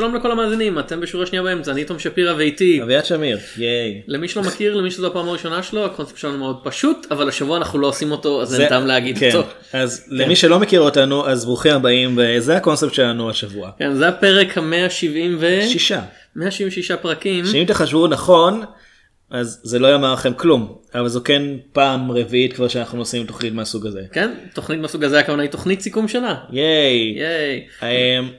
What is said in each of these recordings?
שלום לכל המאזינים, אתם בשורה שנייה באמצע, אני תום שפירא ואיתי. אביעד שמיר, ייי. למי שלא מכיר, למי שזו הפעם הראשונה שלו, הקונספט שלנו מאוד פשוט, אבל השבוע אנחנו לא עושים אותו, אז אין טעם להגיד כן. אותו. אז למי שלא מכיר אותנו, אז ברוכים הבאים, וזה הקונספט שלנו השבוע. כן, זה הפרק ה-170 ו... שישה. 176 פרקים. שאם תחשבו נכון, אז זה לא יאמר לכם כלום, אבל זו כן פעם רביעית כבר שאנחנו עושים תוכנית מהסוג הזה. כן, תוכנית מהסוג הזה הכוונה היא תוכנית סיכום שנה. ייי. ייי.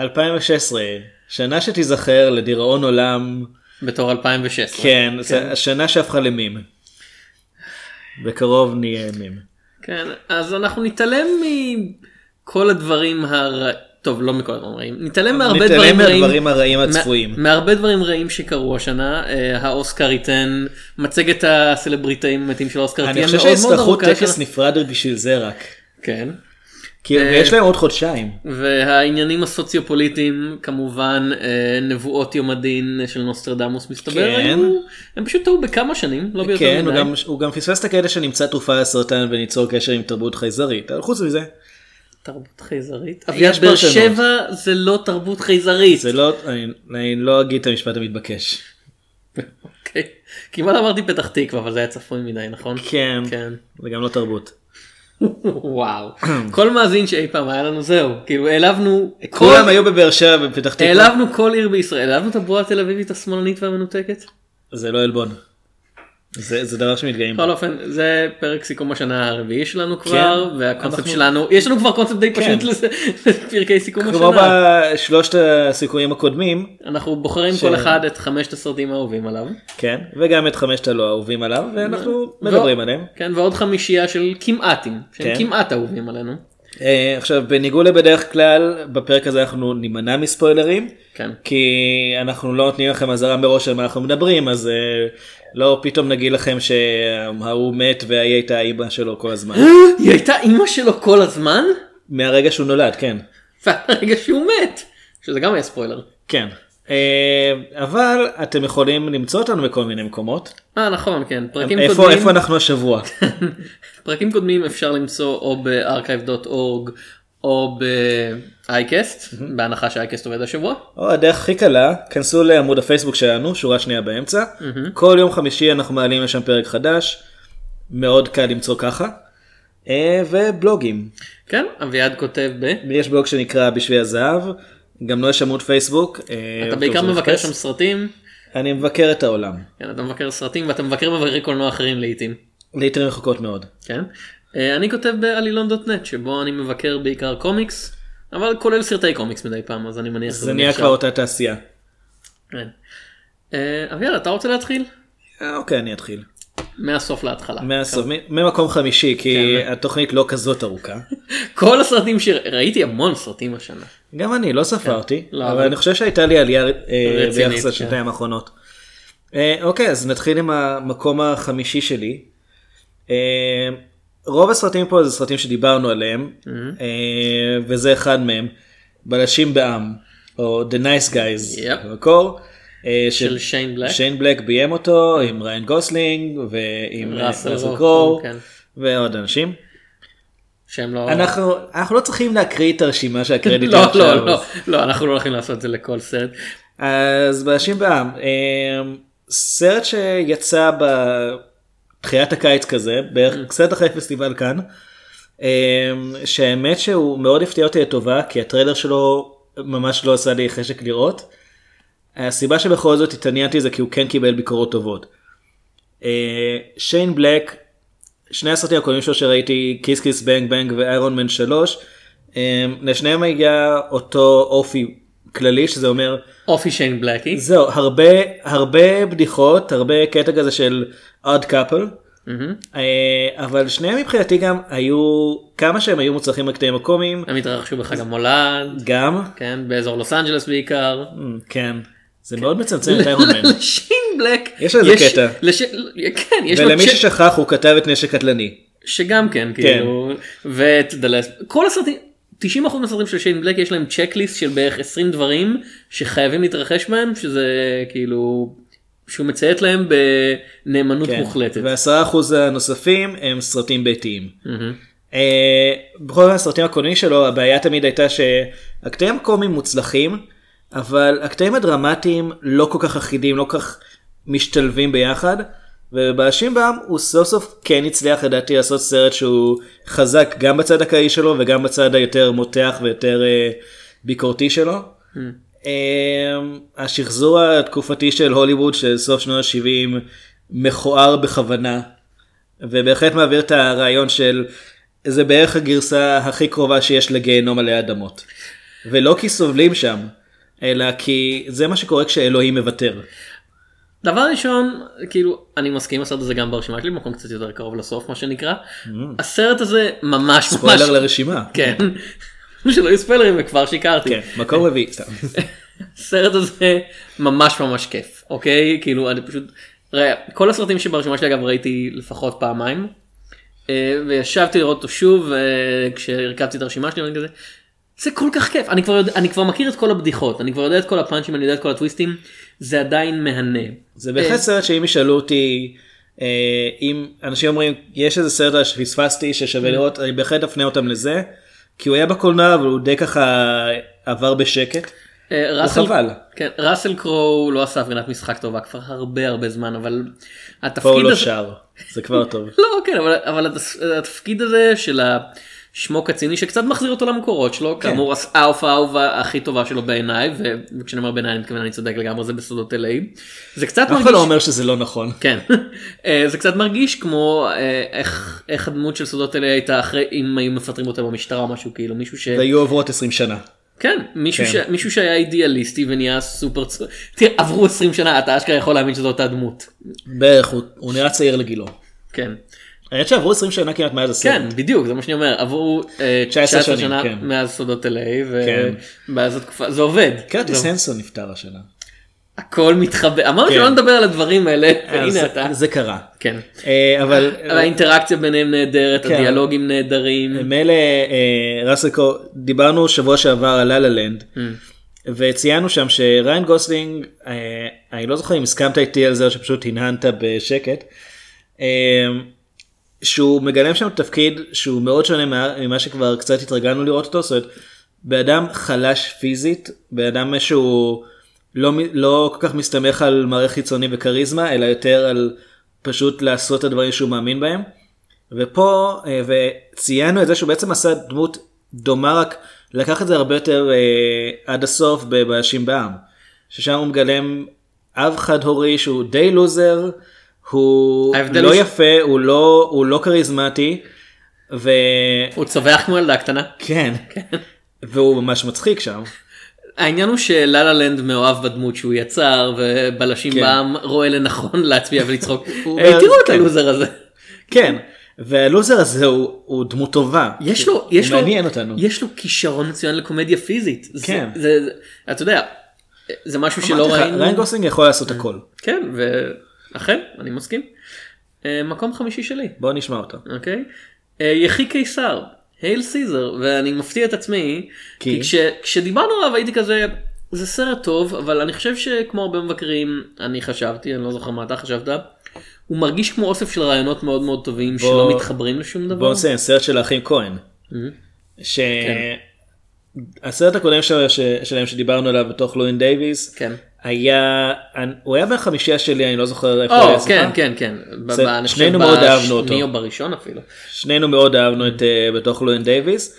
אמ, 2016, שנה שתיזכר לדיראון עולם, בתור 2016. כן, זה השנה שהפכה למים. בקרוב נהיה מים. כן, אז אנחנו נתעלם מכל הדברים הר... טוב, לא מכל הדברים הרעים. נתעלם מהרבה נתעלם דברים רעים. מהדברים הרעים מה- הצפויים. מהרבה דברים רעים שקרו השנה. אה, האוסקר ייתן מצגת הסלבריטאים המתים של האוסקר אני תהיה חושב מאוד מאוד שיצטרכו ארוכה. טקס השנה. נפרד בשביל זה רק. כן. כי אה, יש להם עוד חודשיים. והעניינים הסוציו-פוליטיים כמובן אה, נבואות יום הדין של נוסטרדמוס מסתבר כן. היו, הם פשוט טעו בכמה שנים לא ביותר כן, מדי. גם, הוא גם פספס את הקטע שנמצא תרופה לסרטן וניצור קשר עם תרבות חייזרית, אבל חוץ מזה, תרבות חייזרית. אביעד באר. שבע זה לא תרבות חייזרית. זה לא, אני, אני לא אגיד את המשפט המתבקש. אוקיי. כמעט אמרתי פתח תקווה אבל זה היה צפוי מדי נכון? כן, כן. זה גם לא תרבות. וואו. כל מאזין שאי פעם היה לנו זהו. כאילו העלבנו כל- כולם היו בבאר שבע בפתח תקווה, העלבנו כל עיר בישראל. העלבנו את הבועה התל אביבית השמאלנית והמנותקת. זה לא עלבון. זה, זה דבר שמתגאים. בכל אופן זה פרק סיכום השנה הרביעי שלנו כבר והקונספט אנחנו- שלנו יש לנו כבר קונספט די כן. פשוט לזה- לפרקי סיכום כמו השנה. בשלושת הסיכויים הקודמים, אנחנו בוחרים ש- כל אחד את חמשת הסרטים האהובים עליו. כן, וגם את חמשת הלא אהובים עליו, ואנחנו ו- מדברים עליהם. כן ועוד חמישייה של כמעטים שהם כן. כמעט אהובים עלינו. אה, עכשיו, בניגוד לבדרך כלל, בפרק הזה אנחנו נימנע מספוילרים. כן. כי אנחנו לא נותנים לכם אזהרה מראש על מה אנחנו מדברים אז uh, לא פתאום נגיד לכם שההוא מת והיא הייתה האימא שלו כל הזמן היא הייתה אימא שלו כל הזמן? מהרגע שהוא נולד כן והרגע שהוא מת. שזה גם היה ספוילר. כן אבל אתם יכולים למצוא אותנו בכל מיני מקומות. אה נכון כן פרקים איפה קודמים. איפה אנחנו השבוע? פרקים קודמים אפשר למצוא או ב-archive.org או ב-iCast בהנחה ש-iCast עובד השבוע. או הדרך הכי קלה כנסו לעמוד הפייסבוק שלנו שורה שנייה באמצע. כל יום חמישי אנחנו מעלים לשם פרק חדש. מאוד קל למצוא ככה. uh, ובלוגים. כן אביעד כותב ב... יש בלוג שנקרא בשביל הזהב, גם לו יש עמוד פייסבוק. אה, אתה בעיקר אוקיי, מבקר לחפש. שם סרטים. אני מבקר את העולם, כן, אתה מבקר סרטים ואתה מבקר מבקרי קולנוע אחרים לעיתים. לעיתים רחוקות מאוד. כן. אה, אני כותב בעלילון.נט שבו אני מבקר בעיקר קומיקס אבל כולל סרטי קומיקס מדי פעם אז אני מניח זה נהיה כבר אותה תעשייה. כן. אה, אביעד אתה רוצה להתחיל? אוקיי, אני אתחיל. מהסוף להתחלה. מהסוף, מ- ממקום חמישי, כי התוכנית לא כזאת ארוכה. כל הסרטים שראיתי המון סרטים השנה. גם אני, לא ספרתי, לא, אבל אני חושב שהייתה לי עלייה אה, רצינית, ביחס כן. לשנתיים האחרונות. אה, אוקיי, אז נתחיל עם המקום החמישי שלי. אה, רוב הסרטים פה זה סרטים שדיברנו עליהם, Mm-hmm. אה, וזה אחד מהם, בלשים בעם, או The Nice Guys, Yep. במקור. של שיין בלק. שיין בלק ביים אותו עם ריין גוסלינג ועם ראסל קרואו, קרואו כן. ועוד אנשים. שהם לא... אנחנו אנחנו לא צריכים להקריא את הרשימה של הקרדיטים לא, עכשיו. לא, לא, לא, אנחנו לא הולכים לעשות את זה לכל סרט. אז באנשים בעם, אה, סרט שיצא בתחילת הקיץ כזה, בערך קצת אחרי פסטיבל כאן, אה, שהאמת שהוא מאוד הפתיע אותי לטובה, כי הטריילר שלו ממש לא עשה לי חשק לראות. הסיבה שבכל זאת התעניינתי זה כי הוא כן קיבל ביקורות טובות. אה, שיין בלק, שני הסרטים הקודמים שלו שראיתי, Kiss Kiss Bang Bang ו Iron Man 3, אה, לשניהם הגיע אותו אופי כללי שזה אומר אופי שיין בלקי. זהו הרבה הרבה בדיחות הרבה קטע כזה של odd couple מהמם. אבל שניהם מבחינתי גם היו כמה שהם היו מוצלחים בקטעים הקומיים הם התרחשו בחג המולד, גם כן, באזור לוס אנג'לס בעיקר. כן זה מאוד מצמצם את איירון מן. לשיין בלק. יש לזה קטע. כן, יש לו ולמי ששכח הוא כתב את נשק קטלני. שגם כן, כאילו, ואת דלס, כל הסרטים, 90% מהסרטים של שיין בלק יש להם צ'קליסט של בערך 20 דברים שחייבים להתרחש בהם, שזה כאילו, שהוא מציית להם בנאמנות כן. מוחלטת. ועשרה אחוז הנוספים הם סרטים ביתיים. אה, בכל הסרטים הקודמים שלו הבעיה תמיד הייתה שהקטעים הקומיים מוצלחים אבל הקטעים הדרמטיים לא כל כך אחידים לא כל כך משתלבים ביחד ובאשים בעם הוא סוף סוף כן הצליח לדעתי לעשות סרט שהוא חזק גם בצד הקראי שלו וגם בצד היותר מותח ויותר אה, ביקורתי שלו. אה, השחזור התקופתי של הוליווד של סוף שנות ה-70 מכוער בכוונה ובהחלט מעביר את הרעיון של זה בערך הגרסה הכי קרובה שיש לגיהנום עלי אדמות. ולא כי סובלים שם, אלא כי זה מה שקורה כשאלוהים מוותר. דבר ראשון, כאילו, אני מסכים עם הסרט הזה גם ברשימה שלי, מקום קצת יותר קרוב לסוף מה שנקרא. הסרט הזה ממש ממש, ספוילר לרשימה. כן, שלא יהיו ספיילרים וכבר שיקרתי. כן, מקום רביעי. הסרט הזה ממש ממש כיף אוקיי כאילו אני פשוט ראה, כל הסרטים שברשימה שלי אגב ראיתי לפחות פעמיים אה, וישבתי לראות אותו שוב אה, כשהרכבתי את הרשימה שלי כזה. זה כל כך כיף אני כבר יודע, אני כבר מכיר את כל הבדיחות אני כבר יודע את כל הפאנצ'ים אני יודע את כל הטוויסטים זה עדיין מהנה. זה בהחלט סרט שאם ישאלו אותי, אה, אם אנשים אומרים יש איזה סרט שפספסתי ששווה לראות, אני בהחלט אפנה אותם לזה. כי הוא היה בקולנוע אבל הוא די ככה עבר בשקט. אה, ראסל- חבל. כן, ראסל קרואו לא עשה הפגנת משחק טובה כבר הרבה הרבה זמן אבל פה התפקיד הוא לא הזה שר, זה כבר טוב. לא כן אבל, אבל התפקיד הזה של השמו קציני שקצת מחזיר אותו למקורות שלו כן. כאמור ההופעה האהובה הכי טובה שלו בעיניי וכשאני אומר בעיניי אני מתכוון אני צודק לגמרי זה בסודות LA. זה קצת אף אחד מרגיש לא אומר שזה לא נכון. כן אה, זה קצת מרגיש כמו אה, איך איך הדמות של סודות LA הייתה אחרי אם היו מפטרים אותה במשטרה או משהו כאילו מישהו ש... והיו עוברות 20 שנה. כן, מישהו, כן. ש... מישהו שהיה אידיאליסטי ונהיה סופר צ... תראה, עברו 20 שנה, אתה אשכרה יכול להאמין שזו אותה דמות. בערך, הוא- הוא נראה צעיר לגילו. כן. האמת שעברו 20 שנה כמעט מאז הסרט. כן, בדיוק, זה מה שאני אומר, עברו אה, 19 19 שנים, שנה כן. מאז סודות LA, כן. ומאז התקופה, זה עובד. קרטיס הנסון נפטר השנה. הכל מתחבר, אמרנו כן. שלא נדבר על הדברים האלה, אז והנה אתה. זה קרה. כן. אה, אבל האינטראקציה ביניהם נהדרת, כן. הדיאלוגים נהדרים. מילא אה, ראסלקו דיברנו שבוע שעבר על ללה לנד Mm. וציינו שם שריין גוסלינג אה, אני לא זוכר אם הסכמת איתי על זה או שפשוט הנהנת בשקט אה, שהוא מגלם שם תפקיד שהוא מאוד שונה מה- ממה שכבר קצת התרגלנו לראות אותו זאת אומרת בן אדם חלש פיזית בן אדם שהוא לא, לא כל כך מסתמך על מערכת חיצוני וכריזמה אלא יותר על פשוט לעשות את הדברים שהוא מאמין בהם. ופה אה, וציינו את זה שהוא בעצם עשה דמות דומה רק לקח את זה הרבה יותר אה, עד הסוף בבאשים בעם. ששם הוא מגלם אב חד הורי שהוא די לוזר, הוא לא הוא יפה, הוא לא, הוא לא כריזמטי, וכן, הוא צווח כמו ילדה קטנה. והוא ממש מצחיק שם. העניין הוא שללה לנד מאוהב בדמות שהוא יצר ובלשים כן. בעם רואה לנכון להצביע ולצחוק. "היי, תראו את כן. הלוזר הזה. כן, והלוזר הזה הוא, הוא דמות טובה. יש לו, יש לו, מעניין אותנו. יש לו כישרון מצוין לקומדיה פיזית. זה- כן. זה, זה, אתה יודע, זה משהו שלא ראינו. ריין גוסלינג יכול לעשות הכל. כן, ואכן, אני מסכים. אה, מקום חמישי שלי, בוא נשמע אותו. אוקיי? אה, יחי קיסר, Hail, Caesar, ואני מפתיע את עצמי, כי? כי כש, כשדיברנו עליו הייתי כזה, זה סרט טוב, אבל אני חושב שכמו הרבה מבקרים, אני חשבתי, אני לא זוכר מה אתה חשבת, הוא מרגיש כמו אוסף של רעיונות מאוד מאוד טובים שלא בוא- מתחברים לשום דבר. בוא נסיים, סרט של האחים כהן. שהסרט הקודם של- ש- שלהם שדיברנו עליו בתוך לואין דייוויס כן. היה הוא היה בחמישייה שלי אני לא זוכר איפה הוא היה כן, אצלך. כן, כן. אני חושב שנינו מאוד אהבנו אותו. בשני או בראשון אפילו. שנינו מאוד אהבנו את אה, בתוך לואין דייוויס.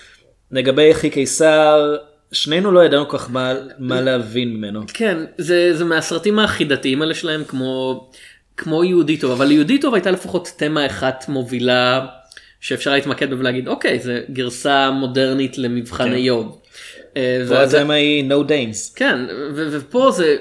לגבי אחי קיסר שנינו לא ידענו כל כך מה, מה להבין ממנו. כן, זה, זה מהסרטים החידתיים האלה שלהם כמו, כמו יהודי טוב, אבל ליהודי טוב הייתה לפחות תמה אחת מובילה שאפשר להתמקד בה ולהגיד אוקיי זה גרסה מודרנית למבחן כן. איוב. אה, ואז הם היא no dames. כן, ופה זה,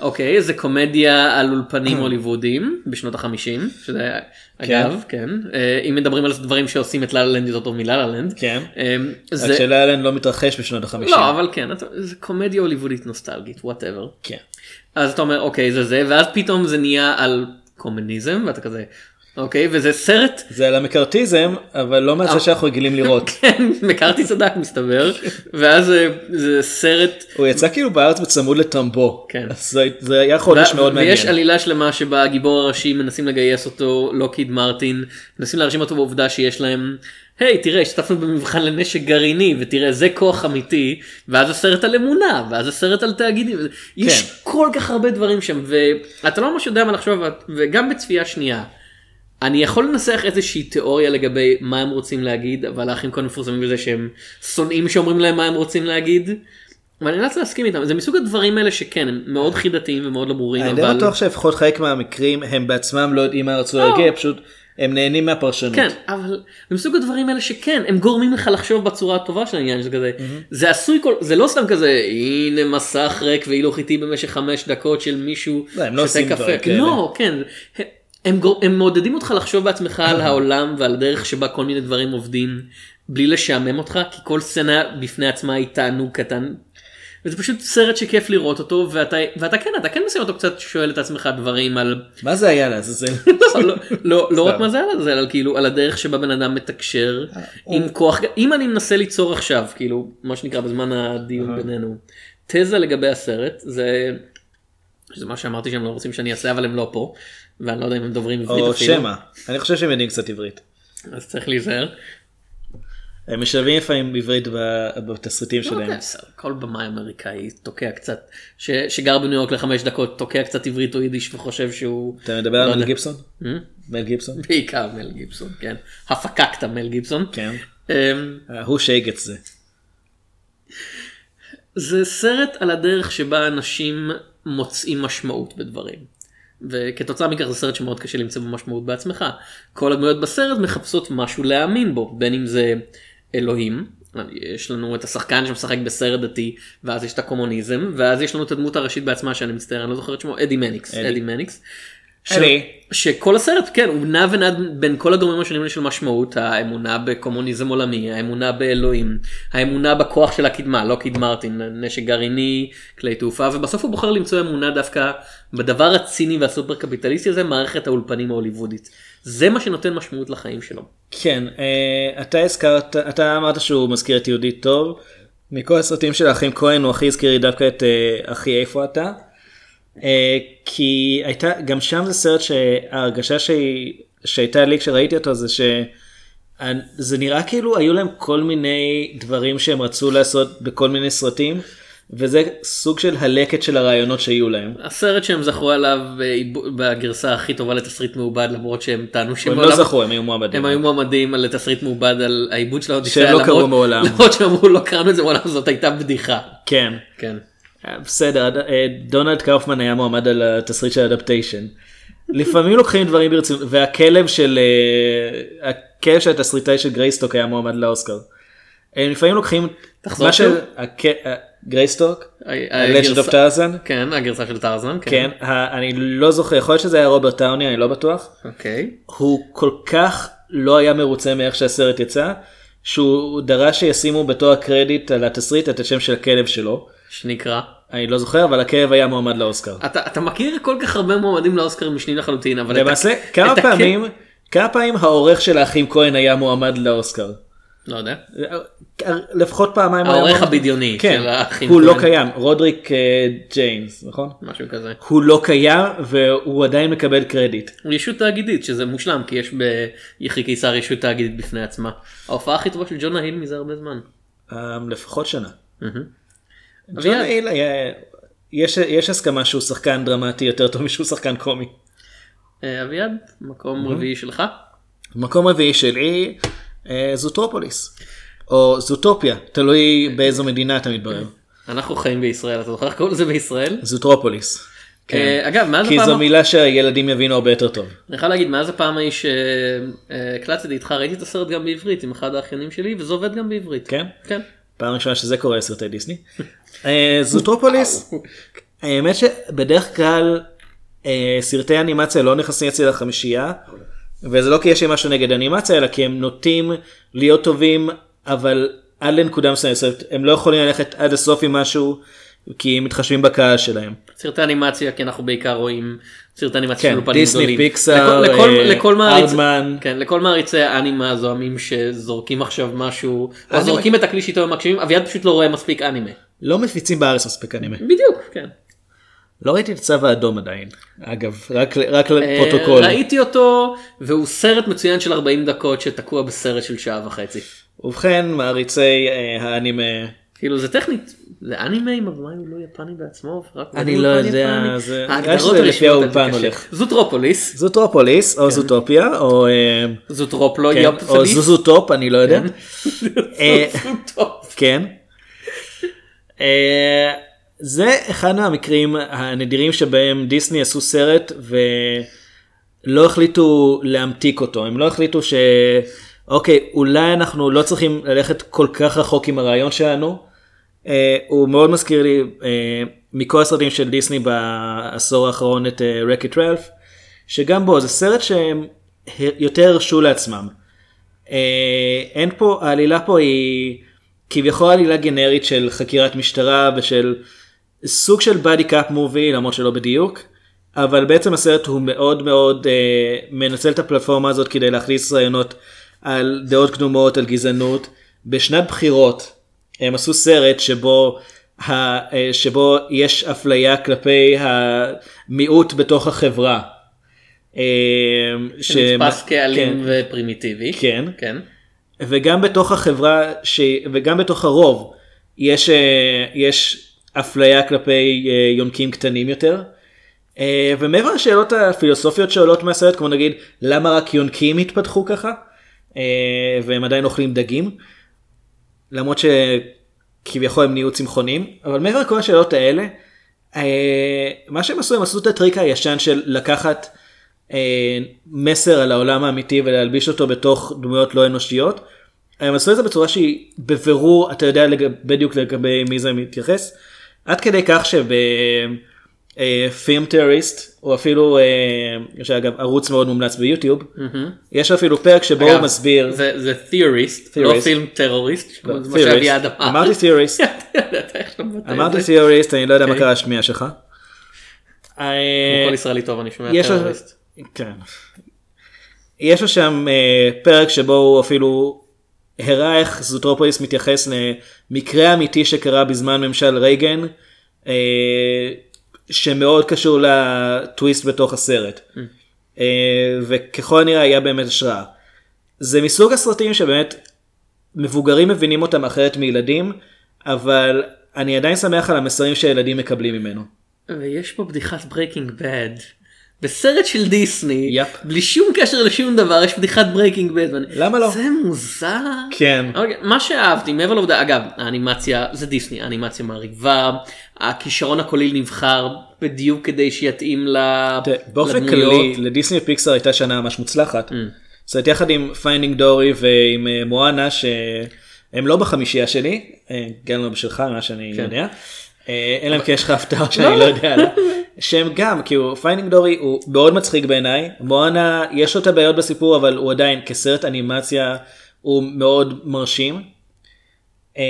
אוקיי, זה קומדיה על אולפנים הוליוודיים בשנות החמישים, שזה אגב, כן, אה, אם מדברים על דברים שעושים את ללה לנד יותר טוב מלה לנד. כן. אה, רק זה, שלאלן לא מתרחש בשנות החמישים. לא, אבל כן, זה קומדיה הוליוודית נוסטלגית, whatever. כן. אז אתה אומר אוקיי זה זה, ואז פתאום זה נהיה על קומוניזם, ואתה כזה, אוקיי, וזה סרט, זה על המקארתיזם אבל לא מהצד שאנחנו רגילים לראות. כן, מקארתי צדק מסתבר, ואז זה- זה סרט הוא יצא כאילו בארץ בצמוד לטרמבו. כן. אז זה- זה היה חודש מאוד מעניין. ויש עלילה שלמה שבה הגיבור הראשי מנסים לגייס אותו לוקהיד מרטין מנסים להרשים אותו בעובדה שיש להם היי תראה השתתפנו במבחן לנשק גרעיני ותראה זה כוח אמיתי ואז הסרט על אמונה ואז הסרט על תאגידים יש כן. כל כך הרבה דברים שם ואתה לא ממש יודע מה לחשוב וגם בצפייה שנייה. אני יכול לנסח איזושהי תיאוריה לגבי מה הם רוצים להגיד אבל האחים כהן מפורסמים בזה שהם שונאים שאומרים להם מה הם רוצים להגיד. ואני נאלץ להסכים איתם זה מסוג הדברים האלה שכן הם מאוד חידתיים ומאוד לא ברורים אני די אבל בטוח שלפחות חלק מהמקרים הם בעצמם לא יודעים מה רצו להגיע פשוט הם נהנים מהפרשנות. כן אבל זה מסוג הדברים האלה שכן הם גורמים לך לחשוב בצורה הטובה של העניין שזה כזה זה עשוי כל זה לא סתם כזה הנה מסך ריק והילוך איתי במשך חמש דקות של מישהו לא, לא שותה קפה. לא כן הם, גור- הם מעודדים אותך לחשוב בעצמך על העולם ועל הדרך שבה כל מיני דברים עובדים בלי לשעמם אותך כי כל סצנה בפני עצמה היא תענוג קטן. וזה פשוט סרט שכיף לראות אותו ואתה ואתה כן אתה כן מסיים אותו קצת שואל את עצמך דברים על מה זה היה לעזאזל? לא, לא, לא, לא רק. מה זה על זה, אלא כאילו על הדרך שבה בן אדם מתקשר עם כוח, אם אני מנסה ליצור עכשיו, כאילו, מה שנקרא בזמן הדיון בינינו, תזה לגבי הסרט, זה, זה מה שאמרתי שהם לא רוצים שאני אעשה, אבל הם לא פה, ואני לא יודע אם הם דוברים עברית או אפילו, שמא. אני חושב שהם יודעים קצת עברית. אז צריך להיזהר. הם משלבים לפעמים עברית בתסריטים לא, שלהם. כן, בסדר, כל במאי אמריקאי תוקע קצת, ש- שגר בניו יורק לחמש דקות, תוקע קצת עברית או יידיש וחושב שהוא, אתה מדבר לא על מל יודע. גיבסון? Hmm? מל גיבסון? בעיקר מל גיבסון, כן, הפקקת מל גיבסון. כן. הוא שייק את זה. זה סרט על הדרך שבה אנשים מוצאים משמעות בדברים. וכתוצאה מכך זה סרט שמאוד קשה למצוא בו משמעות בעצמך. כל הדמויות בסרט מחפשות משהו להאמין בו, בין אם זה אלוהים, יש לנו את השחקן שמשחק בסרט דתי, ואז יש את הקומוניזם, ואז יש לנו את הדמות הראשית בעצמה שאני מצטער, אני לא זוכר את שמו, אדי מניקס, אדי. אדי מניקס. ש- אדי. שכל הסרט כן הוא נע ונד בין כל הגורמים השונים של משמעות האמונה בקומוניזם עולמי האמונה באלוהים האמונה בכוח של הקדמה לא קיד מרטין נשק גרעיני כלי תעופה ובסוף הוא בוחר למצוא אמונה דווקא בדבר הציני והסופר קפיטליסטי הזה מערכת האולפנים ההוליוודית זה מה שנותן משמעות לחיים שלו. כן, אה, אתה הזכרת, אתה אמרת שהוא מזכיר את יהודית טוב. מכל הסרטים של האחים כהן הוא הכי הזכיר לי דווקא את אה, אחי איפה אתה. אה, כי הייתה, גם שם זה סרט שההרגשה שהיא, שהייתה לי כשראיתי אותו זה שזה נראה כאילו היו להם כל מיני דברים שהם רצו לעשות בכל מיני סרטים. וזה סוג של הלקט של הרעיונות שהיו להם. הסרט שהם זכו עליו בגרסה הכי טובה לתסריט מעובד למרות שהם טענו שהם הם לא מעולם- זכו, הם היו מועמדים. הם היו מועמדים לתסריט מעובד על העיבוד של האודיסאה שהם לא קראו מעולם. למרות שהם אמרו לא קראנו את זה מעולם זאת הייתה בדיחה. כן. כן. אה, בסדר, אה, דונלד קאופמן היה מועמד על התסריט של Adaptation. לפעמים לוקחים דברים ברצינות, והכלב של, אה, הכלב של התסריטאי של גרייסטוק היה מועמד לאוסקר. הם לפעמים לוקחים, תחזור שוב. Greystoke, ה- Legend הגרסה- of Tarzan, כן הגרסה של טרזן כן. כן, אני לא זוכר, יכול להיות שזה היה רוברט טאוני, אני לא בטוח. אוקיי. הוא כל כך לא היה מרוצה מאיך שהסרט יצא, שהוא דרש שישימו בתור הקרדיט על התסריט את השם של הכלב שלו. שנקרא. אני לא זוכר, אבל הכלב היה מועמד לאוסקר. אתה אתה מכיר כל כך הרבה מועמדים לאוסקר משניים לחלוטין אבל את למעשה כמה את הכ- פעמים כמה פעמים העורך של האחים כהן היה מועמד לאוסקר. לא יודע. לפחות פעמיים. העורך מאוד- הבדיוני כן, של האחים הוא לא כהן. קיים, רודריק אה, ג'יינס, נכון? משהו כזה. הוא לא קיים והוא עדיין מקבל קרדיט. הוא ישות תאגידית שזה מושלם כי יש ביחי קיסר ישות תאגידית בפני עצמה. ההופעה הכי טובה של ג'ונה היל מזה הרבה זמן. אה, לפחות שנה. מהמם. ג'ון. הייל היה, יש, יש הסכמה שהוא שחקן דרמטי יותר טוב משהוא שחקן קומי. אה, אביעד מקום רביעי שלך. מקום רביעי שלי אה, זוטרופוליס. או זוטופיה, תלוי באיזו מדינה אתה מתברר. אנחנו חיים בישראל אתה זוכר איך קוראים לזה בישראל? זוטרופוליס. כן. אה, אגב מאז כי הפעם זו מילה שהילדים יבינו הרבה יותר טוב. אני חייב להגיד מאז הפעם ההיא שהקלטתי איתך ראיתי את הסרט גם בעברית עם אחד האחיינים שלי וזה עובד גם בעברית. כן? כן. פעם ראשונה שזה קורה בסרטי דיסני. אה, זוטרופוליס, האמת שבדרך כלל אה, סרטי אנימציה לא נכנסים אצלי לחמישייה, וזה לא כי יש לי משהו נגד אנימציה, אלא כי הם נוטים להיות טובים, אבל עד לנקודה מסוימת, הם לא יכולים ללכת עד הסוף עם משהו, כי הם מתחשבים בקהל שלהם. סרטי אנימציה כי אנחנו בעיקר רואים סרטי אנימציה כן, של אולפנים דיסני, גדולים. פיקסאר, לכל- לכל- אה, לכל מעריץ- ארדמן. כן, לכל מעריצי האנימה הזוהמים שזורקים עכשיו משהו או אנימה. זורקים את הכלי שאיתו הם מקשיבים אביעד פשוט לא רואה מספיק אנימה. לא מפיצים בארץ מספיק אנימה. בדיוק כן. לא ראיתי את הצבע האדום עדיין, אגב, רק רק אה, לפרוטוקול. ראיתי אותו והוא סרט מצוין של 40 דקות שתקוע בסרט של שעה וחצי. ובכן, מעריצי אה, האנימה, כאילו זה טכנית זה אנימה אם הבמאי הוא לא יפני בעצמו. רק אני לא יודע. זה- לפי האולפן. הולך. זוטרופוליס זוטרופוליס או זוטופיה או אה, זוטרופלו כן. או זוזוטופ אני לא יודע. אה, זוטופ. כן. אה, זה אחד מהמקרים הנדירים שבהם דיסני עשו סרט ולא החליטו להמתיק אותו הם לא החליטו ש... אוקיי אולי אנחנו לא צריכים ללכת כל כך רחוק עם הרעיון שלנו. אה, הוא מאוד מזכיר לי אה, מכל הסרטים של דיסני בעשור האחרון את רקט רלף שגם בו זה סרט שהם יותר הרשו לעצמם. אה, אין פה, העלילה פה היא כביכול עלילה גנרית של חקירת משטרה ושל סוג של בדי קאפ מובי למרות שלא בדיוק. אבל בעצם הסרט הוא מאוד מאוד אה, מנצל את הפלטפורמה הזאת כדי להכניס רעיונות על דעות קדומות, על גזענות. בשנת בחירות הם עשו סרט שבו, אה, שבו יש אפליה כלפי המיעוט בתוך החברה. אה, שנתפס כן. כאלים ופרימיטיבי. כן. כן. וגם בתוך החברה ש... וגם בתוך הרוב יש, אה, יש אפליה כלפי יונקים קטנים יותר. ומעבר לשאלות הפילוסופיות שעולות מהסרט כמו נגיד למה רק יונקים התפתחו ככה והם עדיין אוכלים דגים. למרות שכביכול הם נהיו צמחונים אבל מעבר לכל השאלות האלה אה, מה שהם עשו הם עשו את הטריק הישן של לקחת אה, מסר על העולם האמיתי ולהלביש אותו בתוך דמויות לא אנושיות. הם עשו את זה בצורה שהיא בבירור אתה יודע לגב, בדיוק לגבי מי זה מתייחס. עד כדי כך שבפילם טרוריסט או אפילו אה, יש אגב ערוץ מאוד מומלץ ביוטיוב יש אפילו פרק שבו הוא מסביר. זה theorist, לא. פילם טרוריסט. לא. אמר. אמרתי את אמרתי? תיאוריסט אני לא יודע מה אוקיי. קרה השמיעה שלך. אה, כל ישראלי טוב אני שומע טרוריסט. כן. יש לו שם אה, פרק שבו הוא אפילו הראה איך זוטרופוליס מתייחס למקרה אמיתי שקרה בזמן ממשל רייגן אה, שמאוד קשור לטוויסט בתוך הסרט. אה, וככל הנראה היה באמת השראה. זה מסוג הסרטים שבאמת מבוגרים מבינים אותם אחרת מילדים אבל אני עדיין שמח על המסרים שהילדים מקבלים ממנו. ויש פה בדיחת Breaking Bad. בסרט של דיסני, yep. בלי שום קשר לשום דבר, יש בדיחת Breaking Bad. ואני- למה לא? זה מוזר. כן. אוקיי, מה שאהבתי מעבר לעובדה אגב האנימציה זה דיסני האנימציה מרהיבה הכישרון הקולי נבחר בדיוק כדי שיתאים ל- תראה, באופן לדמויות. כללי לדיסני ופיקסאר הייתה שנה ממש מוצלחת. זאת אומרת יחד עם Finding Dory ועם אה, מואנה שהם לא בחמישייה שלי, אה, גם לא בשלך ממה שאני כן. יודע. אה, אלא אם כן יש לך הפתעה שאני לא יודע עליה. שהם גם כאילו Finding Dory הוא מאוד מצחיק בעיניי מואנה יש לו את הבעיות בסיפור אבל הוא עדיין כסרט אנימציה הוא מאוד מרשים. אה,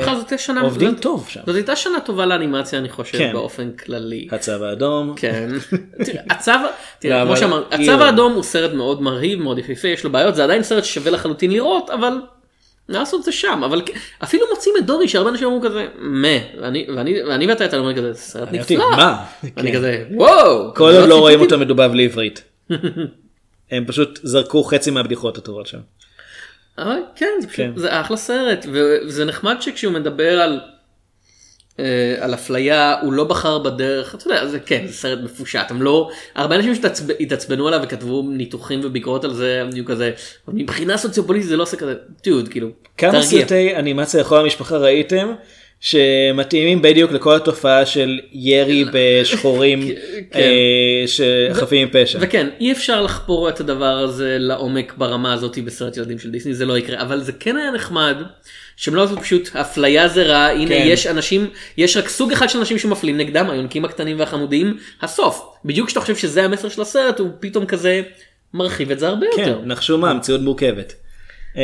בכלל זאת הייתה שנה עובדים זאת- טוב שם. זאת הייתה שנה טובה לאנימציה אני חושב כן. באופן כללי. הצב האדום. כן. תראה, הצב, תראה, לא, כמו שאמרת, אי- הצב האדום הוא סרט מאוד מרהיב, מאוד יפהפה, יש לו בעיות, זה עדיין סרט ששווה לחלוטין לראות, אבל לעשות את זה שם אבל אפילו מוצאים את דורי שהרבה אנשים אמרו כזה מה ואני ואני ואני ואתה הייתה אומר כזה סרט נפלא. אני כן. כזה וואו. כל עוד לא רואים אותו מדובב לעברית. הם פשוט זרקו חצי מהבדיחות הטובות שם. אבל כן זה פשוט כן. זה אחלה סרט וזה נחמד שכשהוא מדבר על. אה, על אפליה הוא לא בחר בדרך אתה יודע זה כן זה סרט מפושט הם לא הרבה אנשים שהתעצבנו עליו וכתבו ניתוחים וביקורות על זה הם היו כזה מבחינה סוציופוליטית זה לא עושה כזה דוד כאילו כמה תרגיע. סרטי אנימציה לכל המשפחה ראיתם שמתאימים בדיוק לכל התופעה של ירי בשחורים כן. אה, שחפים מפשע. וכן אי אפשר לחפור את הדבר הזה לעומק ברמה הזאת בסרט ילדים של דיסני זה לא יקרה אבל זה כן היה נחמד שהם לא עשו פשוט אפליה זה רע הנה כן. יש אנשים יש רק סוג אחד של אנשים שמפלים נגדם היונקים הקטנים והחמודים הסוף בדיוק כשאתה חושב שזה המסר של הסרט הוא פתאום כזה מרחיב את זה הרבה כן, יותר. נחשו מה, המציאות מורכבת. אה,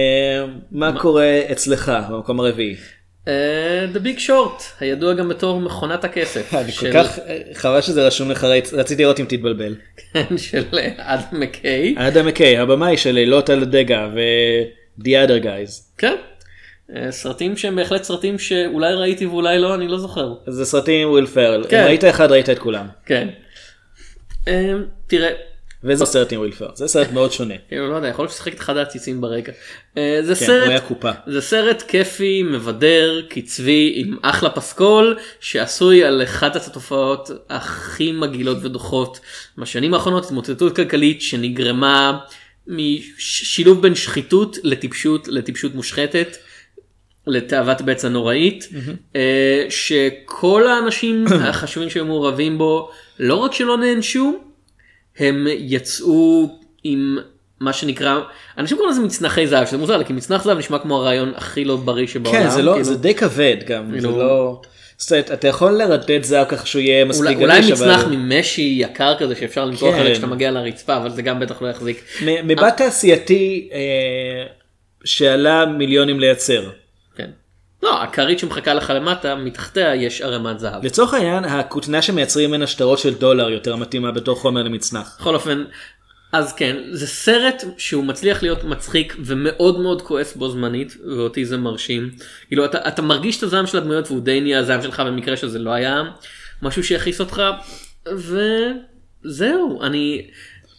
מה קורה אצלך במקום הרביעי? אה, The Big Short הידוע גם בתור מכונת הכסף אני כל של- כך אה, חבל שזה רשום לך, רצ- רציתי לראות אם תתבלבל. של אדם מקיי אדם מקיי, הבמאי של לילות על הדגה ו-The Other Guys. כן. אה, סרטים שהם בהחלט סרטים שאולי ראיתי ואולי לא אני לא זוכר. זה סרטים עם וויל פרל. כן. אם ראית אחד ראית את כולם. כן. אה, תראה, וזה סרט עם וויל פרל. זה סרט מאוד שונה. כאילו, לא יודע, יכול להיות ששחק את אחד העציצים ברקע. אה, זה כן, סרט, קופה. זה סרט כיפי, מבדר, קצבי, עם אחלה פסקול, שעשוי על אחת התופעות הכי מגעילות ודוחות בשנים האחרונות, התמוטטות כלכלית שנגרמה משילוב בין שחיתות לטיפשות, לטיפשות מושחתת. לתאוות בצע נוראית אה, שכל האנשים החשובים שהיו מעורבים בו לא רק שלא נענשו הם יצאו עם מה שנקרא אנשים קוראים לזה מצנחי זהב שזה מוזר כי מצנח זהב נשמע כמו הרעיון הכי לא בריא שבעולם. כן, זה לא, כאילו, זה די כבד גם. זה כאילו- לא... זאת אומרת, אתה יכול לרדד זהב ככה שהוא יהיה מספיק אולי, אולי מצנח. ממשי יקר כזה שאפשר למכור כן. אחרת כשאתה מגיע לרצפה אבל זה גם בטח לא יחזיק. מבט תעשייתי אה, שעלה מיליונים לייצר. לא הכרית שמחכה לך למטה מתחתיה יש ערימת זהב. לצורך העניין, הכותנה שמייצרים ממנה שטרות של דולר יותר מתאימה בתור חומר למצנח. בכל אופן, אז כן, זה סרט שהוא מצליח להיות מצחיק ומאוד מאוד כועס בו זמנית, ואותי זה מרשים. כאילו, אתה, אתה מרגיש את הזעם של הדמויות והוא די נהיה הזעם שלך במקרה שזה לא היה משהו שיכעיס אותך, וזהו, אני...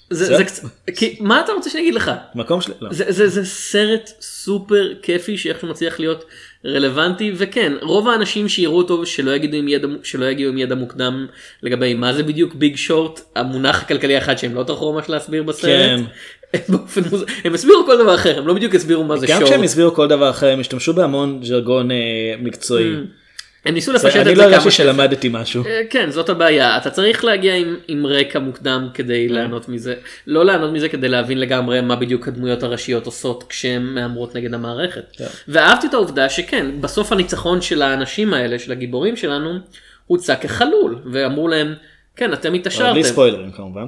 זה, זהו? זה קצת... כי, מה אתה רוצה שאני אגיד לך? מקום של... לא. זה, זה, זה סרט סופר כיפי שאיכשהו מצליח להיות רלוונטי וכן רוב האנשים שיראו אותו שלא יגידו עם ידע שלא יגיעו עם ידע מוקדם לגבי מה זה בדיוק ביג שורט המונח הכלכלי האחד שהם לא טרחו ממש להסביר בסרט. כן. הם הסבירו כל דבר אחר הם לא בדיוק הסבירו מה זה גם שורט. כשהם הסבירו כל דבר אחר הם השתמשו בהמון ז'רגון אה, מקצועי. הם ניסו לפשט אני את לא זה כמה הרגשתי שאפשר. שלמדתי משהו. אה, כן זאת הבעיה אתה צריך להגיע עם, עם רקע מוקדם כדי כן. לענות מזה לא לענות מזה כדי להבין לגמרי מה בדיוק הדמויות הראשיות עושות כשהן מהמרות נגד המערכת. כן. ואהבתי את העובדה שכן בסוף הניצחון של האנשים האלה של הגיבורים שלנו הוצע כחלול ואמרו להם כן אתם אבל בלי התעשרתם ספוילרים כמובן.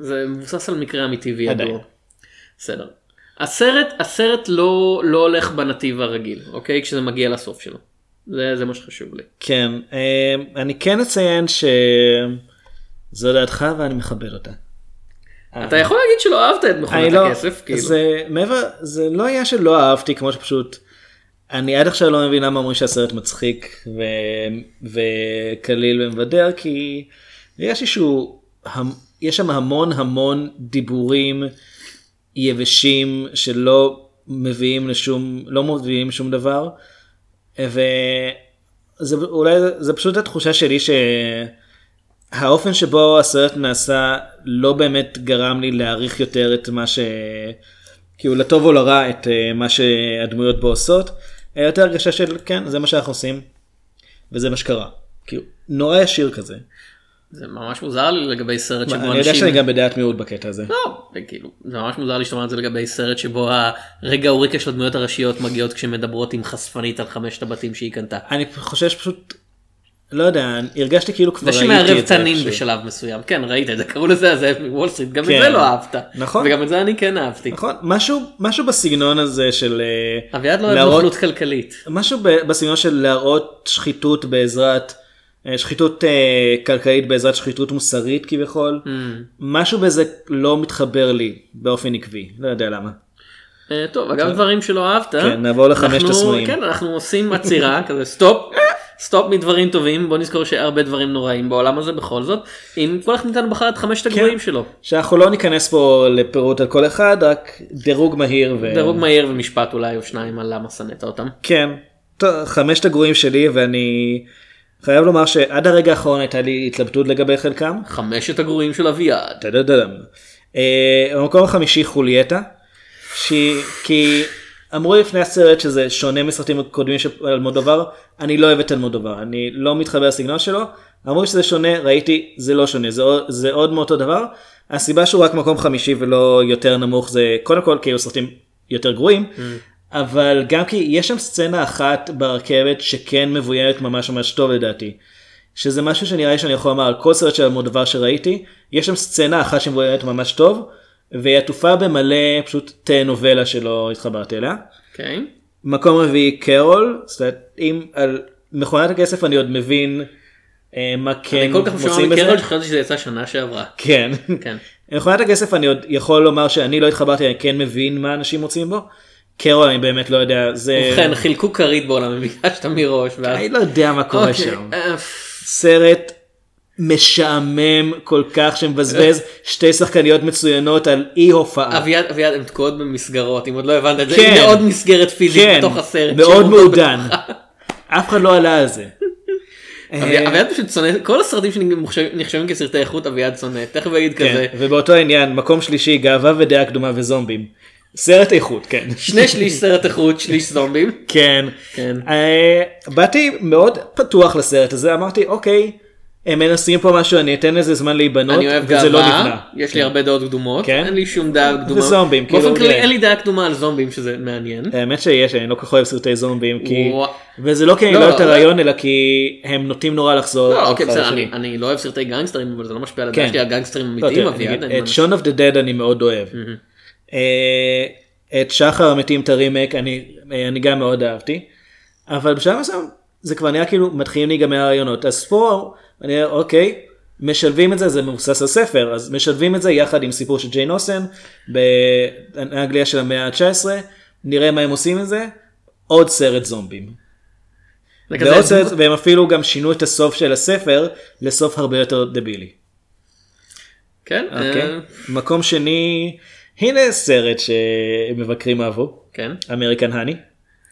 זה מבוסס על מקרה אמיתי וידוע. בסדר. הסרט הסרט לא לא הולך בנתיב הרגיל אוקיי כשזה מגיע לסוף שלו. זה, זה מה שחשוב לי. כן, אה, אני כן אציין שזו דעתך ואני מכבד אותה. אתה יכול להגיד שלא אהבת את מכונת לא, הכסף כאילו. זה מעבר, זה לא היה שלא אהבתי כמו שפשוט, אני עד עכשיו לא מבין למה אומרים שהסרט מצחיק ו... וקליל ומבדר כי שהוא, המ- יש שם המון המון דיבורים יבשים שלא מביאים לשום, לא מביאים שום דבר. וזה אולי זה- פשוט התחושה שלי שהאופן שבו הסרט נעשה לא באמת גרם לי להעריך יותר את מה ש... כאילו לטוב או לרע את אה, מה שהדמויות בו עושות. יותר הרגשה של כן זה מה שאנחנו עושים וזה מה שקרה. כאילו נורא ישיר כזה. זה ממש מוזר לי לגבי סרט שבו אני אנשים... יודע שאני גם בדעת מיעוט בקטע הזה. לא, זה כאילו, זה ממש מוזר לי שאתה אומר את זה לגבי סרט שבו הרגע ההוריקה של הדמויות הראשיות מגיעות כשהן מדברות עם חספנית על חמשת הבתים שהיא קנתה. אני חושב שפשוט לא יודע הרגשתי כאילו כבר זה ראיתי שמערב את זה. תנין איכשהו. בשלב מסוים, כן ראית את זה, קראו לזה הזאב מוול סטריט, גם את כן. זה לא אהבת. נכון. וגם את זה אני כן אהבתי. נכון משהו משהו בסגנון הזה של אה, אביעד לא אוהב נוכלות כלכלית. משהו בסגנון של להראות שחיתות בעזרת שחיתות אה, כלכלית בעזרת שחיתות מוסרית כביכול Mm. משהו בזה לא מתחבר לי באופן עקבי לא יודע למה. אה, טוב, אגב דברים שלא אהבת. כן, נעבור לחמשת השנואים. כן, אנחנו עושים עצירה, כזה stop, stop מדברים טובים, בוא נזכור שהרבה דברים נוראים בעולם הזה בכל זאת. אם כל אחד מאיתנו בחר את חמשת הגרועים שלו. שאנחנו לא ניכנס פה לפירוט על כל אחד, רק דירוג מהיר. ו... דירוג מהיר ומשפט אולי או שניים על למה שנאת אותם. כן, טוב, חמשת הגרועים שלי ואני חייב לומר שעד הרגע האחרון הייתה לי התלבטות לגבי חלקם. חמשת הגרועים של אביעד. אה, במקום החמישי חולייטה, כי אמרו לפני הסרט שזה שונה מסרטים קודמים של אלמודובר, אני לא אוהב את אלמודובר, אני לא מתחבר לסגנון שלו, אמרו שזה שונה, ראיתי, זה לא שונה, זה, עוד- זה עוד מאותו דבר. הסיבה שהוא רק מקום חמישי ולא יותר נמוך זה קודם כל כי היו סרטים יותר גרועים, אבל גם כי יש שם סצנה אחת ברכבת שכן מבוימת ממש ממש טוב לדעתי. שזה משהו שנראה לי שאני יכול לומר על כל סרט של אלמודובר שראיתי, יש שם סצנה אחת שמבוימת ממש טוב, והיא עטופה במלא פשוט טנובלה שלא התחברתי אליה. אוקיי. מקום רביעי קרול, זאת אומרת, אם על מכונת הכסף אני עוד מבין אה, מה כן אני כל כך מוצאים בזה. מקרל שחשבתי שזה יצא שנה שעברה. כן. כן. מכונת הכסף אני עוד יכול לומר שאני לא התחברתי, אני כן מבין מה אנשים מוצאים בו. קרול אני באמת לא יודע, זה... ובכן חילקו כרית בעולם אם ביקשת מראש. ואז- אני לא יודע מה קורה אוקיי, שם. אה, סרט משעמם כל כך שמבזבז שתי שחקניות מצוינות על אי הופעה. אביעד אביעד הם תקועות במסגרות אם עוד לא הבנת את זה. כן. הנה עוד מסגרת פיזית כן, בתוך הסרט. מאוד מעודן. אף אחד לא עלה על זה. אביעד אביעד פשוט שונא כל הסרטים שנחשבים כסרטי איכות אביעד שונא תכף אגיד כן, כזה. ובאותו עניין מקום שלישי גאווה ודעה קדומה וזומבים. סרט איכות כן. שני שליש סרט איכות שליש זומבים. כן. כן. אה, באתי מאוד פתוח לסרט הזה אמרתי אוקיי הם מנסים פה משהו אני אתן לזה זמן להיבנות אני אוהב וזה לא נבנה. יש לי הרבה דעות קדומות, כן? אין לי שום דעה קדומה. וזומבים, באופן כאילו, כללי כן. אין לי דעה קדומה על זומבים שזה מעניין. האמת שיש אני לא כל כך אוהב סרטי זומבים כי. וזה לא כי אני לא, לא אוהב את לא. הרעיון אלא כי הם נוטים נורא לחזור. לא, אוקיי, בסדר. אני- אני לא אוהב סרטי גנגסטרים אבל זה לא משפיע על כן. הדעה שלי, הגנגסטרים לא, אמיתיים אביעד. את שון אוף דה דד אני מאוד אוהב. אה, את שחר המתים את הרימק אני אני גם מאוד אהבתי. אבל בשלב מסוים זה כבר נראה כאילו מתחילים להיגמר הרעיונות אז פה אני אומר אוקיי משלבים את זה זה מבוסס על ספר אז משלבים את זה יחד עם סיפור של ג'יין אוסן באנגליה של המאה ה-19 נראה מה הם עושים עם זה עוד סרט זומבים. ועוד סרט, והם אפילו גם שינו את הסוף של הספר לסוף הרבה יותר דבילי. כן, אוקיי. אה, מקום שני, הנה סרט שמבקרים אהבו, כן. American Honey.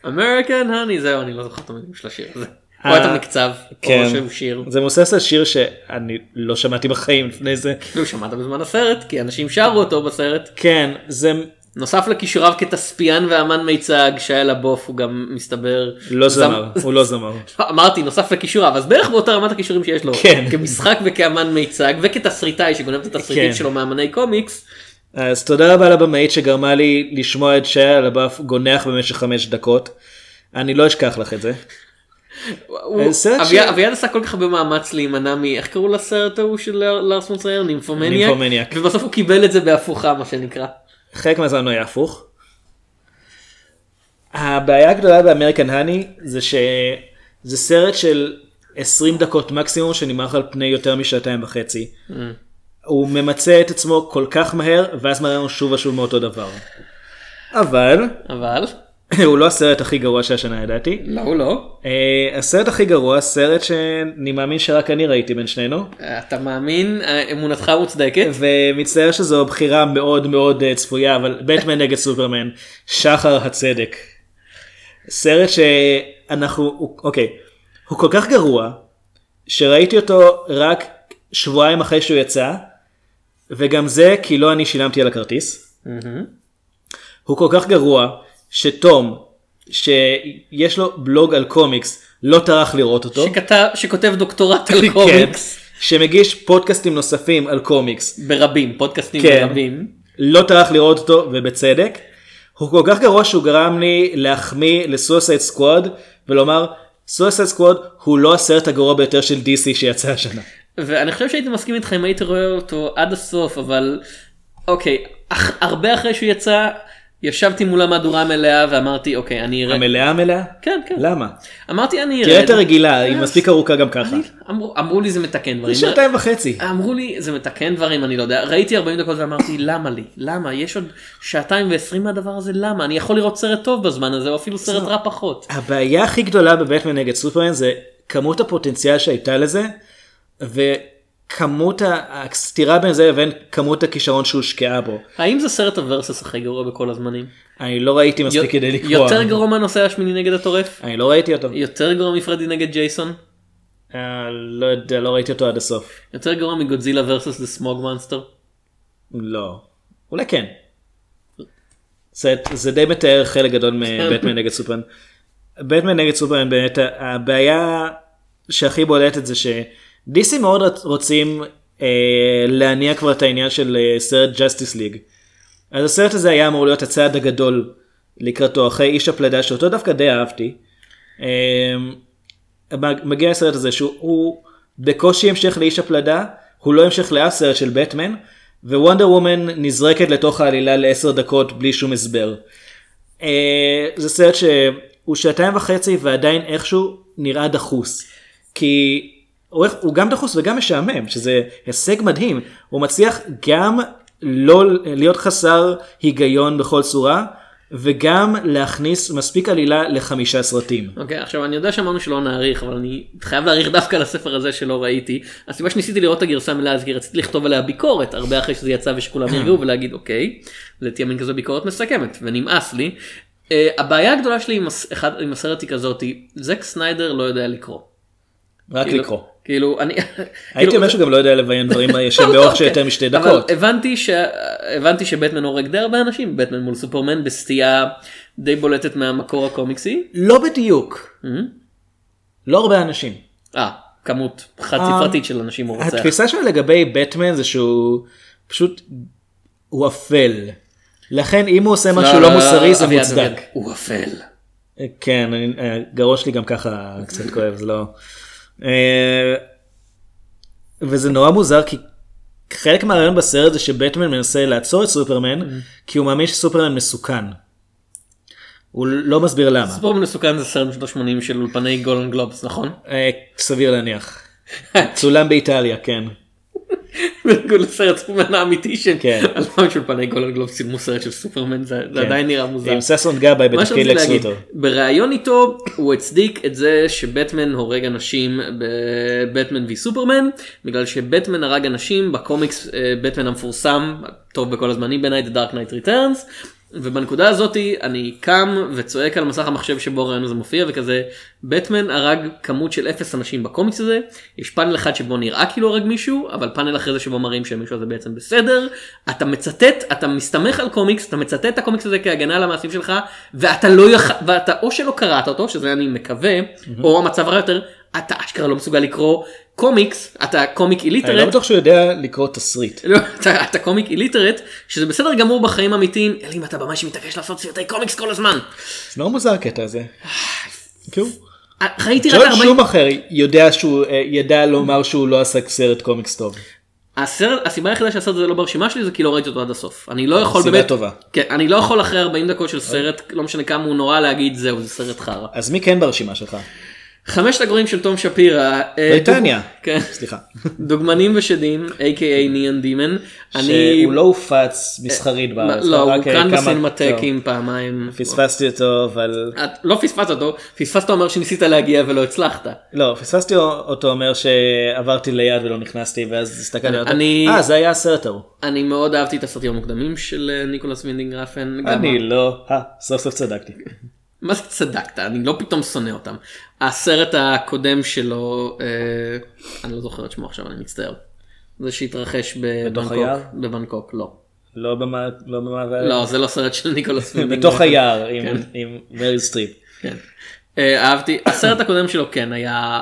American Honey זהו אני לא זוכר את המילים של השיר הזה. אה, או את המקצב, כן. או שהוא שיר. זה מבוסס על שיר שאני לא שמעתי בחיים לפני זה. כאילו שמעת בזמן הסרט כי אנשים שרו אותו בסרט. כן, זה נוסף לכישוריו כתצפיין ואמן מיצג שהיה לבוף הוא גם מסתבר. לא זמ- זמר, הוא לא זמר. אמרתי נוסף לכישוריו אז בערך באותה רמת הכישורים שיש לו כן. כמשחק וכאמן מיצג וכתסריטאי שגונב את התסריטים כן. שלו מאמני קומיקס. אז תודה רבה לבמאית שגרמה לי לשמוע את שיה לבף גונח במשך חמש דקות. אני לא אשכח לך את זה. סרט אביעד עשה כל כך הרבה מאמץ להימנע מ... איך קראו לסרט ההוא של לארס פון טרייר? Nymphomaniac? Nymphomaniac. ובסוף הוא קיבל את זה בהפוכה מה שנקרא. חלק מהזמן הוא היה הפוך. הבעיה הגדולה ב American Honey זה שזה סרט של 20 דקות מקסימום שנמרח על פני יותר משעתיים וחצי. הוא ממצה את עצמו כל כך מהר ואז מראה לנו שוב ושוב מאותו דבר. אבל אבל הוא לא הסרט הכי גרוע של השנה ידעתי. לא הוא לא. אה, הסרט הכי גרוע סרט שאני מאמין שרק אני ראיתי בין שנינו. אתה מאמין אמונתך מוצדקת. ומצטער שזו בחירה מאוד מאוד אה, צפויה אבל בטמן נגד סופרמן שחר הצדק. סרט שאנחנו אוקיי הוא כל כך גרוע שראיתי אותו רק שבועיים אחרי שהוא יצא וגם זה כי לא אני שילמתי על הכרטיס. הוא כל כך גרוע שתום שיש לו בלוג על קומיקס לא טרח לראות אותו. שכתב שכותב דוקטורט על כן, קומיקס שמגיש פודקאסטים נוספים על קומיקס ברבים פודקאסטים כן. ברבים. לא טרח לראות אותו ובצדק. הוא כל כך גרוע שהוא גרם לי להחמיא ל Suicide Squad ולומר סוסייד סקוואד הוא לא הסרט הגרוע ביותר של DC שיצא השנה. ואני חושב שהייתי מסכים איתך אם היית רואה אותו עד הסוף אבל אוקיי אח, הרבה אחרי שהוא יצא ישבתי מול המהדורה המלאה ואמרתי אוקיי אני אראה. המלאה מלאה? כן כן. למה? אמרתי אני תראה ארד. את הרגילה, היא מספיק ארוכה גם ככה. אני- אמרו- אמרו לי זה מתקן דברים. זה שעתיים וחצי. אמרו לי זה מתקן דברים אני לא יודע ראיתי 40 דקות ואמרתי למה לי למה יש עוד שעתיים ועשרים מהדבר הזה למה אני יכול לראות סרט טוב בזמן הזה או אפילו סרט רע פחות. הבעיה הכי גדולה בבטמן נגד סופרמן זה כמות הפוטנציאל שהייתה לזה וכמות הסתירה בין זה לבין כמות הכישרון שהושקעה בו. האם זה סרט ה versus הכי גרוע בכל הזמנים? אני לא ראיתי מספיק כדי לקבוע. יותר גרוע מהנושא השמיני נגד הטורף? אני לא ראיתי אותו. יותר גרוע מפרדי נגד ג'ייסון? אה, לא יודע, לא ראיתי אותו עד הסוף. יותר גרוע מגודזילה versus the Smog Monster? לא. אולי כן. זה, זה די מתאר חלק גדול מבטמן נגד סופרמן. בטמן נגד סופרמן באמת הבעיה שהכי בולטת זה ש DC מאוד רוצים אה, להניע כבר את העניין של אה, סרט Justice League. אז הסרט הזה היה אמור להיות הצעד הגדול לקראתו אחרי איש הפלדה שאותו דווקא די אהבתי. אה, מגיע הסרט הזה שהוא הוא בקושי המשך לאיש הפלדה, הוא לא המשך לאף סרט של בטמן, ווונדר וומן נזרקת לתוך העלילה לעשר דקות בלי שום הסבר. אה, זה סרט שהוא שעתיים וחצי ועדיין איכשהו נראה דחוס. כי הוא, הוא גם דחוס וגם משעמם, שזה הישג מדהים. הוא מצליח גם לא להיות חסר היגיון בכל צורה, וגם להכניס מספיק עלילה לחמישה סרטים. אוקיי עכשיו אני יודע שאמרנו שלא נאריך אבל אני חייב להאריך דווקא על הספר הזה שלא ראיתי. הסיבה שניסיתי לראות את הגרסה המלאה אז כי רציתי לכתוב עליה ביקורת הרבה אחרי שזה יצא ושכולם ירגעו ולהגיד אוקיי זה תהיה מין כזו ביקורת מסכמת ונמאס לי. Uh, הבעיה הגדולה שלי עם, הס- אחד, עם הסרט היא כזאתי זק סניידר לא יודע לקרוא. רק כאילו- לקרוא. כאילו אני הייתי כאילו, אומר שהוא גם לא יודע לביים דברים לא, באורך לא, של יותר. משתי דקות. הבנתי ש... הבנתי שבטמן הורג די הרבה אנשים בטמן מול סופרמן בסטייה די בולטת מהמקור הקומיקסי. לא בדיוק. לא הרבה אנשים. אה כמות חד ספרתית של אנשים הוא רוצח. התפיסה שלו לגבי בטמן זה שהוא פשוט הוא אפל. לכן אם הוא עושה משהו לא מוסרי זה מוצדק. הוא אפל. כן, הגרון שלי גם ככה קצת כואב, זה לא... אה, וזה נורא מוזר כי חלק מהרעיון בסרט זה שבטמן מנסה לעצור את סופרמן כי הוא מאמין שסופרמן מסוכן. הוא לא מסביר למה. סופרמן מסוכן זה סרט משנות ה-80 של אולפני גולן גלובוס נכון? אה, סביר להניח. צולם באיטליה, כן. בניגוד לסרט סופרמן האמיתי של כן. אלפיים של אולפני גולן גלובוס צילמו סרט של סופרמן זה זה כן. עדיין נראה מוזר. עם ששון גבאי בתפקיד לקס לותור. בריאיון איתו הוא הצדיק את זה שבטמן הורג אנשים בבטמן V סופרמן בגלל שבטמן הרג אנשים בקומיקס אה, בטמן המפורסם טוב בכל הזמנים בעיניי The Dark Knight Returns ובנקודה הזאתי אני קם וצועק על מסך המחשב שבו הרעיון הזה מופיע וכזה בטמן הרג כמות של אפס אנשים בקומיקס הזה יש פאנל אחד שבו נראה כאילו הרג מישהו אבל פאנל אחרי זה שבו מראים שהמישהו הזה בעצם בסדר אתה מצטט אתה מסתמך על קומיקס אתה מצטט את הקומיקס הזה כהגנה על המעשים שלך ואתה לא יח... ואתה או שלא קראת אותו שזה אני מקווה או המצב הרע יותר אתה אשכרה לא מסוגל לקרוא קומיקס אתה קומיק אני לא איליטרט בטוח שהוא יודע לקרוא תסריט. לא, אתה, אתה קומיק איליטרט שזה בסדר גמור בחיים אמיתיים אלא אם אתה ממש מתעקש לעשות סרטי קומיקס כל הזמן. זה נורא מוזר הקטע הזה. כאילו, ראיתי רק ג'ון 40 שום אחר יודע שהוא אה, ידע לומר שהוא לא עשה סרט קומיקס טוב. הסרט הסיבה היחידה שהסרט הזה לא ברשימה שלי זה כי לא ראיתי אותו עד הסוף אני לא יכול סיבה באמת טובה. כן, אני לא יכול אחרי 40 דקות של סרט לא משנה כמה הוא נורא להגיד זהו זה סרט חרא. אז מי כן ברשימה שלך? חמשת הגרועים של תום שפירא. אה, בריטניה. כן. סליחה. דוגמנים ושדים a.k.a Neon Demon. אני שהוא לא הופץ מסחרית בארץ. לא הוא אה, כאן בסינמטקים פעמיים. פספסתי אותו אבל לא פספסת אותו פספסת אומר שניסית להגיע ולא הצלחת. לא פספסתי אותו אומר שעברתי ליד ולא נכנסתי ואז הסתכלתי על אותו. אה זה היה הסרט ההוא. אני מאוד אהבתי את הסרטים המוקדמים של אה, ניקולס וינדינג רפן. גם אני לא. אה, סוף סוף צדקתי. מה זה צדקת אני לא פתאום שונא אותם. הסרט הקודם שלו אה, אני לא זוכר את שמו עכשיו אני מצטער. זה שהתרחש בבנקוק. בבנקוק לא. לא לא במעבר. לא זה לא סרט של ניקולס וינדינג. בתוך. היער עם- כן. עם מריל סטריפ. כן. אה, אהבתי הסרט הקודם שלו כן היה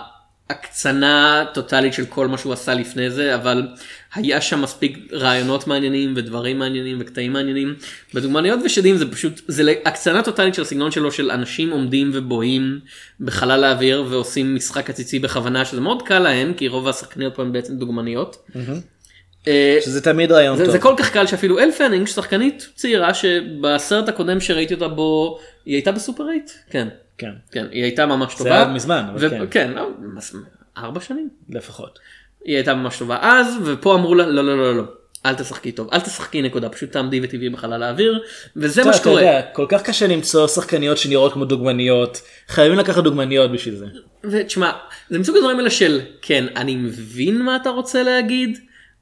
הקצנה טוטאלית של כל מה שהוא עשה לפני זה אבל היה שם מספיק רעיונות מעניינים ודברים מעניינים וקטעים מעניינים. בדוגמניות ושדים זה פשוט זה הקצנה טוטאלית של הסגנון שלו של אנשים עומדים ובוהים בחלל האוויר ועושים משחק עציצי בכוונה שזה מאוד קל להם כי רוב השחקניות פה הן בעצם דוגמניות. אה, שזה תמיד רעיון זה, טוב. זה כל כך קל שאפילו אל פנינג שחקנית צעירה שבסרט הקודם שראיתי אותה בו היא הייתה בסופר 8 כן כן, כן היא הייתה ממש זה טובה. היה מזמן, אבל ו- כן. כן לא, ארבע שנים לפחות. היא הייתה ממש טובה אז ופה אמרו לה לא לא לא לא אל תשחקי טוב אל תשחקי נקודה פשוט תעמדי וטבעי בחלל האוויר וזה אתה מה אתה שקורה. יודע, כל כך קשה למצוא שחקניות שנראות כמו דוגמניות, חייבים לקחת דוגמניות בשביל זה. ותשמע, זה מסוג הדברים האלה של כן, אני מבין מה אתה רוצה להגיד,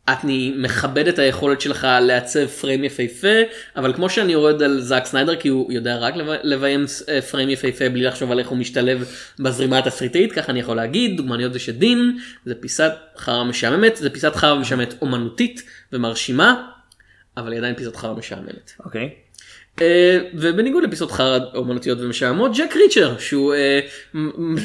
אני מכבד את היכולת שלך לעצב פריים יפהפה, אבל כמו שאני יורד על זאק סניידר כי הוא יודע רק לב- לביים אה, פריים יפהפה בלי לחשוב על איך הוא משתלב בזרימה התסריטאית, ככה אני יכול להגיד, דוגמניות זה שדין, זה פיסת חרא משעממת, זה פיסת חרא משעממת אומנותית ומרשימה, אבל היא עדיין פיסת חרא משעממת. אוקיי. אה, ובניגוד לפיסות חרא אומנותיות ומשעממות ג'ק ריצ'ר שהוא אה,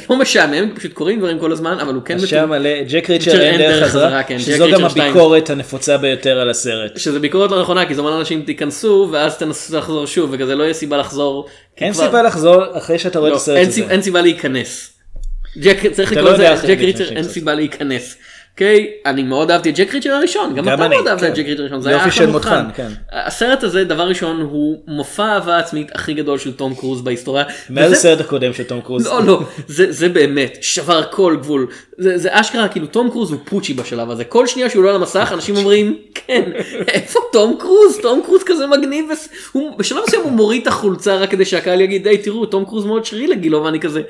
לא משעמם פשוט קוראים דברים כל הזמן אבל הוא כן שם מתון- מלא ג'ק ריצ'ר אין דרך חזרה, כן, שזו גם. הביקורת הנפוצה ביותר על הסרט. שזה ביקורת לא נכונה כי זה אומר לאנשים תיכנסו ואז תנסו לחזור שוב וכזה לא יהיה סיבה לחזור. אין סיבה לחזור אחרי שאתה רואה את לא, הסרט הזה. אין סיבה להיכנס. ג'ק ריצ'ר לא אין. סיבה להיכנס. אוקיי אני מאוד אהבתי את ג'ק ריצ'ר הראשון גם גם אתה אני, מאוד אהבת את כן. ג'ק ריצ'ר הראשון זה היה אחלה מותחן. מותחן, כן. הסרט הזה דבר ראשון הוא מופע אהבה עצמית הכי גדול של תום קרוז בהיסטוריה. מאז וזה- הסרט הקודם של תום קרוז. לא לא זה זה באמת שבר כל גבול זה, זה אשכרה כאילו תום קרוז הוא פוצ'י בשלב הזה כל שנייה שהוא עולה על המסך אנשים אומרים כן איפה תום קרוז תום קרוז כזה מגניב וס- הוא, בשלב מסוים הוא מוריד את החולצה רק כדי שהקהל יגיד היי תראו תום קרוז מאוד שרירי לגילו ואני כזה.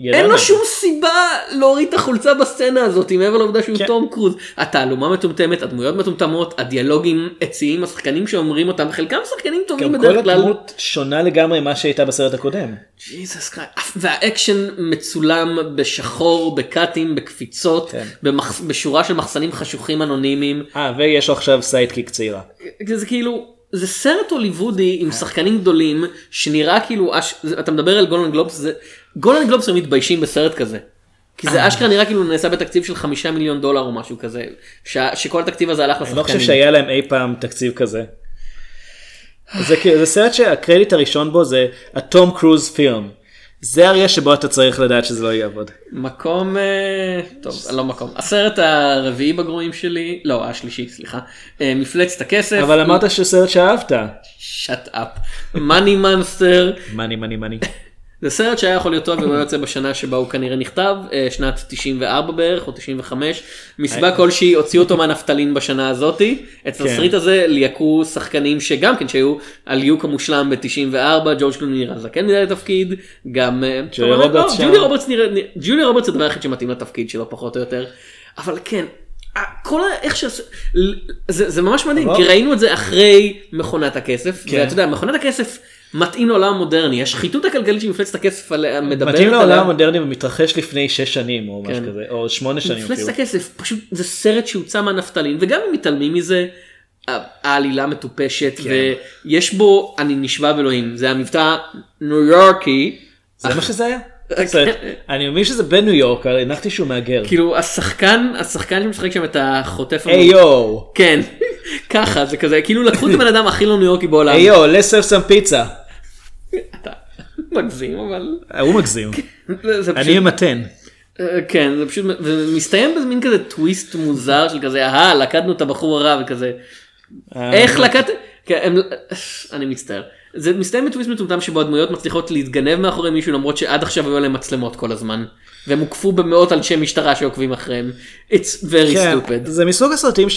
ידענו אין לו. שום סיבה להוריד את החולצה בסצנה הזאת מעבר לעובדה שהוא כן. תום קרוז. התעלומה מטומטמת הדמויות מטומטמות הדיאלוגים עציים השחקנים שאומרים אותם חלקם שחקנים טובים גם בדרך כל כלל. הדמות שונה לגמרי ממה שהייתה בסרט הקודם. Jesus Christ. והאקשן מצולם בשחור, בקאטים, בקפיצות, כן. במח... בשורה של מחסנים חשוכים אנונימיים. אה, ויש לו עכשיו sidekick צעירה. זה כאילו, זה סרט הוליוודי עם שחקנים גדולים, שנראה כאילו, אתה מדבר על גולדן גלובס, זה... גולדן גלובס הם מתביישים בסרט כזה. כי זה אשכרה נראה כאילו נעשה בתקציב של חמישה מיליון דולר או משהו כזה, ש... שכל התקציב הזה הלך אני לשחקנים. לא חושב שהיה להם אי פעם תקציב כזה. זה זה סרט שהקרדיט הראשון בו זה a Tom Cruise film. זה הרגע שבו אתה צריך לדעת שזה לא יעבוד. מקום אה, טוב לא מקום הסרט הרביעי בגרועים שלי לא השלישי סליחה אה, מפלצת הכסף אבל אמרת שסרט שאהבת. shut up Money Monster money money money. זה סרט שהיה יכול להיות טוב אם הוא יוצא בשנה שבה הוא כנראה נכתב אה, שנת 94 בערך או 95 מסיבה כלשהי הוציאו אותו מהנפטלין בשנה הזאתי את כן. התסריט הזה ליהקו שחקנים שגם כן שהיו על ליהוק המושלם ב-94 ג'ורג' קלוני נראה זקן מדי לתפקיד גם אה, ג'וליה טוב, רוברטס לא, שם. ג'וליה רוברטס זה הדבר היחיד שמתאים לתפקיד שלו פחות או יותר אבל כן. אה, כל ה... איך ש... זה, זה ממש מדהים כי ראינו את זה אחרי מכונת הכסף כן. ואתה יודע מכונת הכסף מתאים לעולם המודרני השחיתות הכלכלית שמפלצת הכסף עליה מדברת מתאים לעולם עליה. המודרני ומתרחש לפני 6 שנים או משהו כן. כזה או 8 שנים מפלצת. הכסף פשוט זה סרט שהוצא מהנפטלין וגם אם מתעלמים מזה העלילה מטופשת כן. ויש בו אני נשבע באלוהים זה המבטא ניו יורקי זה מה שזה היה? אני מבין שזה בניו יורק הנחתי שהוא מהגר. כאילו השחקן השחקן שמשחק שם את החוטף היי יו. כן ככה זה כזה כאילו לקחו את הבן אדם הכי לא ניו יורקי בעולם. היי יו, let's have some pizza. אתה מגזים אבל הוא מגזים. פשוט אני ממתן. אה, כן זה פשוט מסתיים במין כזה טוויסט מוזר של כזה אה לכדנו את הבחור הרע וכזה אה, איך לקט... כן. אני מצטער. זה מסתיים בטוויסט מטומטם שבו הדמויות מצליחות להתגנב מאחורי מישהו למרות שעד עכשיו היו להם מצלמות כל הזמן. והם הוקפו במאות אנשי משטרה שעוקבים אחריהם. It's very כן, stupid. זה מסוג הסרטים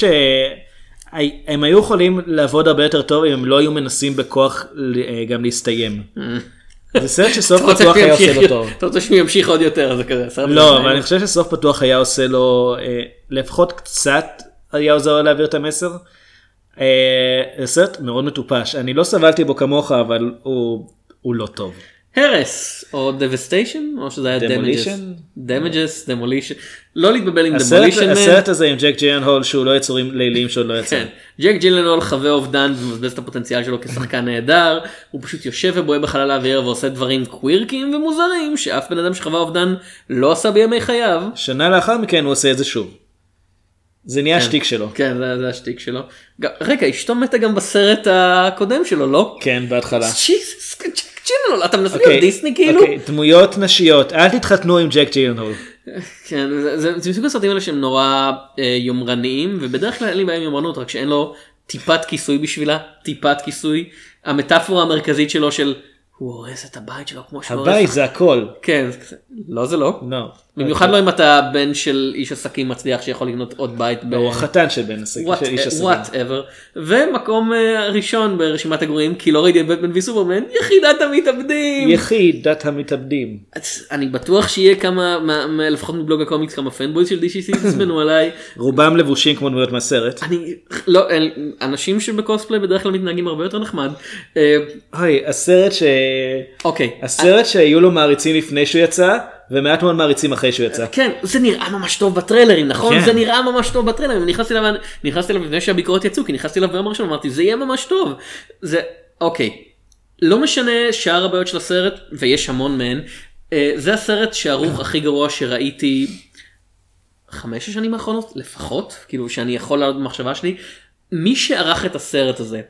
שהם היו יכולים לעבוד הרבה יותר טוב אם הם לא היו מנסים בכוח אה, גם להסתיים. זה סרט שסוף פתוח היה עושה לו טוב. אתה רוצה שהוא ימשיך עוד יותר זה כזה. סרט לא. אבל אני חושב שסוף פתוח היה עושה לו אה, לפחות קצת היה עוזר להעביר את המסר. אה, זה סרט מאוד מטופש אני לא סבלתי בו כמוך אבל הוא לא טוב. הרס או devastation או שזה היה. Demolition? damages demolition. לא להתבלבל עם man. הסרט הזה עם ג'ק ג'יאן הול שהוא לא יצורים ליליים שעוד לא יצא. כן. ג'ק ג'ילנול חווה אובדן ומבזבז את הפוטנציאל שלו כשחקן נהדר, הוא פשוט יושב ובוהה בחלל האוויר ועושה דברים קווירקיים ומוזרים שאף בן אדם שחווה אובדן לא עשה בימי חייו. שנה לאחר מכן הוא עושה את זה שוב. זה נהיה השטיק שלו. כן, זה, זה השטיק שלו. רגע, אשתו מתה גם בסרט הקודם שלו, לא? כן בהתחלה. ג'יזוס, ג'ילנול, אתה מנסה אוקיי, להיות דיסני כאילו? אוקיי, דמויות נשיות אל תתחתנו עם ג'ק ג'ילנהול. כן, זה- מסוג הסרטים האלה שהם נורא אה, יומרניים ובדרך כלל אין לי בעיה עם יומרנות רק שאין לו טיפת כיסוי בשבילה טיפת כיסוי המטאפורה המרכזית שלו של הוא הורס את הבית שלו כמו שהוא הורס. הבית זה הכל. כן, לא זה לא. לא. במיוחד לא אם אתה בן של איש עסקים מצליח שיכול לקנות עוד בית. ב- הוא החתן של בן עסק, של איש עסקים. Whatever. ומקום אה, ראשון ברשימת הגרועים כי לא ראיתי את בטמן וסופרמן יחידת המתאבדים. יחידת המתאבדים. אני בטוח שיהיה כמה מה- מה- לפחות מבלוג הקומיקס כמה fanboys של DC שיתעצבנו עליי. רובם לבושים כמו דמויות מהסרט. אני לא אנשים שבקוספליי בדרך כלל מתנהגים הרבה יותר נחמד. אה, אוי, הסרט ש... אוקיי. הסרט שהיו לו מעריצים לפני שהוא יצא, ומעט מאוד מעריצים אחרי שהוא יצא. כן זה נראה ממש טוב בטריילרים נכון כן. זה נראה ממש טוב בטריילרים נכנסתי אליו נכנסתי אליו לפני שהביקורות יצאו כי נכנסתי אליו ביום הראשון אמרתי זה יהיה ממש טוב זה אוקיי לא משנה שאר הבעיות של הסרט ויש המון מהן אה, זה הסרט שערוך הכי גרוע שראיתי חמש השנים האחרונות לפחות כאילו שאני יכול לעלות במחשבה שלי מי שערך את הסרט הזה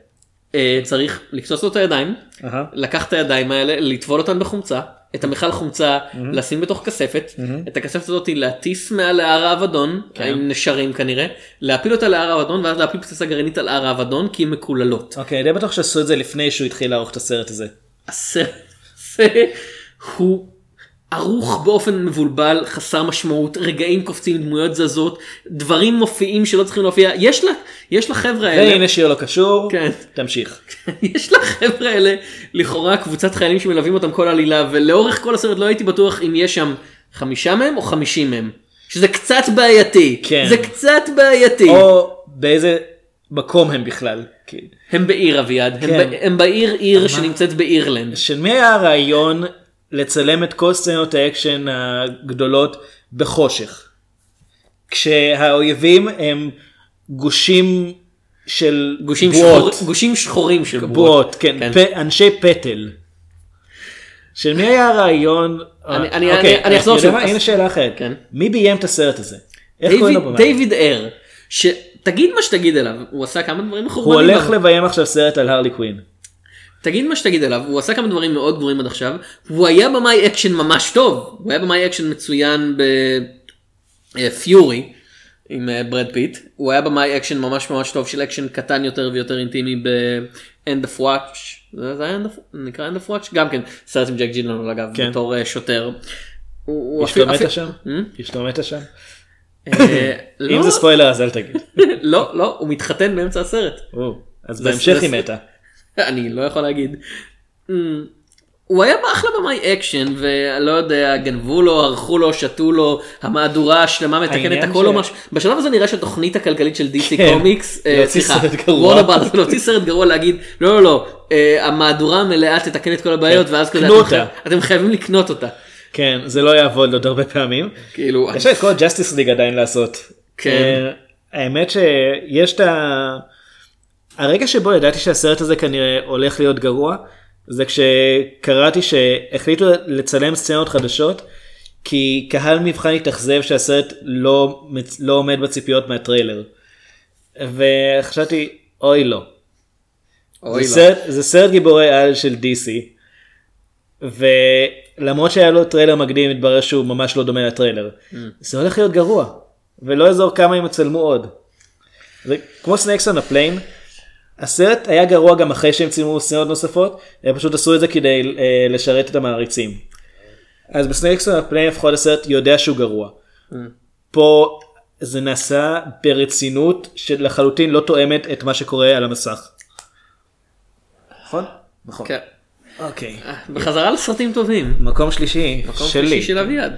אה, צריך לקצוץ לו את הידיים אהה. לקח את הידיים האלה לטבול אותן בחומצה את המכל חומצה לשים בתוך כספת את הכספת הזאת להטיס מעל ההר האבדון עם נשרים כנראה להפיל אותה להר האבדון ואז להפיל פצצה גרעינית על הר האבדון כי הן מקוללות. אוקיי, אני די בטוח שעשו את זה לפני שהוא התחיל לערוך את הסרט הזה. הסרט הזה הוא ערוך באופן מבולבל חסר משמעות רגעים קופצים דמויות זזות דברים מופיעים שלא צריכים להופיע יש לה יש לחבר'ה האלה והנה שיר לא קשור, כן. תמשיך. יש לחבר'ה האלה לכאורה קבוצת חיילים שמלווים אותם כל עלילה ולאורך כל הסרט לא הייתי בטוח אם יש שם חמישה מהם או חמישים מהם. שזה קצת בעייתי. כן. זה קצת בעייתי. או באיזה מקום הם בכלל. כאילו. הם בעיר אביעד. הם, כן. ב... הם בעיר עיר שנמצאת באירלנד. של מי היה הרעיון לצלם את כל סצנות האקשן הגדולות בחושך? כשהאויבים הם גושים של גושים, בועות, שחור... גושים שחורים של בועות. בועות, כן, פ... אנשי פטל. של מי היה הרעיון? אני- אני- אוקיי, אני- אני אחזור שוב. הנה שאלה אחרת. כן. מי ביים את הסרט הזה? איך דיוויד, קוראים לו במאי? דיוויד אייר. שתגיד מה שתגיד עליו הוא עשה כמה דברים הוא מחורבנים. הולך אבל- לביים עכשיו סרט על הרלי קווין. תגיד מה שתגיד עליו, הוא עשה כמה דברים מאוד גרועים עד עכשיו, הוא היה במאי אקשן ממש טוב, הוא היה במאי אקשן מצוין ב Fury עם אה, ברד פיט, הוא היה במאי אקשן ממש ממש טוב של אקשן קטן יותר ויותר אינטימי ב End of Watch, זה זה היה End of- נקרא End of Watch? גם כן, סרט עם ג'ק ג'ילנהול אגב, כן. בתור אה, שוטר. אפילו- שם? מתה שם? אה, אם לא, זה ספוילר אז אל תגיד. לא, לא, הוא מתחתן באמצע הסרט. אז בהמשך היא מתה. אני לא יכול להגיד. Mm, הוא היה אחלה במאי אקשן ולא יודע גנבו לו ערכו לו שתו לו המהדורה השלמה מתקנת הכל או משהו בשלב הזה נראה שהתוכנית הכלכלית של DC כן, קומיקס אה, להוציא סליחה. וורנר ברוס להוציא סרט גרוע להגיד לא לא לא אה, המהדורה המלאה תתקן את כל הבעיות כן, ואז כזה אתם חייבים לקנות אותה כן, זה לא יעבוד עוד הרבה פעמים. כאילו יש את כל Justice League עדיין לעשות. כן. אה, האמת שיש את ה... הרגע שבו ידעתי שהסרט הזה כנראה הולך להיות גרוע, זה כשקראתי שהחליטו לצלם סצנות חדשות, כי קהל מבחן התאכזב שהסרט לא, לא עומד בציפיות מהטריילר. וחשבתי, אוי לא. אוי זה, לא. סרט, זה סרט גיבורי על של DC. ולמרות שהיה לו טריילר מקדים התברר שהוא ממש לא דומה לטריילר. Mm. זה הולך להיות גרוע. ולא יעזור כמה הם יצלמו עוד. זה כמו סנקס a plane. הסרט היה גרוע גם אחרי שהם צילמו סצנות נוספות. הם פשוט עשו את זה כדי אה, לשרת את המעריצים. אז בסנקס a plane לפחות הסרט יודע שהוא גרוע. Mm. פה זה נעשה ברצינות שלחלוטין לא תואמת את מה שקורה על המסך. נכון? נכון. כן. אוקיי. בחזרה לסרטים טובים מקום שלישי מקום שלי. שלישי של אביעד.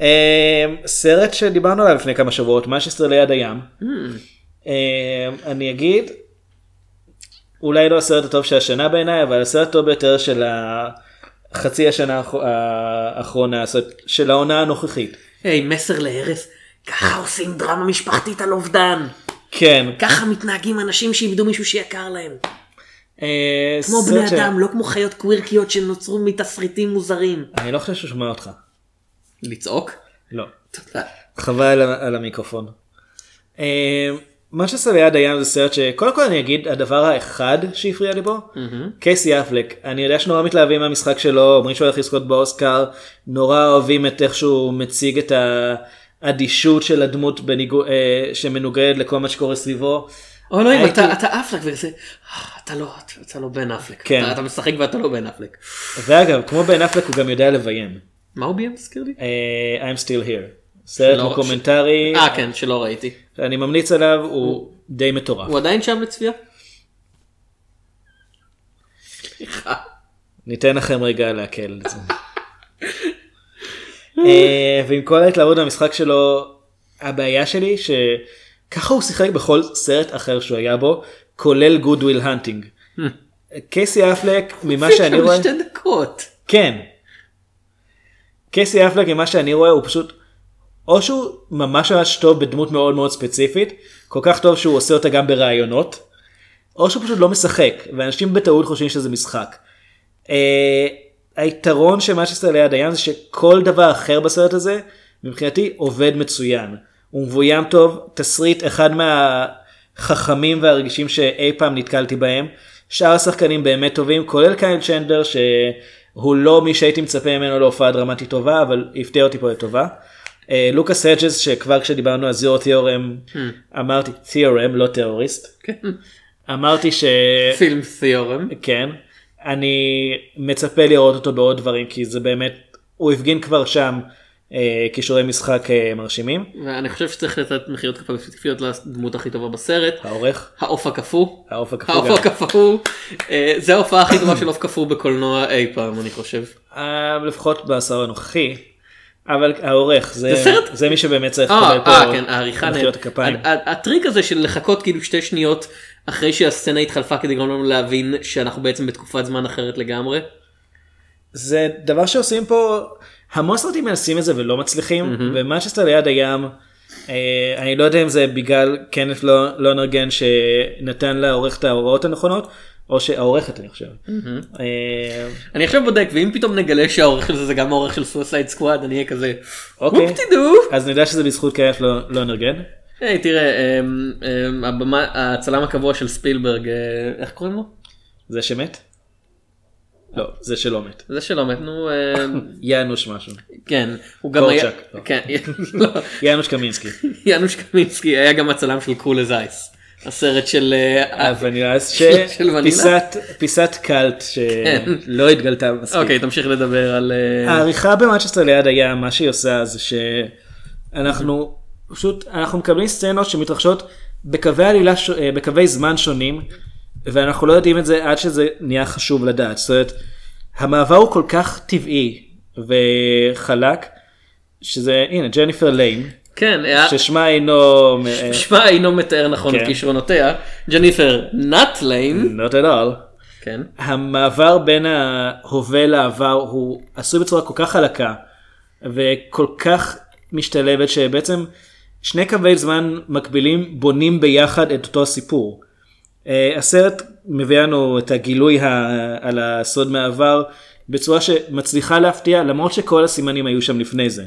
אה, סרט שדיברנו עליו לפני כמה שבועות, משסטר ליד הים. אה, אני אגיד, אולי לא הסרט הטוב של השנה בעיניי, אבל הסרט הטוב ביותר של החצי השנה האח- האחרונה, של העונה הנוכחית. היי מסר להרס ככה עושים דרמה משפחתית על אובדן. כן. ככה מתנהגים אנשים שאיבדו מישהו שיקר להם. אה, כמו בני אדם, לא כמו חיות קווירקיות שנוצרו מתסריטים מוזרים. אני לא חושב שהוא שומע אותך. לצעוק? לא. חבל על, על המיקרופון. מנצ'סטר ליד הים זה סרט שקודם כל אני אגיד הדבר האחד שהפריע לי בו קייסי אפלק אני יודע שנורא מתלהבים מהמשחק שלו אומרים שהוא הולך לזכות באוסקר נורא אוהבים את איך שהוא מציג את האדישות של הדמות בניגו, אה, שמנוגדת לכל מה שקורה סביבו. אוי אלוהים, הייתי- אתה אתה אפלק וזה, "אה, אתה לא, אתה- לא בן אפלק, כן. אתה- אתה משחק ואתה לא בן אפלק. ואגב כמו בן אפלק הוא גם יודע לביים. מה הוא ביים תזכיר לי? אה, I'm still here. סרט שלא- דוקומנטרי אה כן, שלא ראיתי. אני ממליץ עליו הוא די מטורף. הוא עדיין שם לצפייה? ניתן לכם רגע להקל את זה. אה, ועם כל ההתלהבות במשחק שלו, הבעיה שלי שככה הוא שיחק בכל סרט אחר שהוא היה בו, כולל Good Will Hunting. קייסי אפלק, ממה שאני רואה, שתי דקות. כן. קייסי אפלק, ממה שאני רואה, הוא פשוט, או שהוא ממש ממש טוב בדמות מאוד מאוד ספציפית, כל כך טוב שהוא עושה אותה גם בראיונות, או שהוא פשוט לא משחק, ואנשים בטעות חושבים שזה משחק. אה, היתרון של מנצ'סטר ליד הים זה שכל דבר אחר בסרט הזה, מבחינתי עובד מצוין. הוא מבוים טוב, תסריט אחד מהחכמים והרגישים שאי פעם נתקלתי בהם. שאר השחקנים באמת טובים, כולל קייל צ'נדלר שהוא לא מי שהייתי מצפה ממנו להופעה דרמטית טובה, אבל הפתיע אותי פה לטובה. אה, לוקאס הג'ס שכבר כשדיברנו על זירו תיאורם אמרתי תיאורם לא טרוריסט אמרתי ש... פילם תיאורם. כן. אני מצפה לראות אותו בעוד דברים כי זה באמת הוא הפגין כבר שם אה, כישורי משחק אה, מרשימים. ואני חושב שצריך לתת מחיאות כפיים לדמות הכי טובה בסרט. העורך, העוף הקפוא. העוף הקפוא העוף. הקפוא. זה ההופעה הכי טובה של עוף קפוא בקולנוע אי פעם אני חושב. לפחות בעשור הנוכחי. אבל העורך זה, זה סרט- זה מי שבאמת צריך אה, לקבל פה אה, כן, העריכה מחיאות. הכפיים. הטריק הזה של לחכות כאילו שתי שניות אחרי שהסצנה התחלפה כדי לגרום לנו להבין שאנחנו בעצם בתקופת זמן אחרת לגמרי. זה דבר שעושים פה המון סרטים מנסים את זה ולא מצליחים ומנצ'סטר ליד הים אה, אני לא יודע אם זה בגלל קנת' לא- לונרגן שנתן לעורך את ההוראות הנכונות או שהעורכת אני חושב. אה, אני עכשיו בודק ואם פתאום נגלה שהעורך של זה זה גם העורך של Suicide Squad אני אהיה כזה. אוקיי. אז נדע שזה בזכות קנת' לא- לונרגן. היי תראה אמ, אמ, הצלם הקבוע של ספילברג אה, איך קוראים לו? זה שמת? לא זה שלא מת. זה שלא מת נו אמ, יאנוש משהו. כן הוא גם היה קורצ'אק, לא. כן, לא, יאנוש קמינסקי. יאנוש קמינסקי היה גם הצלם של Cool as Ice. הסרט של אה, של- ונילה? פיסת קאלט שלא התגלתה מספיק. אוקיי תמשיך לדבר על אה, העריכה במנצ'סטר ליד הים מה שהיא עושה זה שאנחנו פשוט אנחנו מקבלים סצנות שמתרחשות בקווי עלילה. אה, בקווי זמן שונים ואנחנו לא יודעים את זה עד שזה נהיה חשוב לדעת זאת אומרת המעבר הוא כל כך טבעי וחלק שזה הנה ג'ניפר ליים כן היה- ששמה אינו אה, שמה אינו מתאר נכון את כן. כישרונותיה ג'ניפר נאט ליין not at all כן המעבר בין ההווה לעבר הוא עשוי בצורה כל כך חלקה וכל כך משתלבת שבעצם שני קווי זמן מקבילים בונים ביחד את אותו הסיפור. אה, הסרט מביא לנו את הגילוי על הסוד מהעבר בצורה שמצליחה להפתיע למרות שכל הסימנים היו שם לפני זה.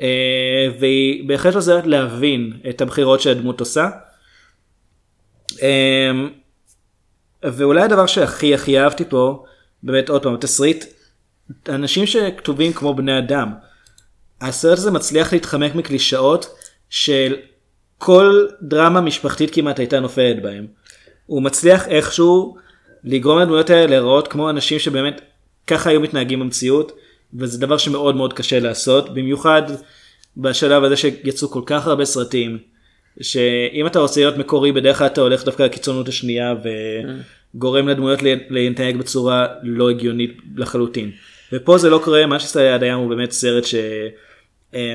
אה, והיא בהחלט עוזרת להבין את הבחירות שהדמות עושה. אה, ואולי הדבר שהכי הכי אהבתי פה, באמת עוד פעם, התסריט, אנשים שכתובים כמו בני אדם. הסרט הזה מצליח להתחמק מקלישאות של כל דרמה משפחתית כמעט הייתה נופלת בהם. הוא מצליח איכשהו לגרום לדמויות האלה להיראות כמו אנשים שבאמת ככה היו מתנהגים במציאות, וזה דבר שמאוד מאוד קשה לעשות, במיוחד בשלב הזה שיצאו כל כך הרבה סרטים, שאם אתה רוצה להיות מקורי בדרך כלל אתה הולך דווקא לקיצונות השנייה וגורם לדמויות לה- להתנהג בצורה לא הגיונית לחלוטין. ופה זה לא קורה, מה שעשה ליד הים הוא באמת סרט ש... אה,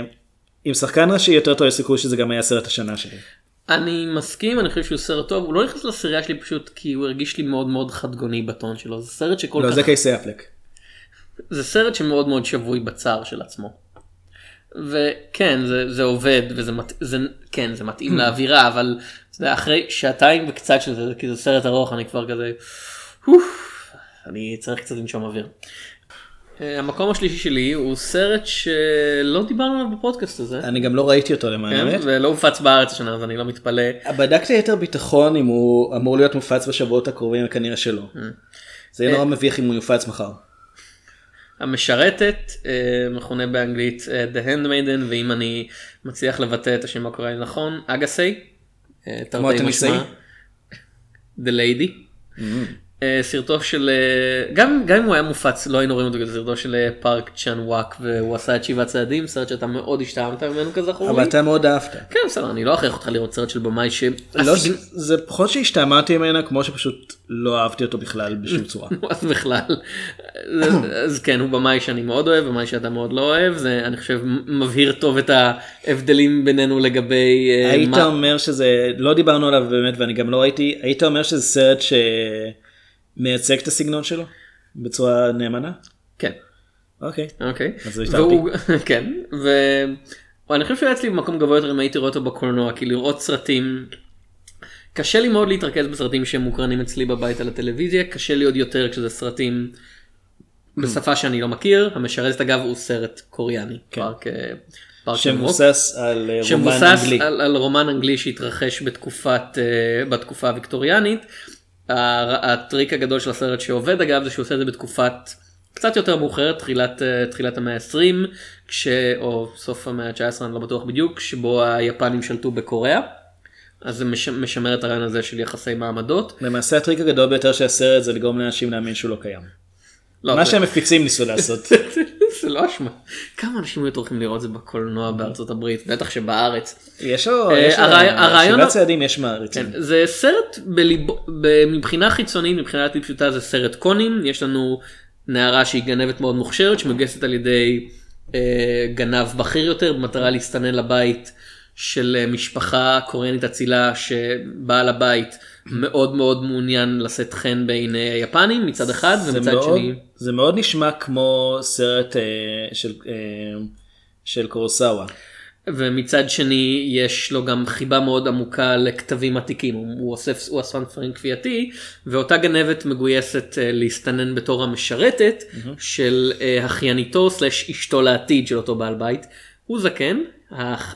עם שחקן ראשי יותר טוב יש סיכוי שזה גם היה סרט השנה שלי. אני מסכים אני חושב שהוא סרט טוב הוא לא נכנס לסריה שלי פשוט כי הוא הרגיש לי מאוד מאוד חדגוני בטון שלו זה סרט שכל לא כך זה קייסי אפלק. זה סרט שמאוד מאוד שבוי בצער של עצמו. וכן זה, זה עובד וזה מת, זה, כן זה מתאים לאווירה אבל יודע, אחרי שעתיים וקצת של זה כי זה סרט ארוך אני כבר כזה "אוף, אני צריך קצת לנשום אוויר. אה, המקום השלישי שלי הוא סרט שלא דיברנו עליו בפודקאסט הזה. אני גם לא ראיתי אותו למען כן, האמת. ולא הופץ בארץ השנה אז אני לא מתפלא. בדקתי יותר ביטחון אם הוא אמור להיות מופץ בשבועות הקרובים וכנראה שלא. זה יהיה נורא מביך אם הוא יופץ מחר. המשרתת אה, מכונה באנגלית אה, The Handmaiden ואם אני מצליח לבטא את השם הקוריאני נכון אגסי. אה, תרתי התניסאי? The Lady. אה, סרטו של אה, גם גם אם הוא היה מופץ לא היינו רואים אותו כזה סרטו של אה, פארק צ'אן וואק והוא עשה את שבעת צעדים סרט שאתה מאוד השתעמת ממנו כזכור אבל לי. אתה מאוד אהבת. כן בסדר אני לא אכריח אותך לראות סרט של במאי ש... לא, זה פחות שהשתעממתי ממנה כמו שפשוט לא אהבתי אותו בכלל בשום צורה. אז בכלל. אז- כן הוא במאי שאני מאוד אוהב במאי שאתה מאוד לא אוהב זה אני חושב מבהיר טוב את ההבדלים בינינו לגבי היית אומר שזה לא דיברנו עליו באמת ואני גם לא ראיתי היית אומר שזה סרט שמייצג את הסגנון שלו בצורה נאמנה. כן. אוקיי. אוקיי. אז השתלתי. והוא- כן. ואני חושב שהוא היה אצלי במקום גבוה יותר אם הייתי רואה אותו בקולנוע כי לראות סרטים. קשה לי מאוד להתרכז בסרטים שהם מוקרנים אצלי בבית על הטלוויזיה קשה לי עוד יותר כשזה סרטים בשפה שאני לא מכיר המשרתת אגב הוא סרט קוריאני. כן. פארק, אה, פארק. שמבוסס על אה, רומן שמבוסס אנגלי. על, על רומן אנגלי שהתרחש בתקופת uh, בתקופה הוויקטוריאנית. הטריק הגדול של הסרט שעובד אגב זה שהוא עושה את זה בתקופת קצת יותר מאוחרת תחילת uh, תחילת המאה ה-20 כש... או סוף המאה ה-19 אני לא בטוח בדיוק שבו היפנים שלטו בקוריאה. אז זה מש... משמר את הרעיון הזה של יחסי מעמדות. למעשה הטריק הגדול ביותר של הסרט זה לגרום לאנשים להאמין שהוא לא קיים. לא, מה זה- שהם מפיצים ניסו לעשות. זה לא אשמה. כמה אנשים היו טורחים לראות זה בקולנוע בארצות הברית בטח שבארץ. יש לו, אה, שבעת צעדים יש מעריצים. כן, זה סרט בליב... מבחינה חיצונית מבחינה הכי פשוטה זה סרט קונים יש לנו נערה שהיא גנבת מאוד מוכשרת שמגויסת על ידי אה, גנב בכיר יותר במטרה להסתנן לבית של אה, משפחה קוריאנית אצילה שבעל הבית מאוד מאוד מעוניין לשאת חן בעיני היפנים מצד אחד ומצד מאוד- שני זה מאוד נשמע כמו סרט אה, של אה, של קורוסאווה. ומצד שני יש לו גם חיבה מאוד עמוקה לכתבים עתיקים הוא הוא אוסף הוא אספן ספרים כפייתי ואותה גנבת מגויסת אה, להסתנן בתור המשרתת של אה, אחייניתו סלש אשתו לעתיד של אותו בעל בית הוא זקן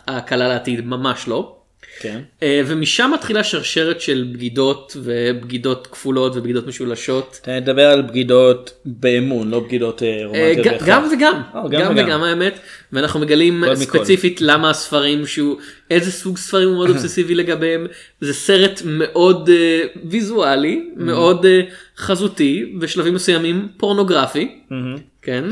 הכלה לעתיד ממש לא. כן. אה, ומשם מתחילה שרשרת של בגידות ובגידות כפולות ובגידות משולשות. אתה מדבר על בגידות באמון לא בגידות אה, אה, רומנטיות. בהכרח. גם וגם, אה, גם גם וגם. וגם האמת, ואנחנו מגלים כל מכל. ספציפית למה הספרים שהוא, איזה סוג ספרים הוא מאוד אובססיבי לגביהם, זה סרט מאוד אה, ויזואלי, Mm-hmm. מאוד אה, חזותי, בשלבים מסוימים פורנוגרפי, מהמם. כן,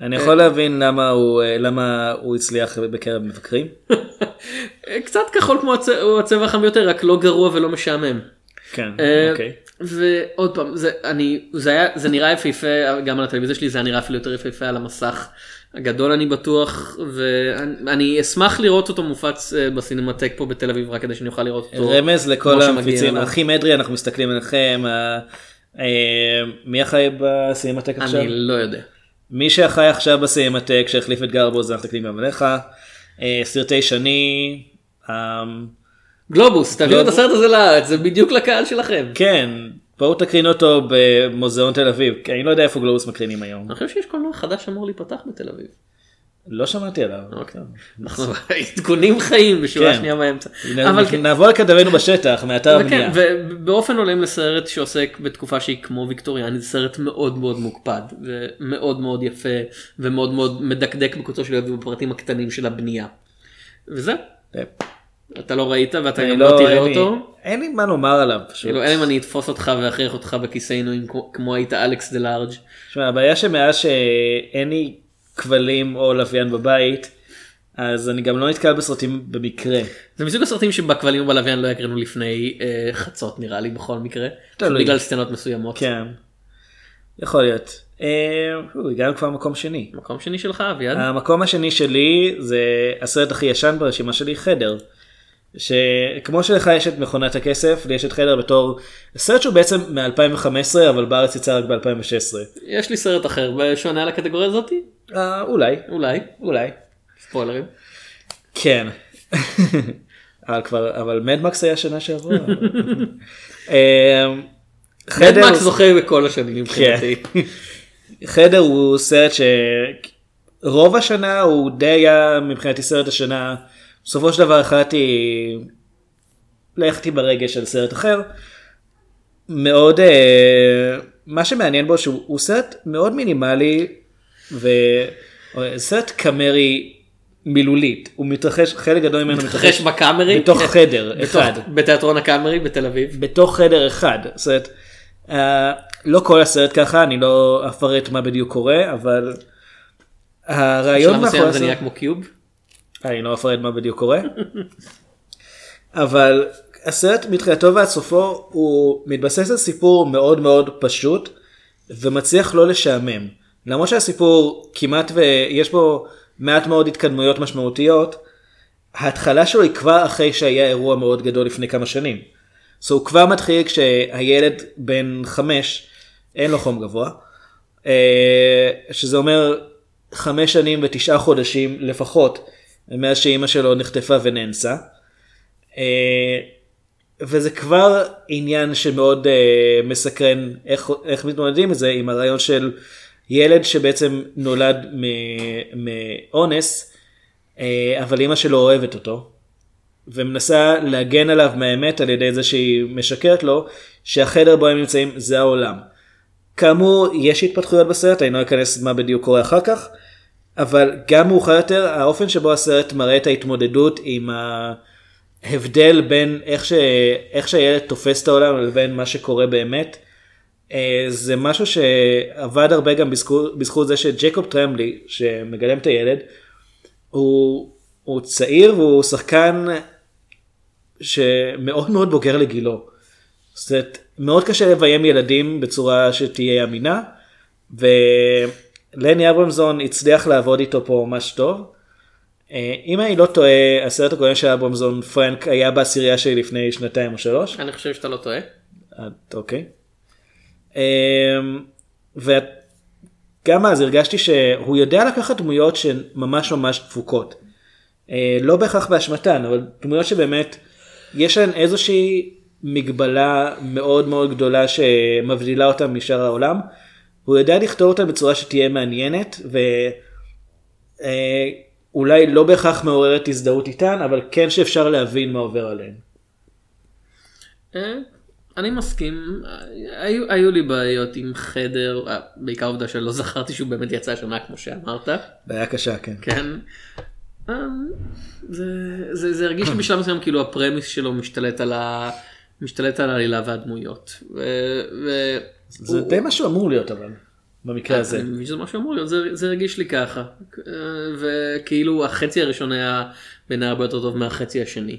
אני יכול להבין למה הוא אה, למה הוא הצליח בקרב מבקרים. קצת כחול כמו הצ- הוא הצבע החם ביותר, רק לא גרוע ולא משעמם. כן. אה, אוקיי. ועוד פעם זה אני זה היה זה נראה יפהפה גם על הטלוויזיה שלי זה היה נראה אפילו יותר יפהפה על המסך הגדול אני בטוח ואני אשמח לראות אותו מופץ אה, בסינמטק פה בתל אביב רק כדי שאני אוכל לראות אותו. רמז לכל המפיצים. אחים אדרי אנחנו מסתכלים עליכם. מי אחראי בסינמטק עכשיו? אני לא יודע. מי שאחראי עכשיו בסינמטק שהחליף את גרבוז אנחנו מסתכלים גם עליך. אה, סרטי שני. אה, גלובוס תביאו את. הסרט הזה לארץ זה בדיוק לקהל שלכם. כן בואו תקרינו אותו במוזיאון תל אביב כי אני לא יודע איפה גלובוס מקרינים היום. אני חושב שיש קולנוע חדש אמור להיפתח בתל אביב. לא שמעתי עליו. אוקיי. אנחנו עדכונים חיים בשורה כן. שנייה באמצע. כן. נעבור לכתבנו בשטח מאתר הבנייה. ובאופן הולם לסרט שעוסק בתקופה שהיא כמו ויקטוריאנית זה סרט מאוד מאוד מוקפד ומאוד מאוד יפה ומאוד מאוד מדקדק בקוצו של יד ובפרטים הקטנים של הבנייה. וזהו. אתה לא ראית ואתה אני גם לא תראה אין לי- אותו. אין לי מה לומר עליו פשוט. כאילו אלא אם אני אתפוס אותך ואכריח אותך בכיסא עינויים כמו- היית אלכס דה לארג'. הבעיה שמאז שאין לי כבלים או לוויין בבית אז אני גם לא נתקל בסרטים במקרה. זה מסוג הסרטים שבכבלים ובלוויין לא יקרנו לפני אה, חצות נראה לי בכל מקרה. תלוי. בגלל סצנות מסוימות. כן. יכול להיות. אה, הוא, הגענו כבר למקום שני. מקום שני שלך אביעד. המקום השני שלי זה הסרט הכי ישן ברשימה שלי חדר. שכמו שלך יש את מכונת הכסף לי יש את חדר בתור סרט שהוא בעצם מ-2015 אבל בארץ יצא רק ב-2016. יש לי סרט אחר שונה על הקטגוריה הזאתי? אה, אולי אולי. אולי. ספוילרים. כן. אבל כבר אבל מדמקס היה שנה שעברה. אה, חדר חדר זוכה בכל השנים מבחינתי. חדר הוא סרט שרוב השנה הוא די היה מבחינתי סרט השנה. בסופו של דבר החלטתי ללכתי ברגש של סרט אחר. מאוד אה, מה שמעניין בו שהוא הוא סרט מאוד מינימלי וסרט קאמרי מילולית הוא מתרחש חלק גדול ממנו מתרחש בקאמרי? בתוך חדר בתוך- אחד. בתיאטרון הקאמרי בתל אביב. בתוך חדר אחד. אומרת, אה, לא כל הסרט ככה, אני לא אפרט מה בדיוק קורה, אבל הרעיון בשלב מאחורי מסוים זה הסרט, נהיה כמו קיוב. אני לא אפרט מה בדיוק קורה, אבל הסרט מתחילתו ועד סופו הוא מתבסס על סיפור מאוד מאוד פשוט ומצליח לא לשעמם. למרות שהסיפור כמעט ויש בו מעט מאוד התקדמויות משמעותיות, ההתחלה שלו היא כבר אחרי שהיה אירוע מאוד גדול לפני כמה שנים. So הוא כבר מתחיל כשהילד בן חמש, אין לו חום גבוה, אה, שזה אומר חמש שנים ותשעה חודשים לפחות מאז שאימא שלו נחטפה ונאנסה. אה, וזה כבר עניין שמאוד אה, מסקרן איך, איך מתמודדים עם זה עם הרעיון של ילד שבעצם נולד מאונס אה, אבל אימא שלו אוהבת אותו ומנסה להגן עליו מהאמת על ידי זה שהיא משקרת לו שהחדר בו הם נמצאים זה העולם. כאמור יש התפתחויות בסרט אני לא אכנס מה בדיוק קורה אחר כך אבל גם מאוחר יותר האופן שבו הסרט מראה את ההתמודדות עם ההבדל בין איך, ש... איך שהילד תופס את העולם לבין מה שקורה באמת. אה, זה משהו שעבד הרבה גם בזכות, בזכות זה שג'ייקוב טרמלי שמגלם את הילד הוא, הוא צעיר והוא שחקן שמאוד מאוד בוגר לגילו. זאת אומרת, מאוד קשה לביים ילדים בצורה שתהיה אמינה, ולני אברמזון הצליח לעבוד איתו פה ממש טוב. אה, אם אני לא טועה, הסרט הקודם של אברמזון, פרנק, היה בעשירייה שלי לפני שנתיים או שלוש. אני חושב שאתה לא טועה. אה, אוקיי. אמ, וגם אז הרגשתי שהוא יודע לקחת דמויות שהן ממש ממש דפוקות. אה, לא בהכרח באשמתן, אבל דמויות שבאמת יש להן איזושהי מגבלה מאוד מאוד גדולה שמבדילה אותן משאר העולם. הוא יודע לכתוב אותן בצורה שתהיה מעניינת ואולי לא בהכרח מעוררת הזדהות איתן, אבל כן שאפשר להבין מה עובר עליהן. אה, אני מסכים, אה, היו, היו לי בעיות עם חדר, אה, בעיקר עובדה שלא זכרתי שהוא באמת יצא השנה כמו שאמרת, בעיה קשה, כן. כן. אה, זה, זה, זה הרגיש לי בשלב מסוים כאילו הפרמיס שלו משתלט על, ה, משתלט על העלילה והדמויות. ו, ו, זה די מה שהוא אמור להיות אבל, במקרה הזה. אני מבין שזה מה שאמור להיות, זה, זה הרגיש לי ככה. אה, וכאילו החצי הראשון היה בעיניי הרבה יותר טוב מהחצי השני.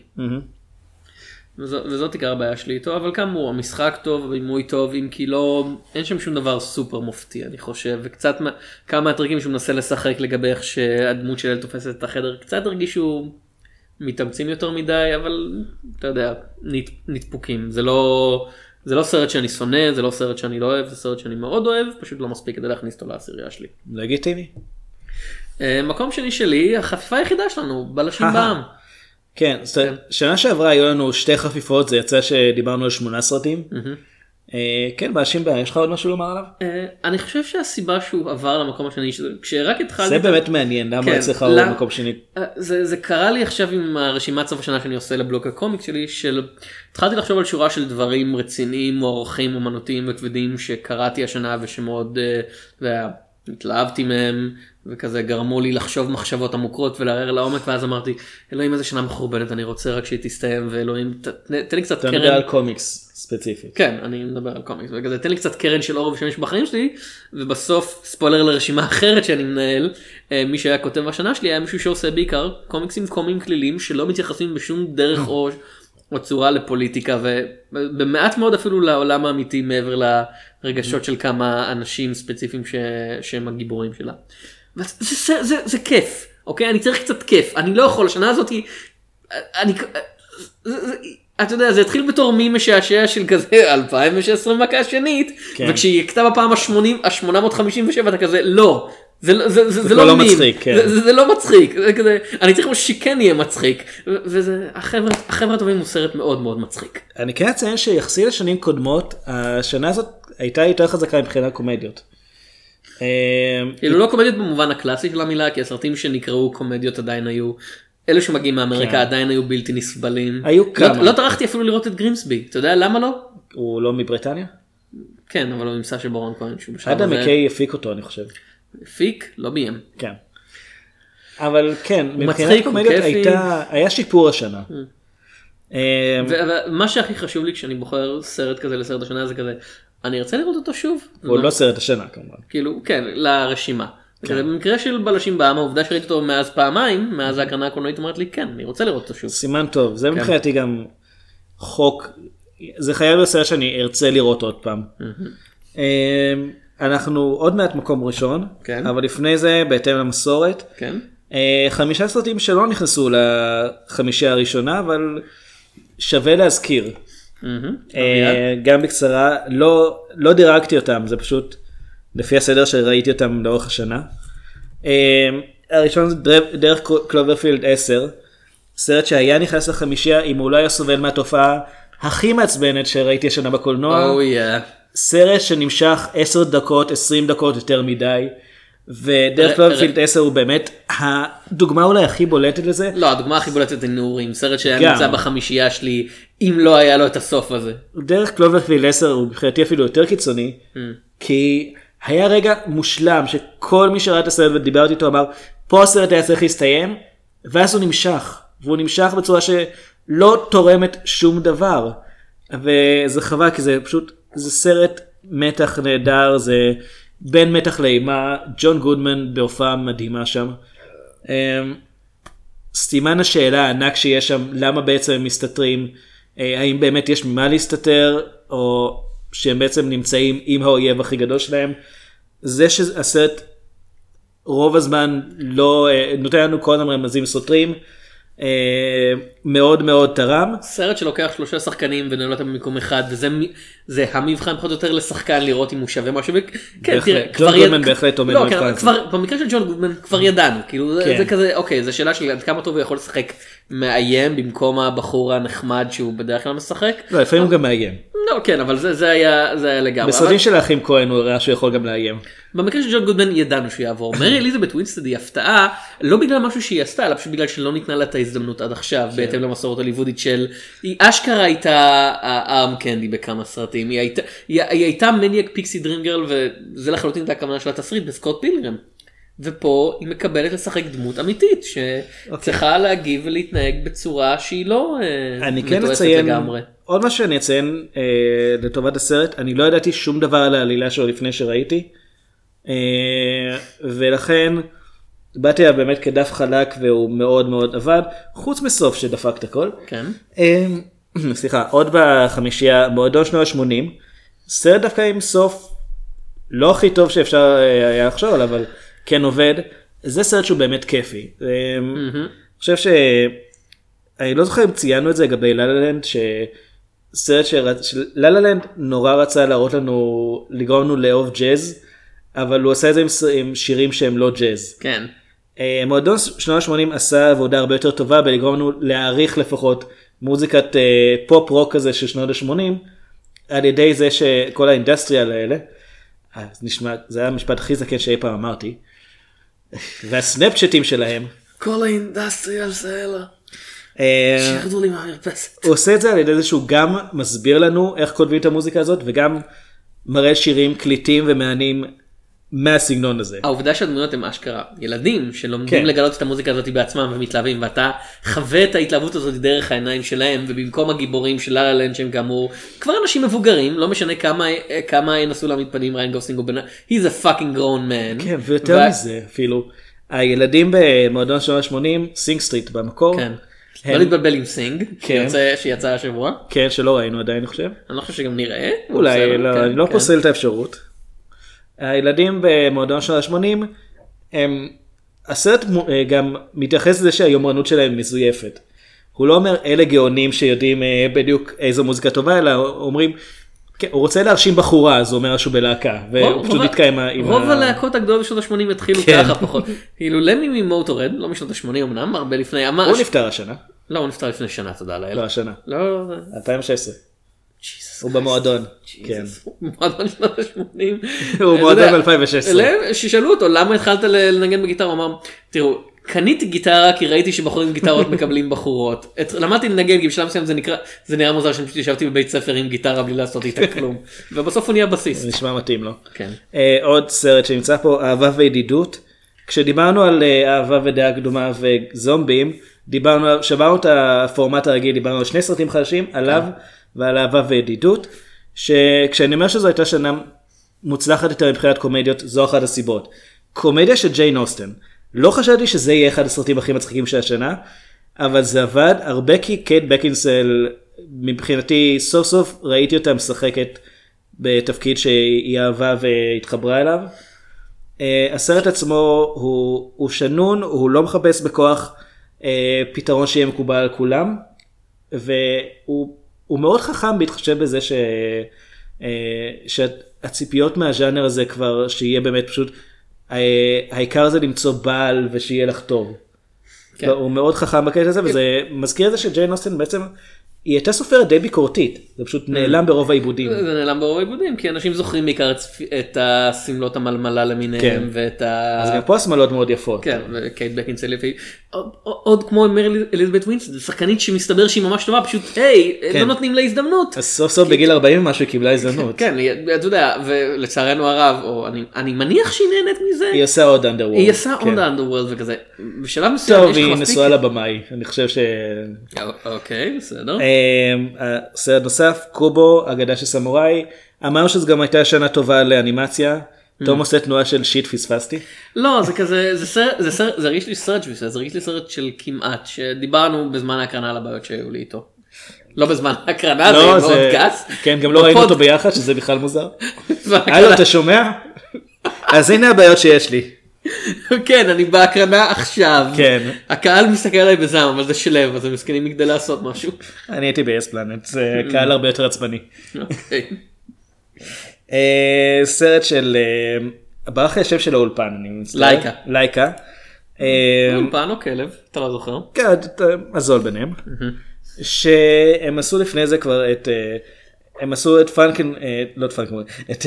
וזאת עיקר הבעיה שלי איתו, אבל כאמור, המשחק טוב, הבימוי טוב, אם כי לא, אין שם שום דבר סופר מופתי, אני חושב, וקצת, מה- כמה מהטריקים שהוא מנסה לשחק לגבי איך שהדמות של אל תופסת את החדר, קצת הרגישו מתאמצים יותר מדי, אבל אתה יודע, נת, נתפוקים, זה לא, זה לא סרט שאני שונא, זה לא סרט שאני לא אוהב, זה סרט שאני מאוד אוהב, פשוט לא מספיק כדי להכניס אותו לעשירייה שלי. לגיטימי. אה, מקום שני שלי, החפיפה היחידה שלנו, בלשים בעם. כן, אומרת, שנה שעברה היו לנו שתי חפיפות, זה יצא שדיברנו על שמונה סרטים. אה, כן, באשים בעיה, יש לך עוד משהו לומר עליו? אה, אני חושב שהסיבה שהוא עבר למקום השני, כשרק התחלתי... זה באמת מעניין, למה כן, אצלך הוא במקום שני? אה, זה, זה קרה לי עכשיו עם הרשימת סוף השנה שאני עושה לבלוק הקומיקס שלי, של התחלתי לחשוב על שורה של דברים רציניים, מוערכים, אומנותיים וכבדים שקראתי השנה ושמאוד אה, אתה יודע, התלהבתי מהם וכזה גרמו לי לחשוב מחשבות עמוקות ולערער לעומק ואז אמרתי אלוהים איזה שנה מחורבנת אני רוצה רק שהיא תסתיים ואלוהים ת- תן לי קצת אתה מדבר קרן. על קומיקס ספציפית. כן, אני מדבר על קומיקס, וכזה תן לי קצת קרן של אור ושמש בחיים שלי, ובסוף ספוילר לרשימה אחרת שאני מנהל, אה, מי שהיה כותב השנה שלי היה מישהו שעושה בעיקר קומיקסים קומיים כלילים שלא מתייחסים בשום דרך או, או צורה לפוליטיקה, ובמעט מאוד אפילו לעולם האמיתי מעבר לרגשות של כמה אנשים ספציפיים ש, שהם הגיבורים שלה. זה, זה, זה, זה כיף, אוקיי? אני צריך קצת כיף, אני לא יכול, השנה הזאת היא... אני... אתה יודע זה התחיל בתור מי משעשע של כזה 2016 מכה שנית כן. וכשהיא הכתה בפעם ה-80 ה-857 אתה כזה לא. זה, לא- זה, זה, זה, כבר לא, לא. מצחיק, כן. זה, זה, זה לא מצחיק, זה כזה, אני צריך משהו שכן יהיה מצחיק, ו- וזה, החבר'ה, החבר'ה הטובים הוא סרט מאוד מאוד מצחיק. אני כן אציין שיחסי לשנים קודמות, השנה הזאת הייתה יותר חזקה מבחינת קומדיות. אה, כאילו לא קומדיות במובן הקלאסי של המילה כי הסרטים שנקראו קומדיות עדיין היו. אלה שמגיעים מאמריקה כן. עדיין היו בלתי נסבלים. היו לא- כמה. לא טרחתי אפילו לראות את גרימסבי. אתה יודע למה לא? הוא לא מבריטניה? כן אבל הוא נמצא של ברון כהן שהוא בשלב אדם מקיי הפיק אותו אני חושב. הפיק לא ביים. כן. אבל כן, מבחינת קומדיות. הייתה, היה שיפור השנה. אה, ומה שהכי חשוב לי כשאני בוחר סרט כזה לסרט השנה זה כזה אני ארצה לראות אותו שוב. הוא לא סרט השנה כמובן. כאילו כן לרשימה. כזה, במקרה של בלשים בעם העובדה שראיתי אותו מאז פעמיים מאז ההקרנה הקולנועית אמרת לי כן אני רוצה לראות אותו שוב. סימן טוב, כן. זה מבחינתי גם חוק, זה חייב להיות סרט שאני ארצה לראות עוד פעם. אה, אנחנו עוד מעט מקום ראשון, כן. אבל לפני זה בהתאם למסורת, כן. אה, חמישה סרטים שלא נכנסו לחמישייה הראשונה, אבל שווה להזכיר. מהמם. אה, גם בקצרה, לא, לא דירגתי אותם, זה פשוט לפי הסדר שראיתי אותם לאורך השנה. אה, הראשון זה דרך- דרך קלוברפילד 10, סרט שהיה נכנס לחמישייה אם הוא לא היה סובל מהתופעה הכי מעצבנת שראיתי השנה בקולנוע. Oh yeah. סרט שנמשך 10 דקות 20 דקות יותר מדי. ודרך ר- קלוברפילד 10 הוא באמת הדוגמה אולי הכי בולטת לזה. לא הדוגמה הכי בולטת זה נעורים סרט שהיה. נמצא בחמישייה שלי אם לא היה לו את הסוף הזה. דרך קלוברפילד 10 הוא מבחינתי אפילו יותר קיצוני, כי היה רגע מושלם שכל מי שראה את הסרט ודיברתי איתו אמר פה הסרט היה צריך להסתיים, ואז הוא נמשך, והוא נמשך בצורה שלא תורמת שום דבר. וזה חבל כי זה פשוט, זה סרט מתח נהדר, זה בין מתח לאימה, ג'ון גודמן בהופעה מדהימה שם. אמ, סימן השאלה הענק שיש שם, למה בעצם הם מסתתרים, אה, האם באמת יש ממה להסתתר, או שהם בעצם נמצאים עם האויב הכי גדול שלהם. זה שהסרט רוב הזמן לא, אה, נותן לנו כל הזמן רמזים סותרים, מאוד מאוד תרם. סרט שלוקח שלושה שחקנים ונעול אותם במקום אחד וזה זה המבחן פחות או יותר לשחקן לראות אם הוא שווה משהו. בהחלט. תראה, ג'ון גודמן בהחלט עומד לא, במבחן כן, במקרה של ג'ון גודמן כבר ידענו כאילו זה- כן. זה כזה אוקיי זו שאלה של עד כמה טוב הוא יכול לשחק מאיים במקום הבחור הנחמד שהוא בדרך כלל משחק. לא, לפעמים הוא גם מאיים. לא כן אבל זה זה היה זה היה לגמרי. בסרטים אבל- של האחים כהן הוא הראה שהוא יכול גם לאיים. במקרה של ג'ון גודמן ידענו שהוא יעבור. מרי אליזבת ווינסטד היא הפתעה לא בגלל משהו שהיא עשתה אלא פשוט בגלל שלא ניתנה לה את ההזדמנות עד עכשיו כן. בהתאם למסורת ההוליוודית של היא אשכרה הייתה ה arm candy בכמה סרטים היא הייתה היא, היא הייתה manic pixie dream girl וזה לחלוטין הייתה הכוונה של התסריט בסקוט פילגרם. ופה היא מקבלת לשחק דמות אמיתית שצריכה להגיב ולהתנהג בצורה שהיא לא אה, אני כן אציין לגמרי. עוד משהו שאני אציין אה, לטובת הסרט אני לא ידעתי שום דבר על העלילה שלו לפני שראיתי אה, ולכן באתי אליו באמת כדף חלק והוא מאוד מאוד עבד חוץ מסוף שדפק את הכל. כן. אה, סליחה עוד בחמישייה מועדון שנות ה-80 סרט דווקא עם סוף לא הכי טוב שאפשר אה, היה לחשוב עליו אבל כן עובד זה סרט שהוא באמת כיפי. אה, אני חושב ש... אני לא זוכר אם ציינו את זה לגבי לה לה לנד שסרט שלה לה לנד נורא רצה להראות לנו לגרום לנו לאהוב ג'אז אבל הוא עשה את זה עם, עם שירים שהם לא ג'אז. כן. אה, מועדון שנות ה-80 עשה עבודה הרבה יותר טובה בלגרום לנו להעריך לפחות מוזיקת אה, פופ רוק כזה של שנות ה-80 על ידי זה שכל ה industrial האלה. אה, זה נשמע זה היה המשפט הכי זקן שאי פעם אמרתי. והסנאפצ'טים שלהם. כל ה industrials האלה. אה, שירדו לי מהמרפסת. הוא עושה את זה על ידי זה שהוא גם מסביר לנו איך כותבים את המוזיקה הזאת וגם מראה שירים קליטים ומהנים מהסגנון הזה. העובדה שהדמויות הם אשכרה ילדים שלומדים כן. לגלות את המוזיקה הזאת בעצמם ומתלהבים ואתה חווה את ההתלהבות הזאת דרך העיניים שלהם ובמקום הגיבורים של לה לנד שהם כאמור כבר אנשים מבוגרים לא משנה כמה כמה ינסו להעמיד פנים ריין גוסלינג או בן he's a fucking grown man. כן ויותר ו- מזה אפילו הילדים במועדון שנות ה-80 Sing Street במקור. כן. הם- לא להתבלבל עם Sing כן. שיצא- שיצא השבוע כן שלא ראינו עדיין אני חושב. אני לא חושב שגם נראה. אולי לא, כן, אני לא כן. פוסל את האפשרות. הילדים במועדון של ה-80 הם הסרט אה, גם מתייחס לזה שהיומרנות שלהם מזויפת. הוא לא אומר אלה גאונים שיודעים אה, בדיוק איזו מוזיקה טובה אלא אומרים כן, הוא רוצה להרשים בחורה אז הוא אומר שהוא בלהקה והוא פשוט נתקע עם ה... רוב הלהקות הגדולות בשנות ה-80 התחילו כן. ככה פחות. כאילו למי ממוטורד לא משנות ה-80 אמנם הרבה לפני הוא. נפטר השנה. לא הוא נפטר לפני שנה תודה לאל. לא השנה. לא, לא, לא. 2016. הוא במועדון. כן. מועדון שנות ה-80. הוא מועדון ב-2016. ששאלו אותו למה התחלת לנגן בגיטרה הוא אמר תראו קניתי גיטרה כי ראיתי שבחורים גיטרות מקבלים בחורות. את- למדתי לנגן כי בשלב מסוים זה נקרא זה נראה מוזר שאני פשוט ישבתי בבית ספר עם גיטרה בלי לעשות איתה כלום ובסוף הוא נהיה בסיסט. זה נשמע מתאים לו. כן. אה, עוד סרט שנמצא פה אהבה וידידות. כשדיברנו על אה, אהבה ודעה קדומה וזומבים דיברנו שברנו את הפורמט הרגיל דיברנו על שני סרטים חדשים עליו ועל אהבה וידידות. שכשאני אומר שזו הייתה שנה מוצלחת יותר מבחינת קומדיות זו אחת הסיבות. קומדיה של ג'יין אוסטן. לא חשבתי שזה יהיה אחד הסרטים הכי מצחיקים של השנה אבל זה עבד הרבה כי קייט בקינסל מבחינתי סוף סוף ראיתי אותה משחקת בתפקיד שהיא אהבה והתחברה אליו. Uh, הסרט עצמו הוא, הוא שנון, הוא לא מחפש בכוח uh, פתרון שיהיה מקובל על כולם, והוא הוא מאוד חכם בהתחשב בזה ש, uh, שהציפיות מהז'אנר הזה כבר שיהיה באמת פשוט, אה, העיקר זה למצוא בעל ושיהיה לך טוב. כן. כן. הוא מאוד חכם בקטע הזה וזה מזכיר את זה שג'יין אוסטן בעצם היא הייתה סופרת די ביקורתית זה פשוט נעלם ברוב העיבודים. זה נעלם ברוב העיבודים כי אנשים זוכרים בעיקר את השמלות המלמלה למיניהם כן. ואת ה... אז גם פה השמלות מאוד יפות. כן, וקייט בקינסייל עוד- כמו מרי אליזבת ווינסטד, שחקנית שמסתבר שהיא ממש טובה, פשוט היי, כן. לא נותנים לה הזדמנות. אז סוף סוף בגיל 40 ומשהו היא קיבלה הזדמנות. כן, היא- אתה יודע, ולצערנו הרב, או אני- אני מניח שהיא נהנית מזה, היא עושה עוד Underworld. היא עושה כן. עוד Underworld וכזה. בשלב מסוים טוב יש היא לך מספיק- נשואה לבמאי אני חושב ש... אוקיי, בסדר. אמ, סרט נוסף קובו אגדה של סמוראי אמרנו שזו גם הייתה שנה טובה לאנימציה. Mm. תום עושה תנועה של שיט פספסתי. לא, זה כזה, זה סרט, זה סרט, זה הרגיש לי סרט זה, הרגיש לי סרט של כמעט, שדיברנו בזמן ההקרנה על הבעיות שהיו לי איתו. לא בזמן ההקרנה, זה לא, מאוד זה- גס. כן גם לא ראינו אותו ביחד שזה בכלל מוזר. הלו אתה שומע? אז הנה הבעיות שיש לי. כן, אני בהקרנה עכשיו. כן. הקהל מסתכל עליי בזעם, אבל זה שלב, אז הם מסכנים מכדי לעשות משהו. אני הייתי ב-yes פלנט זה קהל הרבה יותר עצבני. אה, סרט של אה, ברח לי השם של האולפן אני מצטער. לייקה. לייקה. אה, אולפן או כלב, אתה לא זוכר. כן, הזול ביניהם. שהם עשו לפני זה כבר את אה, הם עשו את פרנקן אה, לא את פרנקן את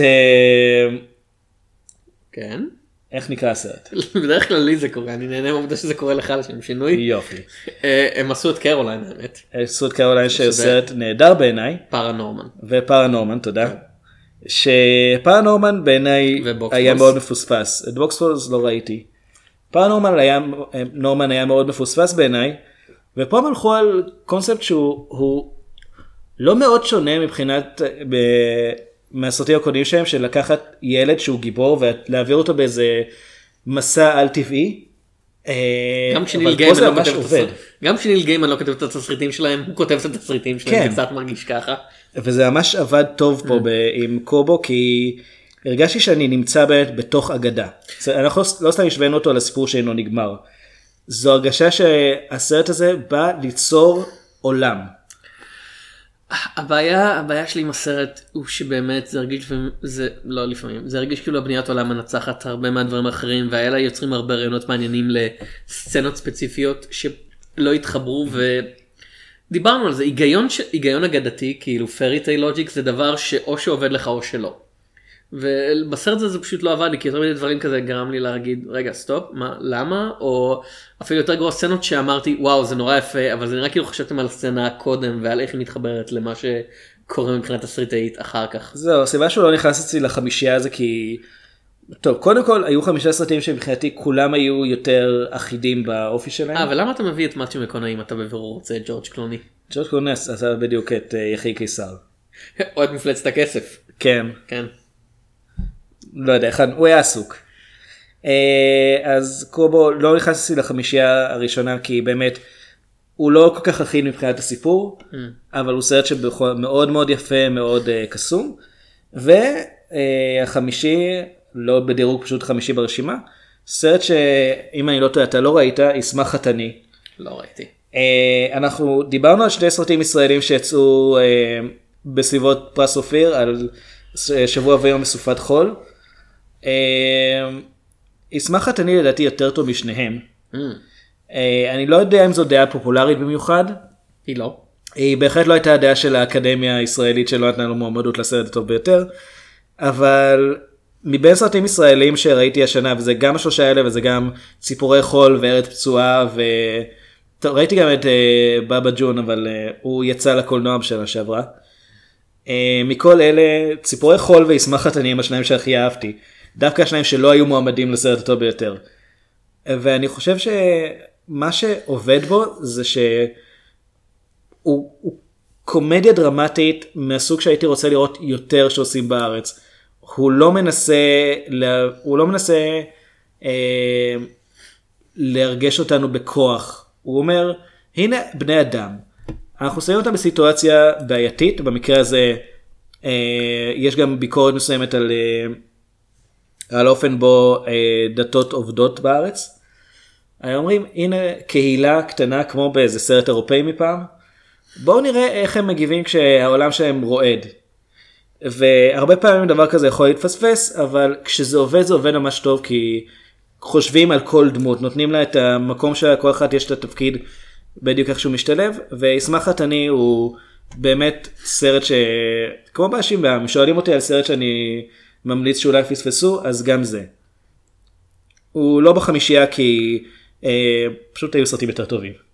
כן. איך נקרא הסרט בדרך כלל לי זה קורה, אני נהנה מהעובדה שזה קורה לך לשם שינוי. יופי הם עשו את קורליין האמת, עשו את קורליין שזה- סרט נהדר בעיניי פאראנורמן. ופאראנורמן תודה. שפאראנורמן בעיניי. היה מאוד מפוספס את בוקסטרולס לא ראיתי. פאראנורמן היה נורמן היה מאוד מפוספס בעיניי ופה הם הלכו על קונספט שהוא הוא לא מאוד שונה מבחינת ב, מהסרטים הקודמים שלהם של לקחת ילד שהוא גיבור ולהעביר אותו באיזה מסע על טבעי. אה, גם כשניל גיימן לא גם כשניל גיימן לא כותב את התסריטים שלהם, הוא כותב את התסריטים שלהם, כן. זה קצת מרגיש ככה. וזה ממש עבד טוב פה ב- עם קובו כי הרגשתי שאני נמצא באמת בתוך אגדה. אנחנו לא סתם השווינו אותו לסיפור שאינו נגמר. זו הרגשה שהסרט הזה בא ליצור עולם. הבעיה הבעיה שלי עם הסרט הוא שבאמת זה הרגיש זה לא לפעמים זה הרגיש כאילו הבניית עולם מנצחת הרבה מהדברים האחרים והיו ליוצרים הרבה רעיונות מעניינים לסצנות ספציפיות שלא התחברו ודיברנו על זה היגיון ש... היגיון אגדתי כאילו fairy tale logic זה דבר שאו שעובד לך או שלא. ובסרט הזה זה פשוט לא עבד לי כי יותר מדי דברים כזה גרם לי להגיד רגע stop מה למה או אפילו יותר גרוע סצנות שאמרתי וואו זה נורא יפה אבל זה נראה כאילו חשבתם על הסצנה קודם ועל איך היא מתחברת למה שקורה מבחינת תסריטאית אחר כך. זהו, הסיבה שהוא לא נכנס אצלי לחמישייה זה כי... טוב, קודם כל היו חמישה סרטים שמבחינתי כולם היו יותר אחידים באופי שלהם. אה ולמה אתה מביא את מתיו מקונאי אם אתה בבירור רוצה את ג'ורג' קלוני? ג'ורג' קונס עשה בדיוק את אה, יחי קיסר. או את מפלצת הכסף. כן, כן. לא יודע, אחד, הוא היה עסוק. אה, אז קובו לא נכנס אצלי לחמישייה הראשונה כי באמת הוא לא כל כך אחיד מבחינת הסיפור, אבל הוא סרט שמאוד מאוד יפה, מאוד אה, קסום. והחמישי, לא בדירוג פשוט חמישי ברשימה, סרט שאם אני לא טועה אתה לא ראית, ישמח חתני. לא ראיתי. אה, אנחנו דיברנו על שני סרטים ישראלים שיצאו אה, בסביבות פרס אופיר על שבוע ויום מסופת חול. אה, ישמח חתני לדעתי יותר טוב משניהם. Mm, אני לא יודע אם זו דעה פופולרית במיוחד, היא לא. היא בהחלט לא הייתה הדעה של האקדמיה הישראלית שלא נתנה לו מועמדות לסרט הטוב ביותר, אבל מבין סרטים ישראלים שראיתי השנה, וזה גם השלושה האלה וזה גם ציפורי חול וארץ פצועה, ו... טוב, ראיתי גם את uh, בבא ג'ון, אבל uh, הוא יצא לקולנוע בשנה שעברה. Uh, מכל אלה, ציפורי חול וישמח חתני הם השניים שהכי אהבתי. דווקא השניים שלא היו מועמדים לסרט הטוב ביותר. ואני חושב שמה שעובד בו זה שהוא הוא קומדיה דרמטית מהסוג שהייתי רוצה לראות יותר שעושים בארץ. הוא לא מנסה, הוא לא מנסה אה, להרגש אותנו בכוח. הוא אומר, הנה בני אדם, אנחנו שמים אותם בסיטואציה בעייתית, במקרה הזה אה, יש גם ביקורת מסוימת על, אה, על אופן בו אה, דתות עובדות בארץ. אומרים, הנה קהילה קטנה כמו באיזה סרט אירופאי מפעם, בואו נראה איך הם מגיבים כשהעולם שלהם רועד. והרבה פעמים דבר כזה יכול להתפספס, אבל כשזה עובד זה עובד ממש טוב כי חושבים על כל דמות, נותנים לה את המקום שלכל אחד יש את התפקיד בדיוק איך שהוא משתלב, וישמח חתני הוא באמת סרט שכמו באשים בעם, שואלים אותי על סרט שאני ממליץ שאולי פספסו, אז גם זה. הוא לא בחמישייה כי אה, פשוט היו סרטים יותר טובים.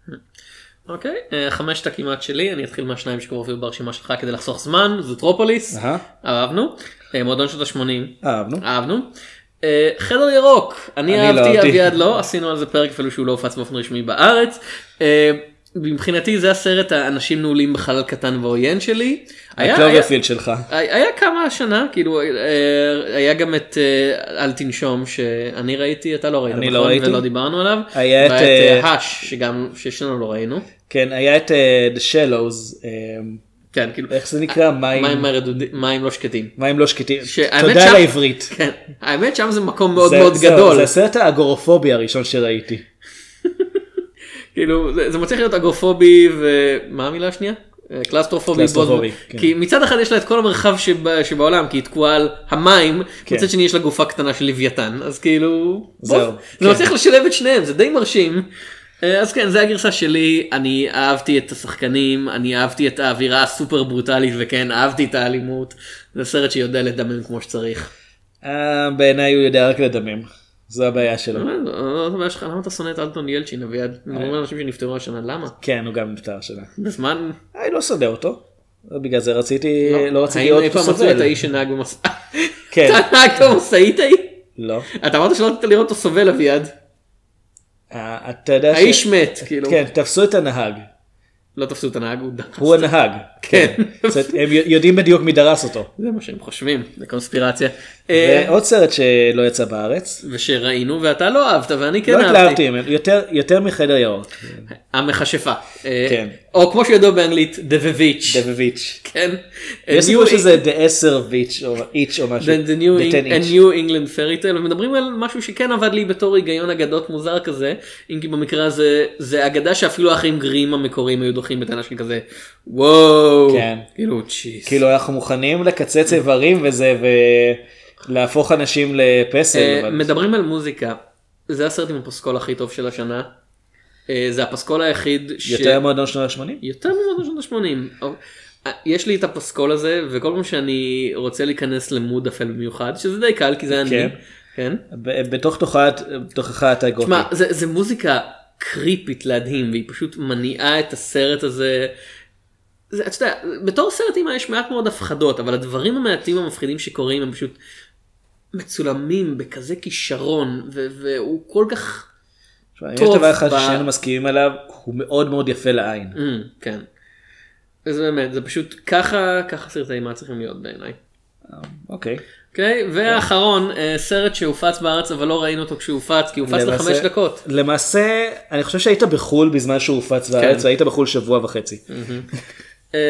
אוקיי, אה, חמשת הכמעט שלי, אני אתחיל מהשניים שכבר הופיעו ברשימה שלך כדי לחסוך זמן, זוטרופוליס, אהבנו, אה, מועדון שנות ה-80, אהבנו, אהבנו. אה, חדר ירוק, אני לא אהבתי. אביעד לא, עשינו על זה פרק אפילו שהוא לא הופץ באופן רשמי בארץ. מבחינתי זה הסרט האנשים נעולים בחלל קטן ועוין שלי. היה- היה- ה Cloverfield שלך. היה כמה השנה, כאילו אה, היה גם את אה, אל תנשום שאני ראיתי, אתה לא ראית, אני נכון? לא ראיתי. ולא דיברנו עליו. היה את, ואת אה, האש, שגם, ששנינו לא ראינו. כן, היה את אה, The Shallows, כן, כאילו, איך זה נקרא? מים, מים לא שקטים. מים לא שקטים. תודה על העברית. כן, האמת שם זה מקום מאוד מאוד גדול. זה הסרט האגורפובי הראשון שראיתי. כאילו זה, זה מצליח להיות אגורפובי ומה המילה השנייה? אה, קלסטרופובי, קלסטרופובי, כן. כי מצד אחד יש לה את כל המרחב שבא, שבעולם כי היא תקועה על המים, כן. מצד שני יש לה גופה ענקית של לוויתן אז כאילו זהו, בוא, כן. זה מצליח לשלב את שניהם זה די מרשים. אה, אז כן זה הגרסה שלי אני אהבתי את השחקנים אני אהבתי את האווירה הסופר ברוטלית וכן אהבתי את האלימות זה סרט שיודע לדמם כמו שצריך. אה, בעיניי הוא יודע רק לדמם. זו הבעיה שלו. אה, לא, לא, הבעיה שלך, למה אתה שונא את אלטון ילצ'ין אביעד? מדברים על אנשים שנפטרו השנה למה? כן, הוא גם נפטר השנה. בזמן אני לא שונא אותו. בגלל זה רציתי, לא רציתי האם להיות אי פעם מצאו את סובל. האיש שנהג במשאית? כן. אתה נהגת במשאית ההיא? לא. אתה אמרת שלא רצית לראות אותו סובל אביעד. אה, אתה יודע ש... האיש מת, כאילו. כן, תפסו את הנהג. לא תפסו את הנהג, הוא דחס. הוא הנהג. כן. אומרת, הם יודעים בדיוק מי דרס אותו. זה מה שהם חושבים, זה קונספירציה. אה, ועוד סרט שלא יצא בארץ. ושראינו ואתה לא אהבת ואני כן לא אהבתי. התלהבתי, ממנו, יותר- מחדר ירוק. המכשפה. אה, כן. או כמו שידוע באנגלית, דבביץ'. דבביץ'. כן. יש סיפור שזה The 10 ויץ' או איץ' או משהו. The, the new, The 10 a each. new England fairy tale ומדברים על משהו שכן עבד לי בתור היגיון אגדות מוזר כזה אם כי במקרה הזה זה אגדה שאפילו האחים גרים המקוריים היו דוחים בטענה של כזה וואו כן. כאילו צ'יס. כאילו אנחנו מוכנים לקצץ איברים וזה ולהפוך אנשים לפסל. אה, אבל- מדברים על מוזיקה זה הסרט עם הפסקול הכי טוב של השנה. אה, זה הפסקול היחיד ש... יותר מועדון שנות ה-80? יותר ממועדון שנות ה-80. יש לי את הפסקול הזה וכל פעם שאני רוצה להיכנס למוד אפל במיוחד שזה די קל כי זה אני. כן. כן. בתוך בתוכך אתה גותי. תשמע, זה, זה מוזיקה קריפית להדהים והיא פשוט מניעה את הסרט הזה. זה, אתה יודע, בתור סרט אימה יש מעט מאוד הפחדות אבל הדברים המעטים המפחידים שקורים הם פשוט מצולמים בכזה כישרון והוא כל כך תשמע, אם יש טוב דבר אחד ב- ששנינו מסכימים עליו הוא מאוד מאוד יפה לעין. mm, כן. זה באמת זה פשוט ככה ככה סרטי אימה צריכים להיות בעיניי. אוקיי. אוקיי והאחרון אה, סרט שהופץ בארץ אבל לא ראינו אותו כשהוא הופץ כי הוא הופץ לחמש דקות. למעשה אני חושב שהיית בחול בזמן שהוא הופץ בארץ כן. והיית בחול שבוע וחצי. אה,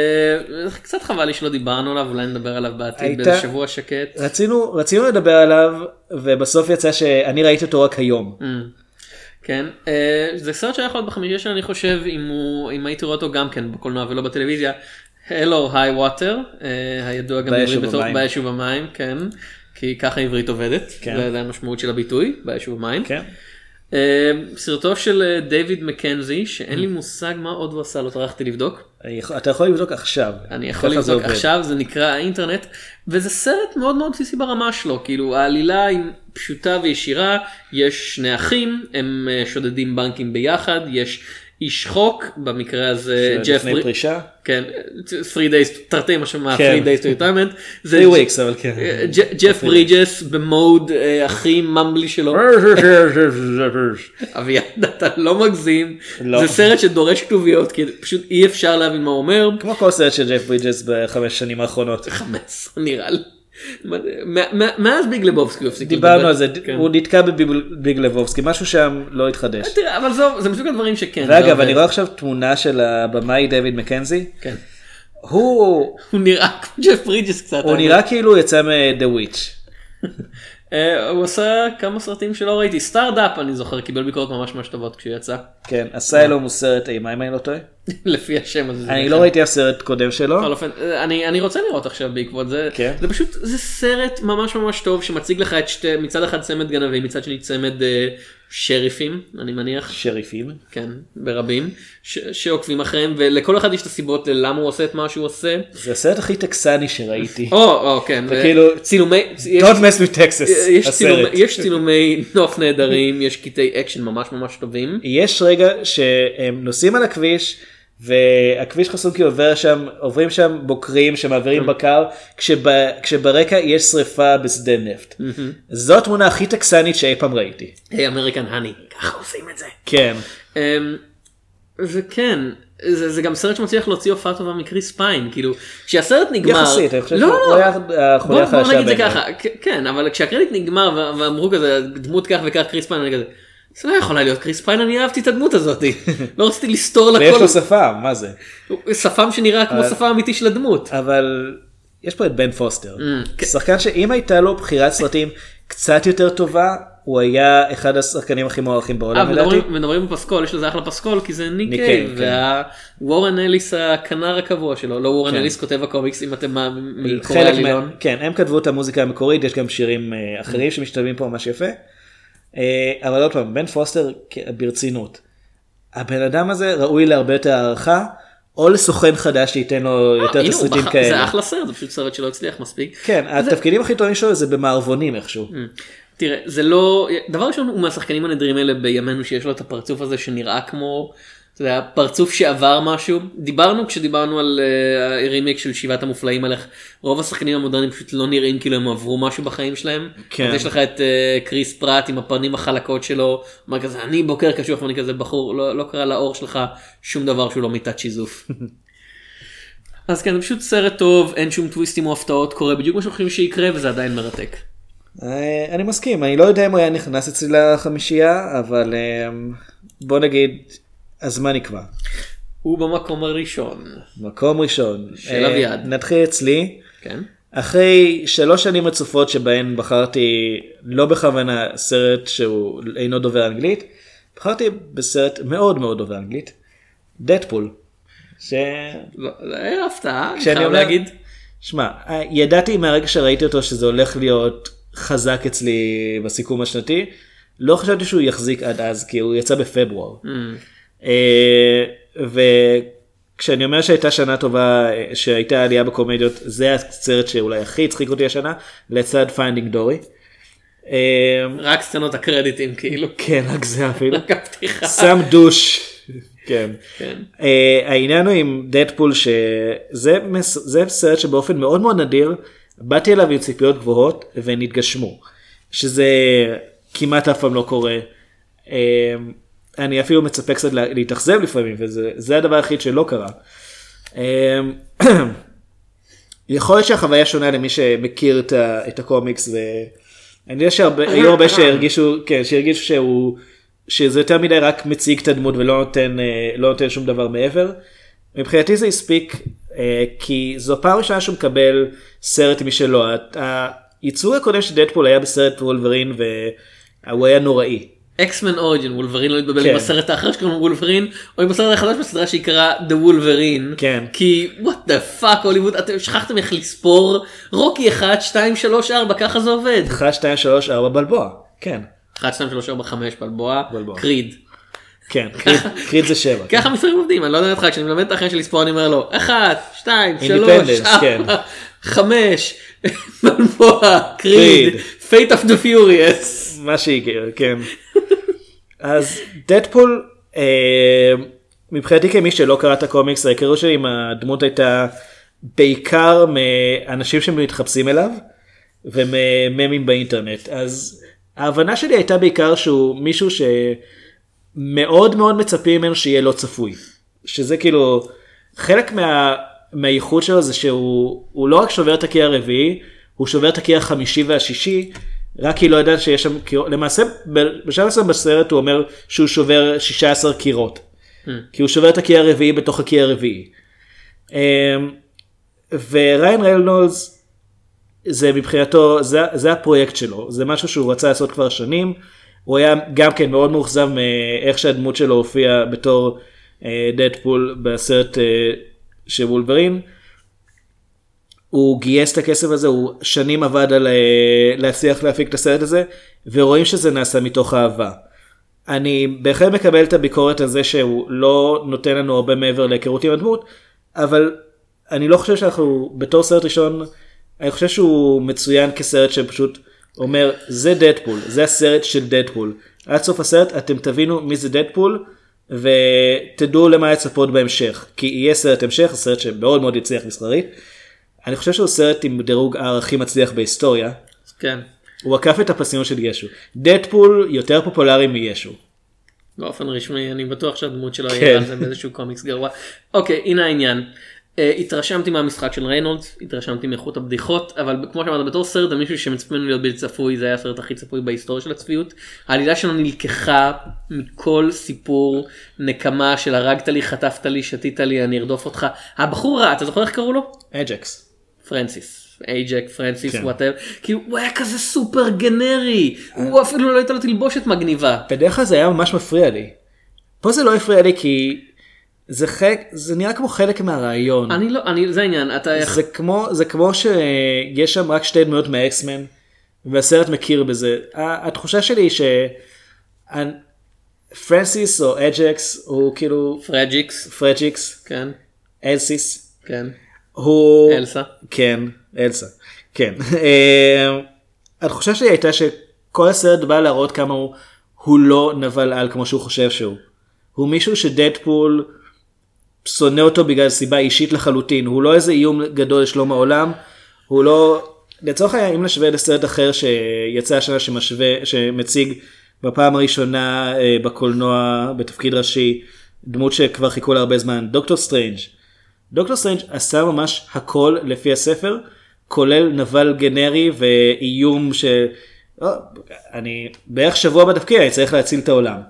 קצת חבל לי שלא דיברנו עליו אולי נדבר עליו בעתיד הייתה- באיזה שבוע שקט. רצינו רצינו לדבר עליו ובסוף יצא שאני ראיתי אותו רק היום. Mm. כן אה, זה סרט שהיה יכול להיות בחמישייה שאני חושב אם הוא אם הייתי רואה אותו גם כן בקולנוע ולא בטלוויזיה. הלו היי ווטר הידוע גם בעברית בתור ובמים. באש ובמים כן כי ככה עברית עובדת כן. זה זה המשמעות של הביטוי באש ובמים. כן. אה, סרטו של אה, דיוויד מקנזי שאין לי מושג מה עוד הוא עשה לא טרחתי לבדוק. יכול- אתה יכול לבדוק עכשיו. אני יכול זה לבדוק עובד. עכשיו זה נקרא האינטרנט וזה סרט מאוד מאוד בסיסי ברמה שלו כאילו העלילה היא פשוטה וישירה יש שני אחים הם אה, שודדים בנקים ביחד יש איש חוק במקרה הזה ג'ף לפני פרישה. כן 3 days תרתי משמע כן. 3 days to retirement זה 3 weeks אבל כן. אה, ג'ף ברידג'ס במוד אה, הכי ממלי שלו אביעד אתה לא מגזים לא. זה סרט שדורש כתוביות כי פשוט אי אפשר להבין מה הוא אומר כמו כל סרט של ג'ף ברידג'ס בחמש שנים האחרונות. 15 נראה לי. מאז ביג לבובסקי הוא הפסיק דיברנו לדבר. על זה, כן. הוא נתקע בביג לבובסקי, משהו שם לא התחדש. תראה אבל זה מסוג הדברים שכן. ואגב. אני רואה עכשיו תמונה של הבמאי דיוויד מקנזי, כן. הוא הוא נראה כמו ג'ף ברידג'ס קצת. הוא. נראה כאילו הוא יצא Witch. אה, הוא עשה כמה סרטים שלא ראיתי סטארט-אפ אני זוכר קיבל ביקורות ממש ממש טובות כשהוא יצא. כן, אסיילום הוא סרט אימה אם אני לא טועה. לפי השם הזה. זה אני. לא ראיתי אף סרט קודם שלו. בכל אופן, אני, אני רוצה לראות עכשיו בעקבות זה, כן. זה פשוט, זה סרט ממש ממש טוב שמציג לך את שתי, מצד אחד צמד גנבים, מצד שני צמד אה, שריפים, אני מניח, שריפים. כן, ברבים, ש, שעוקבים אחריהם, ולכל אחד יש את הסיבות ללמה הוא עושה את מה שהוא עושה. זה הסרט הכי טקסני שראיתי. או, או, כן, ו- כאילו, צילומי, Don't mess with Texas, יש, צילומי, הסרט. יש צילומי נוף נהדרים, יש קטעי אקשן ממש ממש טובים. יש רגע שהם נוסעים על הכביש והכביש חסום כי עובר שם עוברים שם בוקרים שמעבירים בקר כשב, כשברקע יש שריפה בשדה נפט. זו התמונה הכי טקסנית שאי פעם ראיתי. Hey American honey, ככה עושים את זה. כן. אמ, וכן, זה, זה גם סרט שמצליח להוציא הופעה טובה מקריס פיין, כאילו, כשהסרט נגמר, יחסית, אני חושב לא, שהוא לא, היה החוליה בוא, בוא החלשה נגיד זה בעיניי. ככה, כן, אבל כשהקרדיט נגמר ואמרו כזה, דמות כך וכך קריס פיין, אני כזה, זה לא יכולה להיות קריס פיין, אני אהבתי את הדמות הזאת, לא רציתי לסתור לה ויש לו שפם מה זה שפם שנראה כמו שפם אמיתי של הדמות. אבל יש פה את בן פוסטר כן. שחקן שאם הייתה לו בחירת סרטים קצת יותר טובה הוא היה אחד השחקנים הכי מוערכים אה, בעולם לדעתי. מדברים בפסקול, יש לזה אחלה פסקול, כי זה ניק ניק קייב, כן. ווורן אליס הכנר הקבוע שלו, לא וורן כן. אליס כותב הקומיקס אם אתם מקוראי. מה... כן הם כתבו את המוזיקה המקורית יש גם שירים אה, אחרים שמשתלבים פה ממש יפה. אה, אבל עוד פעם בן פוסטר ברצינות. הבן אדם הזה ראוי להרבה יותר הערכה או לסוכן חדש שייתן לו יותר אה, הוא תסריטים כאלה. זה אחלה סרט, זה פשוט סרט שלא הצליח מספיק. כן התפקידים הכי טובים שלו זה במערבונים איכשהו. תראה, זה לא, דבר ראשון הוא מהשחקנים הנדירים האלה בימינו שיש לו את הפרצוף הזה שנראה כמו, אתה יודע, פרצוף שעבר משהו. דיברנו כשדיברנו על uh, רימייק של שבעת המופלאים על איך רוב השחקנים המודרניים פשוט לא נראים כאילו הם עברו משהו בחיים שלהם. כן. אז יש לך את uh, קריס פרט עם הפנים החלקות שלו, אומר כזה אני בוקר קשוח ואני כזה בחור, לא, לא קרה לאור שלך שום דבר שהוא לא מיטת שיזוף. אז כן, זה פשוט סרט טוב, אין שום טוויסטים או הפתעות, קורה בדיוק מה שאנחנו חושבים שיקרה וזה עדיין מרתק. אה, אני מסכים אני לא יודע אם הוא היה נכנס אצלי לחמישייה אבל אה, בוא נגיד הזמן נקבע. הוא במקום הראשון. מקום ראשון. של אה, אביעד. נתחיל אצלי. כן. אחרי שלוש שנים רצופות שבהן בחרתי לא בכוונה סרט שהוא אינו דובר אנגלית, בחרתי בסרט מאוד מאוד דובר אנגלית, דדפול. ש... לא, זה היה הפתעה, אני חייב אומר- להגיד. שמע, ידעתי מהרגע שראיתי אותו שזה הולך להיות חזק אצלי בסיכום השנתי, לא חשבתי שהוא יחזיק עד אז כי הוא יצא בפברואר. Mm. אה, וכשאני אומר שהייתה שנה טובה אה, שהייתה עלייה בקומדיות זה הסרט שאולי הכי הצחיק אותי השנה לצד Finding Dory. אה, רק סצנות הקרדיטים כאילו. כן רק זה אפילו. רק הפתיחה. שם דוש. כן. כן. אה, העניין הוא עם דדפול שזה מס- זה סרט שבאופן מאוד מאוד נדיר באתי אליו עם ציפיות גבוהות והן התגשמו. שזה כמעט אף פעם לא קורה. אה, אני אפילו מצפה קצת לה- להתאכזב לפעמים וזה זה הדבר היחיד שלא קרה. אה, יכול להיות שהחוויה שונה למי שמכיר את, ה, את הקומיקס ואני יודע שהיו הרבה שהרגישו, כן, שהרגישו שהוא, שזה יותר מדי רק מציג את הדמות ולא נותן, אה, לא נותן שום דבר מעבר. מבחינתי זה הספיק אה, כי זו פעם ראשונה שהוא מקבל סרט משלו. הייצור הקודם של דדפול היה בסרט וולברין והוא היה נוראי. אקסמן אוריג'ין וולברין לא התבלבל כן. עם הסרט האחר שקוראים וולברין או עם הסרט החדש בסדרה שיקרא The Wolverine. כן. כי what the fuck הוליווד אתם שכחתם איך לספור רוקי 1 2 3 4 ככה זה עובד. 1, 2, 3, 4 בלבואה. כן. 1, 2, 3, 4, 5 בלבואה. קריד. כן, קריד- זה שבע. ככה משחקים עובדים, אני לא יודע אותך, כשאני מלמד את האחים שלי לספור אני אומר לו, 1, 2, 3, Independence, כן. 4, 5, בלבואה, קריד, קריד. Fate of the Furious. מה שהגיע, כן. אז דדפול, אה, מבחינתי כמי שלא קרא את הקומיקס, ההיכרות שלי עם הדמות הייתה בעיקר מאנשים שמתחפשים אליו ומממים באינטרנט. אז ההבנה שלי הייתה בעיקר שהוא מישהו שמאוד מאוד מצפים ממנו שיהיה לא צפוי. שזה כאילו, חלק מה... מהייחוד שלו זה שהוא הוא לא רק שובר את הקיא הרביעי, הוא שובר את הקיא החמישי והשישי, רק כי לא ידע שיש שם קירות, למעשה בשלב מסוים בסרט הוא אומר שהוא שובר 16 קירות, כי הוא שובר את הקיא הרביעי בתוך הקיא הרביעי. אמ, וריין ריילנולדס זה מבחינתו זה, זה הפרויקט שלו. זה משהו שהוא רצה לעשות כבר שנים. הוא היה גם כן מאוד מאוכזב מאיך שהדמות שלו הופיעה בתור אה, דדפול בסרט אה, של וולברין. הוא גייס את הכסף הזה הוא שנים עבד על אה, להצליח להפיק את הסרט הזה ורואים שזה נעשה מתוך אהבה. אני בהחלט מקבל את הביקורת על זה שהוא לא נותן לנו הרבה מעבר להיכרות עם הדמות אבל אני לא חושב שאנחנו בתור סרט ראשון אני חושב שהוא מצוין כסרט שפשוט אומר זה דדפול זה הסרט של דדפול עד סוף הסרט אתם תבינו מי זה דדפול ותדעו למה לצפות בהמשך כי יהיה סרט המשך סרט שמאוד מאוד יצליח מסחרית. אני חושב שהוא סרט עם דירוג R הכי מצליח בהיסטוריה כן, הוא עקף את הפסיון של ישו דדפול יותר פופולרי מישו. באופן רשמי אני בטוח שהדמות שלו כן. יהיה על זה באיזשהו קומיקס גרוע. אוקיי, הנה העניין. אה, התרשמתי מהמשחק של ריינולדס, התרשמתי מאיכות הבדיחות, אבל כמו שאמרת בתור סרט על מישהו שמצפה ממנו להיות בלתי צפוי, זה היה הסרט הכי צפוי בהיסטוריה של הצפיות. העלילה שלו נלקחה מכל סיפור נקמה של הרגת לי, חטפת לי, שתית לי, אני ארדוף אותך. הבחור רע, אתה זוכר איך קראו לו? אג'קס. פרנסיס. אג'קס, פרנסיס, כן. וואטאב, כאילו הוא היה כזה סופר גנרי, הוא אפילו לא הייתה לו תלבושת מגניבה. בדרך כלל זה היה ממש מפריע לי. פה זה לא הפריע לי כי זה חלק זה נראה כמו חלק מהרעיון. אני לא, אני, זה העניין, אתה, זה כמו זה כמו שיש שם רק שתי דמויות מהאקס-מן והסרט מכיר בזה. התחושה שלי היא שפרנסיס או אג'קס הוא כאילו פרג'יקס, פרג'יקס כן, אלסיס כן, הוא אלסה. כן אלסה. כן. אה, התחושה שלי הייתה שכל הסרט בא להראות כמה הוא, הוא לא נבל על כמו שהוא חושב שהוא. הוא מישהו שדדפול שונא אותו בגלל סיבה אישית לחלוטין. הוא לא איזה איום גדול לשלום העולם. הוא לא לצורך העניין אם נשווה לסרט אחר שיצא השנה שמשווה שמציג בפעם הראשונה אה, בקולנוע בתפקיד ראשי דמות שכבר חיכו לה הרבה זמן דוקטור סטרנג' דוקטור סטרנג' עשה ממש הכל לפי הספר כולל נבל גנרי ואיום ש... לא, אני בערך שבוע בתפקיד אני צריך להציל את העולם.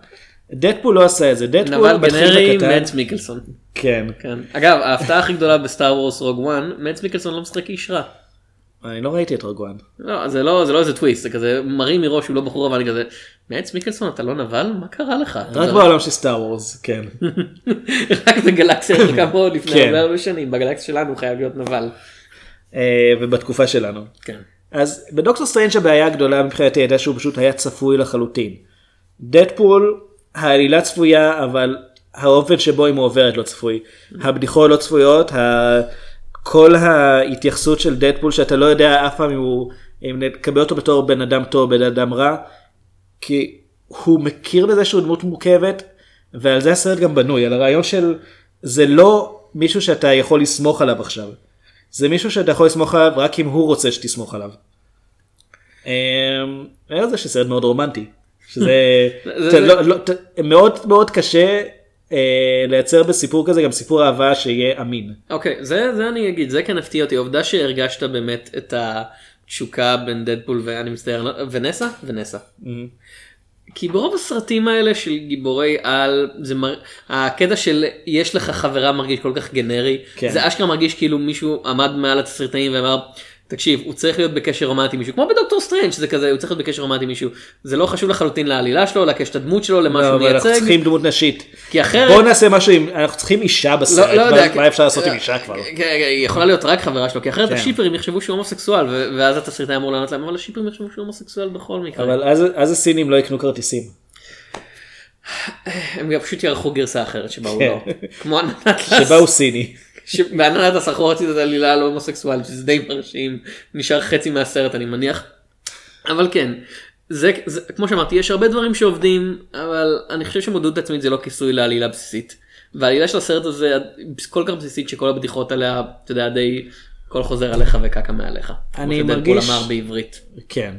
דדפול לא עשה את זה דדפול נבל מתחיל גנרי, בקטן. מדס מיקלסון. כן כן. אגב, ההפתעה הכי גדולה בסטאר וורס Rogue 1, מדס מיקלסון לא משחק איש רע. אני לא ראיתי את Rogue One. לא, זה לא, זה לא איזה טוויסט, זה כזה מראים מראש שהוא לא בחור אבל אני כזה, מדס מיקלסון אתה לא נבל? מה קרה לך? רק נבל?" בעולם של סטאר וורס כן. רק בגלקסיה רחוקה מאוד לפני כן. הרבה הרבה שנים, בגלקסיה שלנו הוא חייב להיות נבל. אה, ובתקופה שלנו. כן. אז בדוקטור סטרנג' הבעיה הגדולה מבחינתי הייתה שהוא פשוט היה צפוי לחלוטין. דדפול העלילה צפויה אבל האופן שבו היא מועברת לא צפוי. הבדיחות לא צפויות. כל ההתייחסות של דדפול שאתה לא יודע אף פעם אם הוא, אם נקבל אותו בתור בן אדם טוב בן אדם רע. כי הוא מכיר בזה שהוא דמות מורכבת ועל זה הסרט גם בנוי על הרעיון של זה לא מישהו שאתה יכול לסמוך עליו עכשיו. זה מישהו שאתה יכול לסמוך עליו רק אם הוא רוצה שתסמוך עליו. אמ, מעבר לזה שסרט מאוד רומנטי. שזה זה- זה- לא- לא- מאוד מאוד קשה אה, לייצר בסיפור כזה גם סיפור אהבה שיהיה אמין. אוקיי, זה, זה אני אגיד, זה כן הפתיע אותי, העובדה שהרגשת באמת את התשוקה בין דדפול ואני מצטער, לא- ונסה? ונסה. כי ברוב הסרטים האלה של גיבורי על, זה מר... הקטע של יש לך חברה מרגיש כל כך גנרי, כן. זה אשכרה מרגיש כאילו מישהו עמד מעל התסריטאים ואמר, תקשיב, הוא צריך להיות בקשר רומנטי עם מישהו, כמו בדוקטור סטרנג' זה כזה, הוא צריך להיות בקשר רומנטי עם מישהו. זה לא חשוב לחלוטין לעלילה שלו, לקשת הדמות שלו, למה לא, שהוא אבל אנחנו מייצג. צריכים דמות נשית. כי אחרת... בוא נעשה משהו עם, אנחנו צריכים אישה בסרט, לא, לא יודע, מה- אפשר לעשות עם אישה כבר? כן, כן, היא יכולה להיות רק חברה שלו, כי אחרת כן. השיפרים יחשבו שהוא הומוסקסואל, ו- ואז התסריטאי אמור לענות להם, אבל השיפרים יחשבו שהוא הומוסקסואל בכל מקרה. אבל אז אז הסינים לא יקנו כרטיסים. הם גם פשוט יערכו גרסה אחרת שבה הוא. לא. כמו עננת שבה הוא סיני. בעננת הסחור רצית את עלילה לא הומוסקסואלית, שזה די מרשים, נשאר חצי מהסרט אני מניח. אבל כן, זה, זה כמו שאמרתי, יש הרבה דברים שעובדים, אבל אני חושב שמודעות עצמית זה לא כיסוי לעלילה בסיסית. והעלילה של הסרט הזה כל כך בסיסית שכל הבדיחות עליה, אתה יודע, די, הכל חוזר עליך וקקה מעליך. אני כמו מרגיש- אמר בעברית. כן.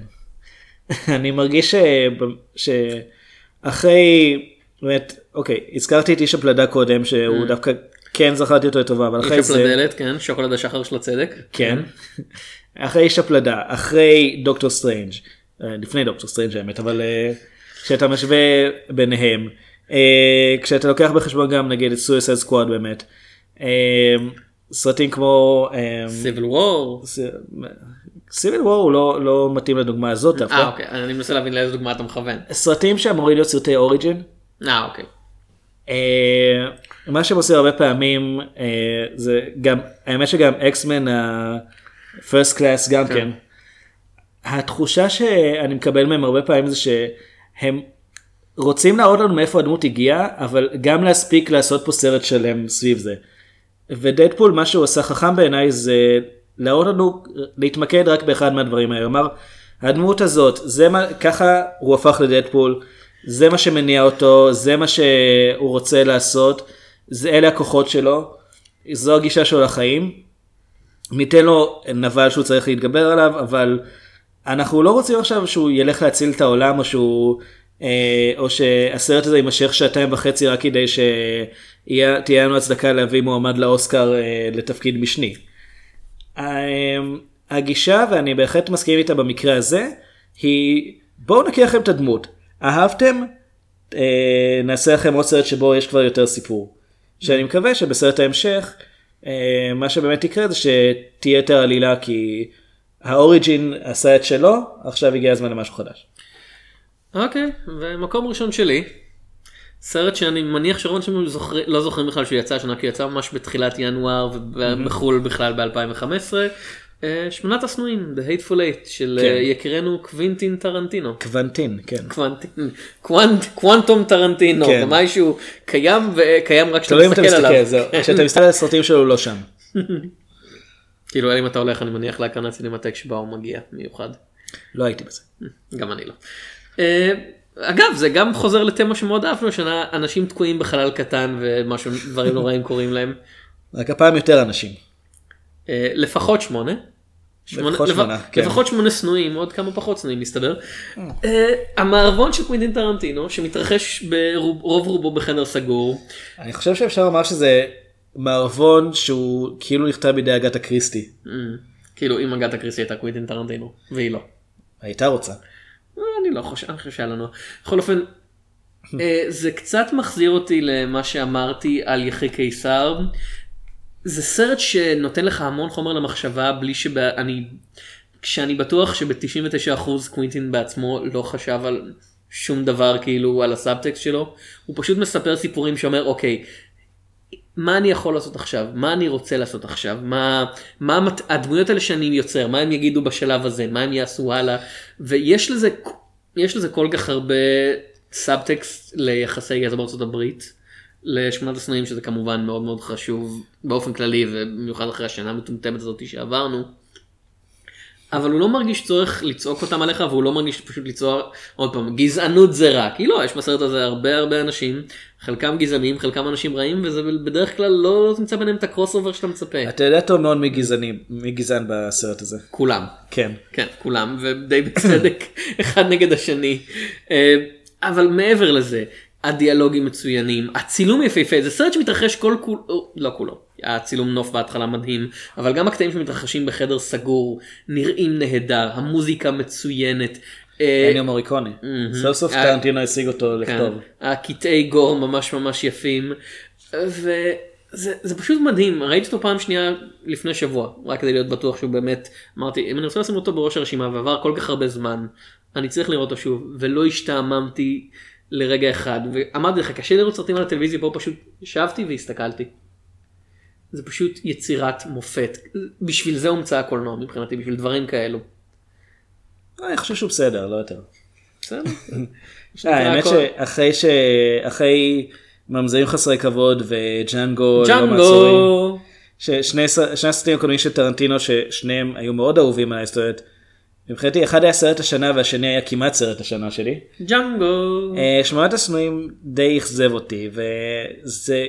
אני מרגיש ש- שאחרי, באמת, אוקיי, הזכרתי את איש הפלדה קודם, שהוא דווקא כן זכרתי אותו לטובה, אבל אחרי איש זה, הפלדלת, כן, שוקולד השחר של הצדק. כן, אחרי איש הפלדה, אחרי דוקטור סטרנג', אה, לפני דוקטור סטרנג' האמת, אבל אה, כשאתה משווה ביניהם, אה, כשאתה לוקח בחשבון גם נגיד את סואיסייד סקוואד באמת, סרטים כמו סיוויל וור. סיוויל וור הוא לא, לא מתאים לדוגמה הזאת דווקא. אה אוקיי, אני מנסה להבין לאיזה דוגמה אתה מכוון. סרטים שאמורים להיות סרטי origin. אה אוקיי. אה, מה שהם עושים הרבה פעמים אה, זה גם האמת שגם אקסמן ה-first class גם כן. התחושה שאני מקבל מהם הרבה פעמים זה שהם רוצים להראות לנו מאיפה הדמות הגיעה אבל גם להספיק לעשות פה סרט שלם סביב זה. ודדפול מה שהוא עשה חכם בעיניי זה להראות לנו להתמקד רק באחד מהדברים האלה. כלומר הדמות הזאת זה מה ככה הוא הפך לדדפול זה מה שמניע אותו זה מה שהוא רוצה לעשות זה אלה הכוחות שלו זו הגישה שלו לחיים. ניתן לו נבל שהוא צריך להתגבר עליו אבל אנחנו לא רוצים עכשיו שהוא ילך להציל את העולם או שהוא אה, או שהסרט הזה יימשך שעתיים וחצי רק כדי שתהיה לנו הצדקה להביא מועמד לאוסקר אה, לתפקיד משני. אה, הגישה ואני בהחלט מסכים איתה במקרה הזה היא בואו נכיר לכם את הדמות אהבתם אה, נעשה לכם עוד סרט שבו יש כבר יותר סיפור. שאני מקווה שבסרט ההמשך אה, מה שבאמת יקרה זה שתהיה יותר עלילה כי האוריג'ין עשה את שלו עכשיו הגיע הזמן למשהו חדש. אוקיי, ומקום ראשון שלי, סרט שאני מניח שרוב אנשים זוכר, לא זוכרים בכלל שהוא יצא השנה, כי הוא יצא ממש בתחילת ינואר ובחו"ל בכלל ב-2015, שמונת השנואים, The Hateful Eight, של כן. אה, יקירנו קוונטין טרנטינו. קוונטין כן. קוונטין, קוונט, קוונטום טרנטינו, כן. במאי שהוא קיים וקיים רק כשאתה מסתכל עליו. כן. כשאתה מסתכל על הסרטים שלו הוא לא שם. כאילו אם אתה הולך אני מניח להקרנת סינמטק שבה הוא מגיע מיוחד. לא הייתי בזה. גם אני לא. אה, אגב זה גם חוזר לתמה שמאוד אהבנו השנה אנשים תקועים בחלל קטן ומשהו דברים נוראים קורים להם. רק הפעם יותר אנשים. אה, לפחות שמונה. לפחות כן. לפחות שמונה שנואים עוד כמה פחות שנואים מסתבר. אה, המערבון של קווינטין טרנטינו שמתרחש ברוב רובו בחדר סגור. אני חושב שאפשר לומר שזה מערבון שהוא כאילו נכתב בידי אגתה קריסטי. אה, כאילו אם אגתה קריסי הייתה קווינטין טרנטינו והיא לא. הייתה רוצה. אה, אני לא חושב, אני חושב שהיה לנו. בכל אופן, אה, זה קצת מחזיר אותי למה שאמרתי על יחי קיסר. זה סרט שנותן לך המון חומר למחשבה בלי שאני, כשאני בטוח שב-99% קווינטין בעצמו לא חשב על שום דבר כאילו על הסאבטקסט שלו, הוא פשוט מספר סיפורים שאומר אוקיי, מה אני יכול לעשות עכשיו? מה אני רוצה לעשות עכשיו? מה, מה המת... הדמויות האלה שאני יוצר, מה הם יגידו בשלב הזה? מה הם יעשו הלאה? ויש לזה, לזה כל כך הרבה סאבטקסט ליחסי גזע בארצות הברית, לשמונת השנואים שזה כמובן מאוד מאוד חשוב באופן כללי ובמיוחד אחרי השנה המטומטמת הזאת שעברנו. אבל הוא לא מרגיש צורך לצעוק אותם עליך והוא לא מרגיש פשוט לצעוק עוד פעם גזענות זה רע כי לא יש בסרט הזה הרבה הרבה אנשים חלקם גזענים חלקם אנשים רעים וזה בדרך כלל לא תמצא ביניהם את ה crossover שאתה מצפה אתה יודע טוב מאוד מי גזעני- מי גזען בסרט הזה. כולם כן. כן כולם ודי בצדק אחד נגד השני אה, אבל מעבר לזה הדיאלוגים מצוינים הצילום יפהפה זה סרט שמתרחש כל כול לא כולו הצילום נוף בהתחלה מדהים אבל גם הקטעים שמתרחשים בחדר סגור נראים נהדר המוזיקה מצוינת. אה, אניו מוריקוני. מהמם. סוף סוף אה, טרנטינו השיג אותו כן, לכתוב. הקטעי גור ממש ממש יפים. ו... זה, זה פשוט מדהים, ראיתי אותו פעם שנייה לפני שבוע, רק כדי להיות בטוח שהוא באמת, אמרתי, אם אני רוצה לשים אותו בראש הרשימה ועבר כל כך הרבה זמן, אני צריך לראות אותו שוב, ולא השתעממתי לרגע אחד, ואמרתי לך, קשה לראות סרטים על הטלוויזיה, פה פשוט ישבתי והסתכלתי. זה פשוט יצירת מופת, בשביל זה הומצא הקולנוע מבחינתי, בשביל דברים כאלו. אני חושב שהוא בסדר, לא יותר. בסדר. אה, האמת שאחרי ש... אחרי ממזרים חסרי כבוד וג'אנגו לא ג'אנגו. שני הסרטים הקודמים של טרנטינו ששניהם היו מאוד אהובים זאת אומרת, מבחינתי אחד היה סרט השנה והשני היה כמעט סרט השנה שלי. ג'אנגו. אה, שמונת השנואים די אכזב אותי וזה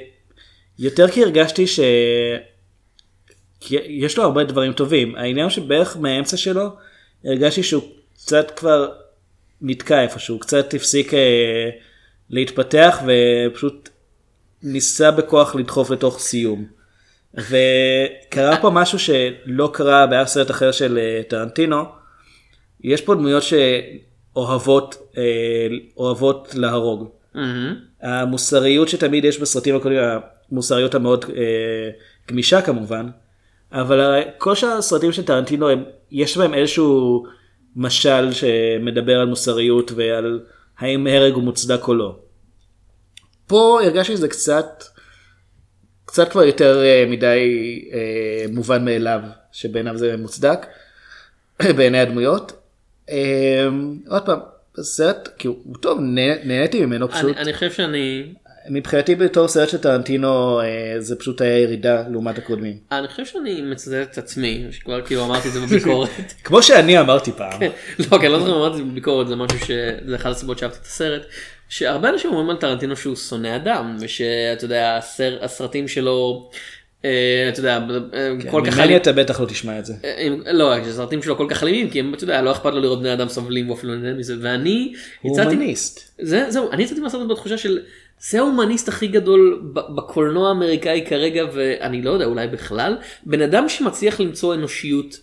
יותר כי הרגשתי ש... יש לו הרבה דברים טובים העניין שבערך מהאמצע שלו הרגשתי שהוא קצת כבר נתקע איפשהו קצת הפסיק אה, להתפתח ופשוט ניסה בכוח לדחוף לתוך סיום. וקרה פה משהו שלא קרה באף סרט אחר של אה, טרנטינו. יש פה דמויות שאוהבות אה, אוהבות להרוג. מהמם. המוסריות שתמיד יש בסרטים הקודמים, המוסריות המאוד אה, גמישה כמובן, אבל כל שאר הסרטים של טרנטינו הם, יש בהם איזשהו משל שמדבר על מוסריות ועל האם הרג הוא מוצדק או לא. פה הרגשתי שזה קצת, קצת כבר יותר אה, מדי אה, מובן מאליו שבעיניו זה מוצדק, בעיני הדמויות. אה, עוד פעם, הסרט, כי הוא טוב, נה- נהניתי ממנו פשוט. אני, חושב שאני, מבחינתי בתור סרט של טרנטינו אה, זה פשוט היה ירידה לעומת הקודמים. אני חושב שאני מצטט את עצמי, שכבר כאילו אמרתי את זה בביקורת. כמו שאני אמרתי פעם. לא, כי אני לא זוכר אם אמרתי את זה בביקורת, זה משהו שזה אחת הסיבות שאהבתי את הסרט. שהרבה אנשים אומרים על טרנטינו שהוא שונא אדם, ושאתה יודע, הסר, הסרטים שלו, אתה יודע, אה, כל כך... ממני אתה בטח לא תשמע את זה. אה, לא, שהסרטים שלו כל כך אלימים, כי אתה יודע, לא אכפת לו לראות בני אדם סובלים ואפילו נהנה מזה, ואני הוא הומניסט. זה, זהו, אני יצאתי מהסרט בתחושה של זה ההומניסט הכי גדול בקולנוע האמריקאי כרגע ואני לא יודע אולי בכלל בן אדם שמצליח למצוא אנושיות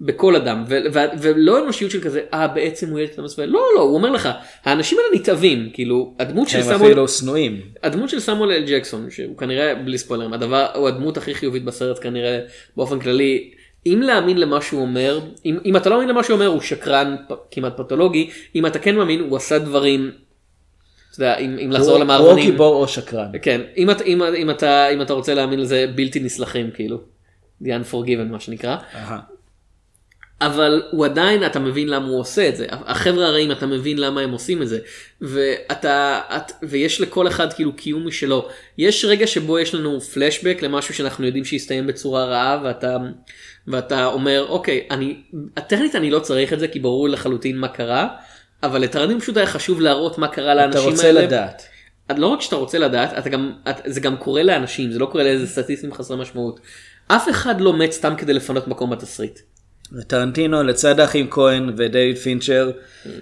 בכל אדם ו- ו- ולא אנושיות של כזה אה בעצם הוא ילד קטן מסוים לא לא הוא אומר לך האנשים האלה נתעבים כאילו הדמות של הם סמואל אפילו שנואים. הדמות של סמואל אל ג'קסון שהוא כנראה בלי ספוילרים הדבר הוא הדמות הכי חיובית בסרט כנראה באופן כללי. אם להאמין למה שהוא אומר אם, אם אתה לא מאמין למה שהוא אומר הוא שקרן פ- כמעט פתולוגי אם אתה כן מאמין הוא עשה דברים. אתה יודע, אם, אם לחזור הוא- הוא או. גיבור או שקרן. כן אם, אתה- אם, אם, אתה, אם אתה רוצה להאמין לזה בלתי נסלחים כאילו. The unforgiven מה שנקרא. אהה. אבל הוא עדיין אתה מבין למה הוא עושה את זה החבר'ה הרעים אתה מבין למה הם עושים את זה ואתה את, ויש לכל אחד כאילו קיום משלו יש רגע שבו יש לנו פלשבק למשהו שאנחנו יודעים שיסתיים בצורה רעה ואתה ואתה אומר אוקיי אני טכנית אני לא צריך את זה כי ברור לחלוטין מה קרה אבל לטרנים פשוט היה חשוב להראות מה קרה אתה לאנשים רוצה האלה. לדעת. את- לא רק שאתה רוצה לדעת, אתה גם, את, זה גם קורה לאנשים, זה לא קורה לאיזה סטטיסטים חסרי משמעות. אף אחד לא מת סתם כדי לפנות מקום בתסריט. טרנטינו לצד האחים כהן ודייוויד פינצ'ר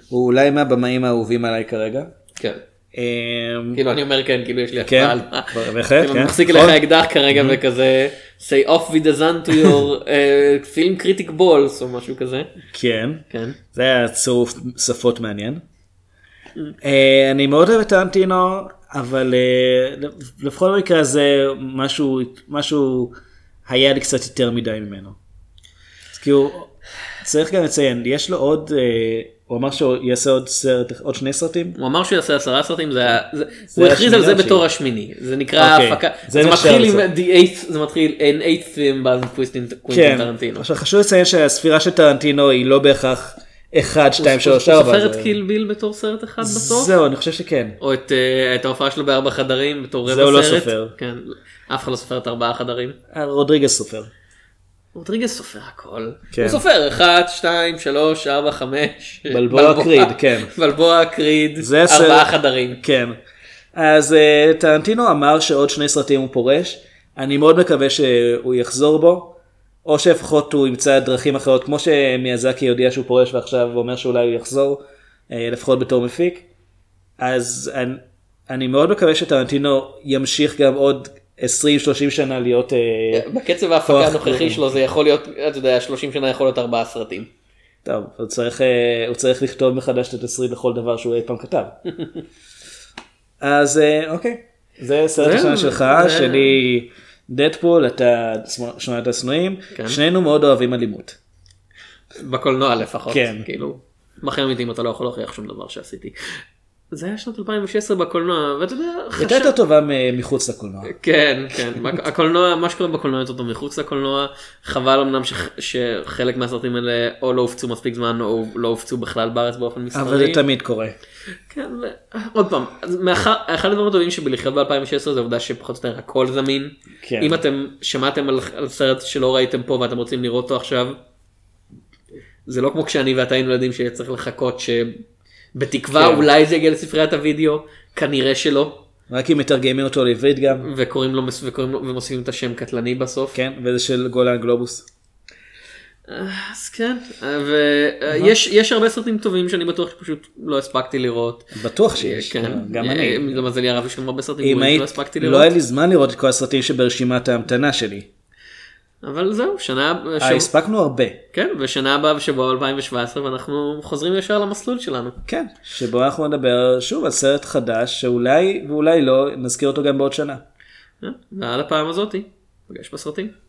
הוא אולי מהבמאים האהובים עליי כרגע. כן. אמ, כאילו אני אומר כן, כאילו יש לי כן, הקפאה. מה. בהחלט, כאילו, כן. מחזיק נכון. אליך אקדח כרגע וכזה, say off with the sun to your uh, film critic balls או משהו כזה. כן. כן. זה היה צירוף שפות מעניין. אה, אני מאוד אוהב את טרנטינו אבל אה, לפחות במקרה הזה משהו משהו היה לי קצת יותר מדי ממנו. כאילו צריך גם לציין יש לו עוד אה, הוא אמר שהוא יעשה עוד סרט עוד שני סרטים. הוא אמר שהוא יעשה עשרה סרטים, זה היה, זה, הוא הכריז על זה בתור? השמיני, זה נקרא אוקיי, הפקה, זה זה מתחיל עם the eighth, זה מתחיל an eighth film בעד קוויסטין כן. טרנטינו. עכשיו חשוב לציין שהספירה של טרנטינו היא לא בהכרח 1, 2, 3, הוא 4. סופר את קיל ביל בתור סרט אחד בסוף? זהו אני חושב שכן. או את, אה, את ההופעה שלו בארבע חדרים בתור רבע זה הוא לא סרט? סופר. כן, אף אחד לא סופר את ארבעה חדרים. רודריגז סופר. רודריגז סופר הכל. כן. הוא סופר 1, 2, 3, 4, 5. בלבוע קריד, כן. בלבוע קריד, זה הסרט- ארבעה חדרים. כן. אז uh, טרנטינו אמר שעוד שני סרטים הוא פורש. אני מאוד מקווה שהוא יחזור בו. או שלפחות הוא ימצא דרכים אחרות כמו שמיאזקי הודיע שהוא פורש ועכשיו אומר שאולי הוא יחזור אה, לפחות בתור מפיק. אז אני, אני מאוד מקווה שטרנטינו ימשיך גם עוד 20-30 שנה להיות אה, בקצב ההפקה הנוכחי. שלו זה יכול להיות, אתה יודע, 30 שנה יכול להיות ארבעה סרטים. טוב, הוא צריך, אה, הוא צריך לכתוב מחדש את התסריט לכל דבר שהוא אי פעם כתב. אז אה, אוקיי, זה סרט השנה שלך, שלי דדפול אתה שונאת השנואים, כן. שנינו מאוד אוהבים אלימות. בקולנוע לפחות. כן. כאילו, בחיים אמיתיים אתה לא יכול להוכיח שום דבר שעשיתי. זה היה שנת 2016 בקולנוע, ואתה יודע, הייתה חשב... יותר טובה מחוץ לקולנוע. כן, כן, הקולנוע, מה שקורה בקולנוע יותר טוב מחוץ לקולנוע, חבל אמנם שח- שחלק מהסרטים האלה או לא הופצו מספיק זמן או לא הופצו בכלל בארץ באופן מסחרי. אבל זה תמיד קורה. כן, ו- עוד פעם, מאחר, אחד הדברים הטובים שבלחיות ב-2016 זה העובדה שפחות או יותר הכל זמין. כן. אם אתם שמעתם על, על סרט שלא ראיתם פה ואתם רוצים לראות אותו עכשיו, זה לא כמו כשאני ואתה היינו ילדים שצריך לחכות שבתקווה כן. אולי זה יגיע לספריית הוידאו, כנראה שלא, רק אם מתרגמים אותו לעברית גם. וקוראים לו, וקוראים לו ומוסיפים את השם קטלני בסוף. כן, וזה של גולן גלובוס. אז כן, ויש יש הרבה סרטים טובים שאני בטוח שפשוט לא הספקתי לראות. בטוח שיש. כן, גם אני. למזלי הרב יש גם הרבה סרטים שלא הספקתי לא לראות. היה לי זמן לראות את כל הסרטים שברשימת ההמתנה שלי. אבל זהו, שנה, אה, שב... הספקנו הרבה. כן, ושנה הבאה בשבוע 2017 ואנחנו חוזרים ישר למסלול שלנו. כן, שבו אנחנו נדבר שוב על סרט חדש שאולי ואולי לא נזכיר אותו גם בעוד שנה. אה, ועד הפעם הזאתי, פגש בסרטים.